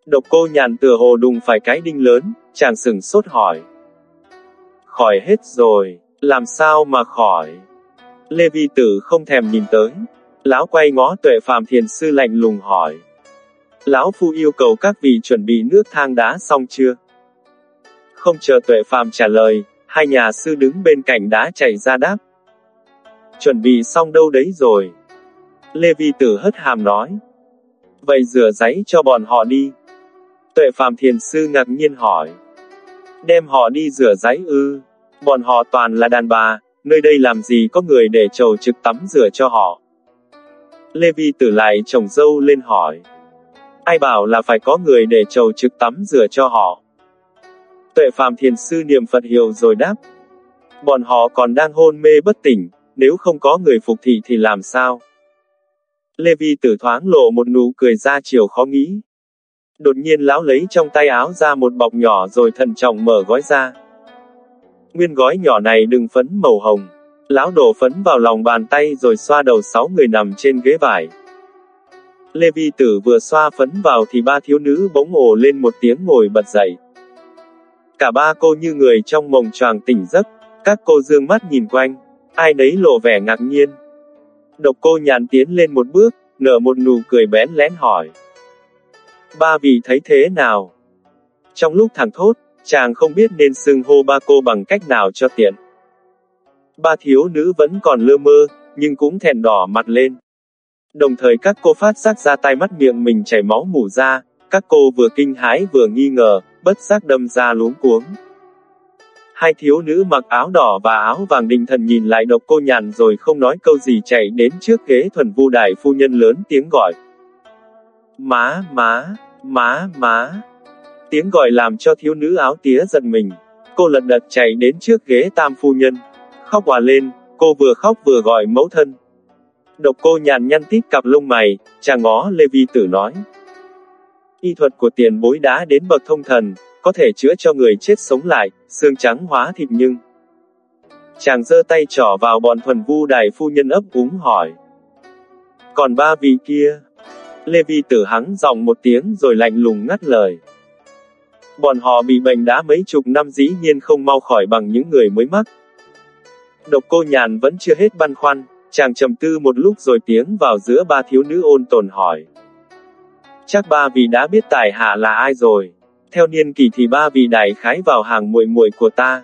Độc cô nhàn tựa hồ đùng phải cái đinh lớn, chàng sừng sốt hỏi. Khỏi hết rồi, làm sao mà khỏi? Lê Vi Tử không thèm nhìn tới. Lão quay ngó tuệ phàm thiền sư lạnh lùng hỏi. Lão phu yêu cầu các vị chuẩn bị nước thang đá xong chưa? Không chờ tuệ phàm trả lời, hai nhà sư đứng bên cạnh đá chạy ra đáp. Chuẩn bị xong đâu đấy rồi. Lê Vi Tử hất hàm nói. Vậy rửa giấy cho bọn họ đi. Tuệ phàm thiền sư ngạc nhiên hỏi. Đem họ đi rửa giấy ư. Bọn họ toàn là đàn bà, nơi đây làm gì có người để trầu trực tắm rửa cho họ. Lê Vi tử lại chồng dâu lên hỏi. Ai bảo là phải có người để trầu trực tắm rửa cho họ. Tuệ Phạm thiền sư niệm Phật hiểu rồi đáp. Bọn họ còn đang hôn mê bất tỉnh, nếu không có người phục thị thì làm sao? Lê Vi tử thoáng lộ một nụ cười ra chiều khó nghĩ. Đột nhiên lão lấy trong tay áo ra một bọc nhỏ rồi thận trọng mở gói ra. Nguyên gói nhỏ này đừng phấn màu hồng. Lão đổ phấn vào lòng bàn tay rồi xoa đầu sáu người nằm trên ghế vải. Lê Vi Tử vừa xoa phấn vào thì ba thiếu nữ bỗng ồ lên một tiếng ngồi bật dậy. Cả ba cô như người trong mộng choàng tỉnh giấc, các cô dương mắt nhìn quanh, ai nấy lộ vẻ ngạc nhiên. Độc cô nhàn tiến lên một bước, nở một nụ cười bén lén hỏi. Ba vị thấy thế nào? Trong lúc thằng thốt, chàng không biết nên xưng hô ba cô bằng cách nào cho tiện. Ba thiếu nữ vẫn còn lơ mơ, nhưng cũng thẹn đỏ mặt lên. Đồng thời các cô phát giác ra tay mắt miệng mình chảy máu mủ ra, các cô vừa kinh hãi vừa nghi ngờ, bất giác đâm ra luống cuống. Hai thiếu nữ mặc áo đỏ và áo vàng định thần nhìn lại độc cô nhàn rồi không nói câu gì chạy đến trước ghế thuần vu đại phu nhân lớn tiếng gọi. Má, má, má, má. Tiếng gọi làm cho thiếu nữ áo tía giật mình. Cô lật đật chạy đến trước ghế tam phu nhân. Khóc hòa lên, cô vừa khóc vừa gọi mẫu thân. Độc cô nhàn nhăn tít cặp lông mày, chàng ngó Lê Vi Tử nói. Y thuật của tiền bối đã đến bậc thông thần, có thể chữa cho người chết sống lại, xương trắng hóa thịt nhưng. Chàng giơ tay trỏ vào bọn thuần vu đại phu nhân ấp úng hỏi. Còn ba vị kia? Lê Vi tử hắng giọng một tiếng rồi lạnh lùng ngắt lời. Bọn họ bị bệnh đã mấy chục năm dĩ nhiên không mau khỏi bằng những người mới mắc. Độc cô nhàn vẫn chưa hết băn khoăn, chàng trầm tư một lúc rồi tiếng vào giữa ba thiếu nữ ôn tồn hỏi. Chắc ba vị đã biết tài hạ là ai rồi. Theo niên kỷ thì ba vị đại khái vào hàng muội muội của ta.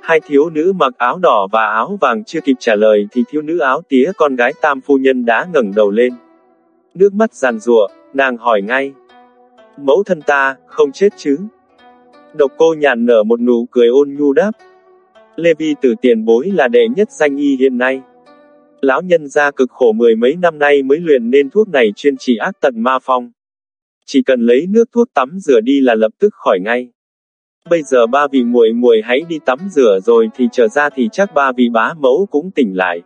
Hai thiếu nữ mặc áo đỏ và áo vàng chưa kịp trả lời thì thiếu nữ áo tía con gái tam phu nhân đã ngẩng đầu lên. Nước mắt giàn rụa, nàng hỏi ngay. Mẫu thân ta, không chết chứ? Độc cô nhàn nở một nụ cười ôn nhu đáp. Lê Vi tử tiền bối là đệ nhất danh y hiện nay. Lão nhân gia cực khổ mười mấy năm nay mới luyện nên thuốc này chuyên trị ác tận ma phong. Chỉ cần lấy nước thuốc tắm rửa đi là lập tức khỏi ngay. Bây giờ ba vị muội muội hãy đi tắm rửa rồi thì trở ra thì chắc ba vị bá mẫu cũng tỉnh lại.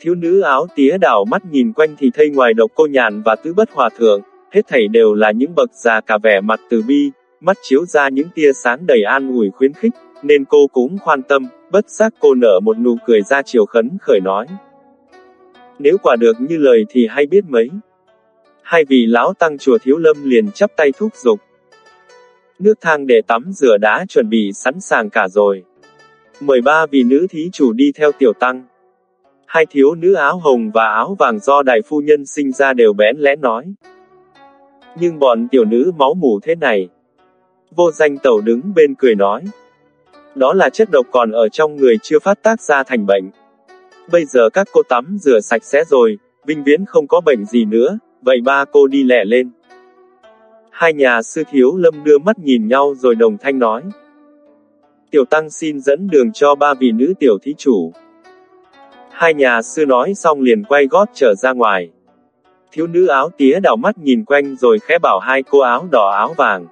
Thiếu nữ áo tía đảo mắt nhìn quanh thì thấy ngoài độc cô nhàn và tứ bất hòa thượng, hết thảy đều là những bậc già cả vẻ mặt từ bi, mắt chiếu ra những tia sáng đầy an ủi khuyến khích, nên cô cũng khoan tâm, bất giác cô nở một nụ cười ra chiều khấn khởi nói. Nếu quả được như lời thì hay biết mấy. Hai vị lão tăng chùa Thiếu Lâm liền chắp tay thúc giục. Nước thang để tắm rửa đã chuẩn bị sẵn sàng cả rồi. Mời ba vị nữ thí chủ đi theo tiểu tăng. Hai thiếu nữ áo hồng và áo vàng do đại phu nhân sinh ra đều bén lẽ nói. Nhưng bọn tiểu nữ máu mù thế này. Vô danh tẩu đứng bên cười nói. Đó là chất độc còn ở trong người chưa phát tác ra thành bệnh. Bây giờ các cô tắm rửa sạch sẽ rồi, vinh viễn không có bệnh gì nữa, vậy ba cô đi lẹ lên. Hai nhà sư thiếu lâm đưa mắt nhìn nhau rồi đồng thanh nói. Tiểu tăng xin dẫn đường cho ba vị nữ tiểu thí chủ. Hai nhà sư nói xong liền quay gót trở ra ngoài. Thiếu nữ áo tía đảo mắt nhìn quanh rồi khẽ bảo hai cô áo đỏ áo vàng.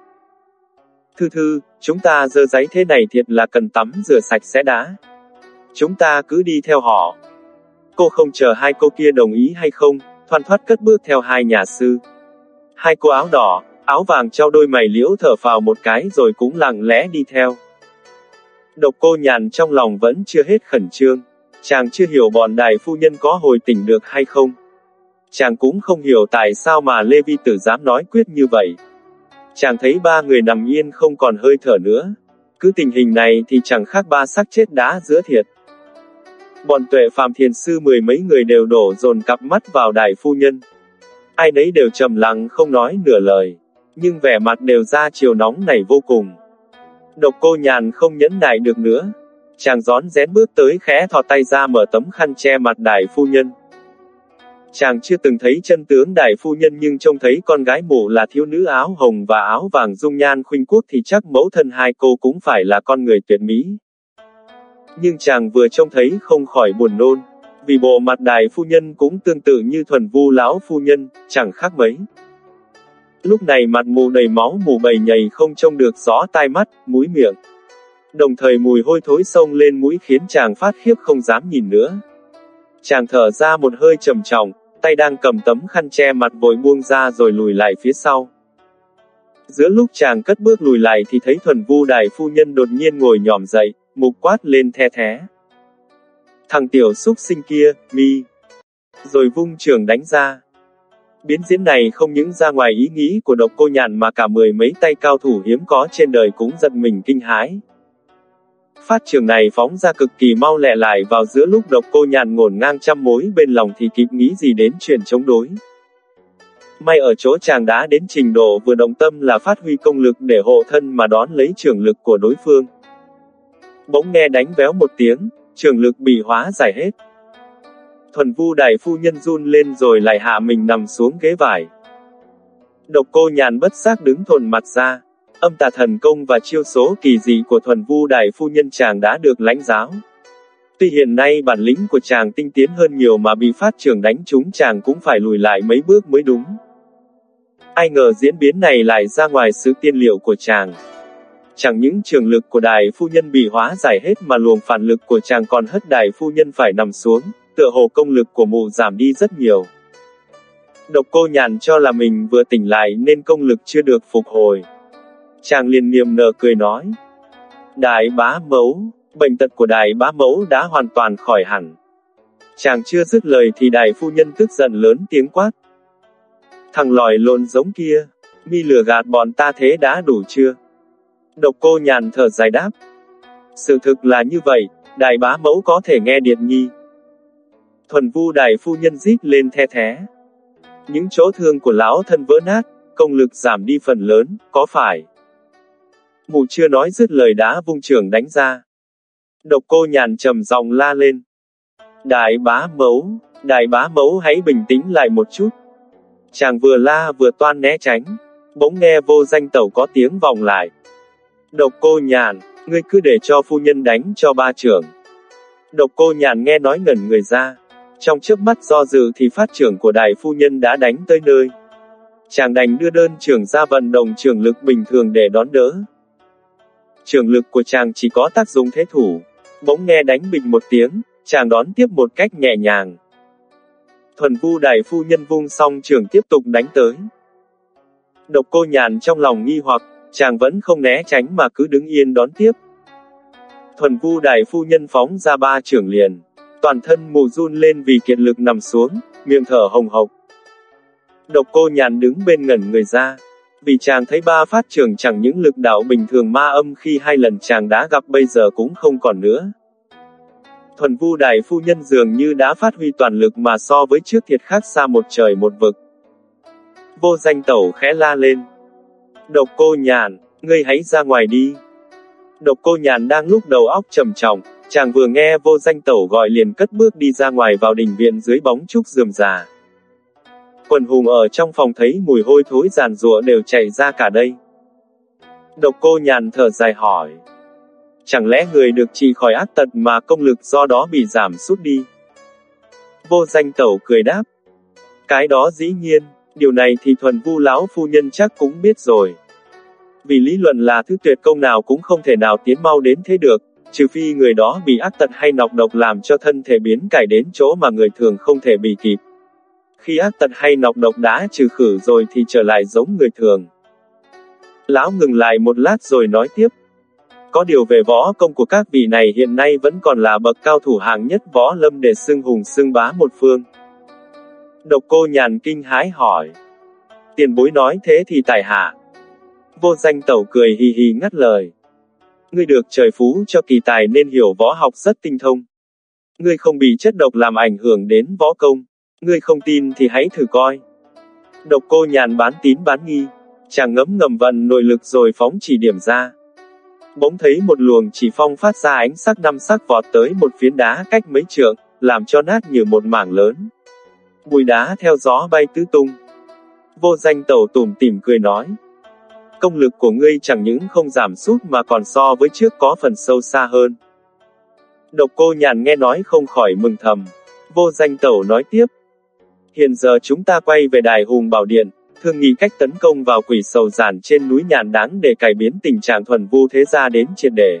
Thư thư, chúng ta dơ giấy thế này thiệt là cần tắm rửa sạch sẽ đã. Chúng ta cứ đi theo họ. Cô không chờ hai cô kia đồng ý hay không, thoăn thoát cất bước theo hai nhà sư. Hai cô áo đỏ, áo vàng trao đôi mày liễu thở phào một cái rồi cũng lặng lẽ đi theo. Độc cô nhàn trong lòng vẫn chưa hết khẩn trương. Chàng chưa hiểu bọn đại phu nhân có hồi tỉnh được hay không. Chàng cũng không hiểu tại sao mà Lê Vi Tử dám nói quyết như vậy. Chàng thấy ba người nằm yên không còn hơi thở nữa. Cứ tình hình này thì chẳng khác ba xác chết đá giữa thiệt. Bọn tuệ phàm thiền sư mười mấy người đều đổ dồn cặp mắt vào đại phu nhân. Ai nấy đều trầm lặng không nói nửa lời. Nhưng vẻ mặt đều ra chiều nóng này vô cùng. Độc cô nhàn không nhẫn nại được nữa. Chàng gión rén bước tới khẽ thò tay ra mở tấm khăn che mặt đại phu nhân. Chàng chưa từng thấy chân tướng đại phu nhân nhưng trông thấy con gái mụ là thiếu nữ áo hồng và áo vàng dung nhan khuynh quốc thì chắc mẫu thân hai cô cũng phải là con người tuyệt mỹ. Nhưng chàng vừa trông thấy không khỏi buồn nôn, vì bộ mặt đại phu nhân cũng tương tự như thuần vu lão phu nhân, chẳng khác mấy. Lúc này mặt mù đầy máu mù bầy nhầy không trông được rõ tai mắt, mũi miệng. Đồng thời mùi hôi thối sông lên mũi khiến chàng phát khiếp không dám nhìn nữa. Chàng thở ra một hơi trầm trọng, tay đang cầm tấm khăn che mặt vội buông ra rồi lùi lại phía sau. Giữa lúc chàng cất bước lùi lại thì thấy thuần vu đại phu nhân đột nhiên ngồi nhòm dậy, mục quát lên the thé. Thằng tiểu xúc sinh kia, mi. Rồi vung trường đánh ra. Biến diễn này không những ra ngoài ý nghĩ của độc cô nhàn mà cả mười mấy tay cao thủ hiếm có trên đời cũng giật mình kinh hái. Phát trường này phóng ra cực kỳ mau lẹ lại vào giữa lúc độc cô nhàn ngổn ngang trăm mối bên lòng thì kịp nghĩ gì đến chuyện chống đối. May ở chỗ chàng đã đến trình độ vừa động tâm là phát huy công lực để hộ thân mà đón lấy trường lực của đối phương. Bỗng nghe đánh véo một tiếng, trường lực bị hóa giải hết. Thuần vu đại phu nhân run lên rồi lại hạ mình nằm xuống ghế vải. Độc cô nhàn bất giác đứng thồn mặt ra. Âm tà thần công và chiêu số kỳ dị của thuần vu đại phu nhân chàng đã được lãnh giáo. Tuy hiện nay bản lĩnh của chàng tinh tiến hơn nhiều mà bị phát trưởng đánh chúng chàng cũng phải lùi lại mấy bước mới đúng. Ai ngờ diễn biến này lại ra ngoài sự tiên liệu của chàng. Chẳng những trường lực của đại phu nhân bị hóa giải hết mà luồng phản lực của chàng còn hất đại phu nhân phải nằm xuống, tựa hồ công lực của mụ giảm đi rất nhiều. Độc cô nhàn cho là mình vừa tỉnh lại nên công lực chưa được phục hồi. Chàng liền niềm nở cười nói. Đại bá mẫu, bệnh tật của đại bá mẫu đã hoàn toàn khỏi hẳn. Chàng chưa dứt lời thì đại phu nhân tức giận lớn tiếng quát. Thằng lòi lộn giống kia, mi lừa gạt bọn ta thế đã đủ chưa? Độc cô nhàn thở dài đáp. Sự thực là như vậy, đại bá mẫu có thể nghe điện nhi. Thuần vu đại phu nhân rít lên the thế, Những chỗ thương của lão thân vỡ nát, công lực giảm đi phần lớn, có phải? Mụ chưa nói dứt lời đã vung trường đánh ra. Độc cô nhàn trầm giọng la lên. Đại bá mẫu, đại bá mẫu hãy bình tĩnh lại một chút. Chàng vừa la vừa toan né tránh. Bỗng nghe vô danh tẩu có tiếng vòng lại. Độc cô nhàn, ngươi cứ để cho phu nhân đánh cho ba trưởng. Độc cô nhàn nghe nói ngẩn người ra. Trong chớp mắt do dự thì phát trưởng của đại phu nhân đã đánh tới nơi. Chàng đành đưa đơn trưởng ra vận động trưởng lực bình thường để đón đỡ. Trường lực của chàng chỉ có tác dụng thế thủ. Bỗng nghe đánh bình một tiếng, chàng đón tiếp một cách nhẹ nhàng. Thuần vu đại phu nhân vung xong trường tiếp tục đánh tới. Độc cô nhàn trong lòng nghi hoặc, chàng vẫn không né tránh mà cứ đứng yên đón tiếp. Thuần vu đại phu nhân phóng ra ba trường liền. Toàn thân mù run lên vì kiệt lực nằm xuống, miệng thở hồng hộc. Độc cô nhàn đứng bên ngẩn người ra. Vì chàng thấy ba phát trường chẳng những lực đạo bình thường ma âm khi hai lần chàng đã gặp bây giờ cũng không còn nữa. Thuần vu đại phu nhân dường như đã phát huy toàn lực mà so với trước thiệt khác xa một trời một vực. Vô danh tẩu khẽ la lên. Độc cô nhàn, ngươi hãy ra ngoài đi. Độc cô nhàn đang lúc đầu óc trầm trọng, chàng vừa nghe vô danh tẩu gọi liền cất bước đi ra ngoài vào đình viện dưới bóng trúc rườm rà. Quần hùng ở trong phòng thấy mùi hôi thối giàn rụa đều chạy ra cả đây. Độc cô nhàn thở dài hỏi. Chẳng lẽ người được trị khỏi ác tật mà công lực do đó bị giảm sút đi? Vô danh tẩu cười đáp. Cái đó dĩ nhiên, điều này thì thuần vu lão phu nhân chắc cũng biết rồi. Vì lý luận là thứ tuyệt công nào cũng không thể nào tiến mau đến thế được, trừ phi người đó bị ác tật hay nọc độc làm cho thân thể biến cải đến chỗ mà người thường không thể bị kịp. Khi ác tật hay nọc độc đã trừ khử rồi thì trở lại giống người thường. Lão ngừng lại một lát rồi nói tiếp. Có điều về võ công của các vị này hiện nay vẫn còn là bậc cao thủ hàng nhất võ lâm để xưng hùng xưng bá một phương. Độc cô nhàn kinh hái hỏi. Tiền bối nói thế thì tài hạ. Vô danh tẩu cười hì hì ngắt lời. Ngươi được trời phú cho kỳ tài nên hiểu võ học rất tinh thông. Ngươi không bị chất độc làm ảnh hưởng đến võ công. Ngươi không tin thì hãy thử coi. Độc cô nhàn bán tín bán nghi. Chàng ngấm ngầm vận nội lực rồi phóng chỉ điểm ra. Bỗng thấy một luồng chỉ phong phát ra ánh sắc năm sắc vọt tới một phiến đá cách mấy trượng, làm cho nát như một mảng lớn. Bùi đá theo gió bay tứ tung. Vô danh tẩu tùm tìm cười nói. Công lực của ngươi chẳng những không giảm sút mà còn so với trước có phần sâu xa hơn. Độc cô nhàn nghe nói không khỏi mừng thầm. Vô danh tẩu nói tiếp. Hiện giờ chúng ta quay về đài hùng bảo điện, thương nghị cách tấn công vào quỷ sầu giản trên núi nhàn đáng để cải biến tình trạng thuần vu thế gia đến triệt để.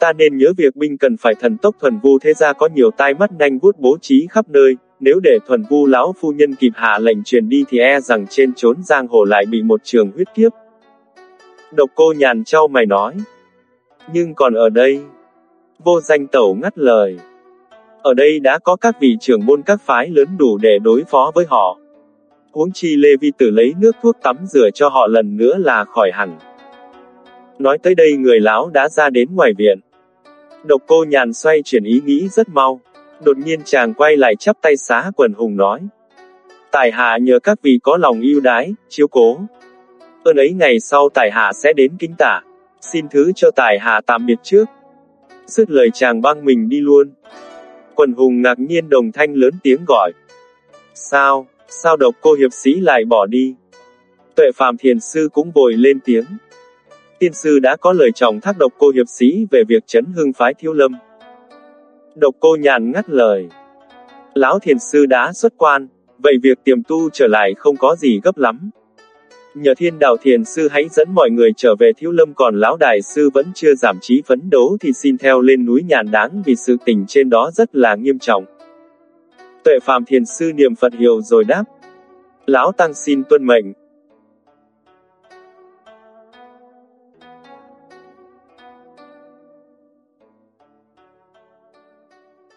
Ta nên nhớ việc binh cần phải thần tốc thuần vu thế gia có nhiều tai mắt nhanh vuốt bố trí khắp nơi, nếu để thuần vu lão phu nhân kịp hạ lệnh truyền đi thì e rằng trên trốn giang hồ lại bị một trường huyết kiếp. Độc cô nhàn trao mày nói. Nhưng còn ở đây, vô danh tẩu ngắt lời. Ở đây đã có các vị trưởng môn các phái lớn đủ để đối phó với họ. Huống chi Lê Vi Tử lấy nước thuốc tắm rửa cho họ lần nữa là khỏi hẳn. Nói tới đây người lão đã ra đến ngoài viện. Độc cô nhàn xoay chuyển ý nghĩ rất mau. Đột nhiên chàng quay lại chắp tay xá quần hùng nói. Tài hạ nhờ các vị có lòng yêu đái, chiếu cố. Ơn ấy ngày sau tài hạ sẽ đến kính tả. Xin thứ cho tài hạ tạm biệt trước. Dứt lời chàng băng mình đi luôn. Quần hùng ngạc nhiên đồng thanh lớn tiếng gọi. Sao, sao độc cô hiệp sĩ lại bỏ đi? Tuệ phàm thiền sư cũng vội lên tiếng. Tiên sư đã có lời chồng thác độc cô hiệp sĩ về việc chấn hưng phái thiếu lâm. Độc cô nhàn ngắt lời. Lão thiền sư đã xuất quan, vậy việc tiềm tu trở lại không có gì gấp lắm. Nhờ thiên đạo thiền sư hãy dẫn mọi người trở về thiếu lâm còn lão đại sư vẫn chưa giảm trí phấn đấu thì xin theo lên núi nhàn đáng vì sự tình trên đó rất là nghiêm trọng. Tuệ phàm thiền sư niệm Phật hiệu rồi đáp. Lão tăng xin tuân mệnh,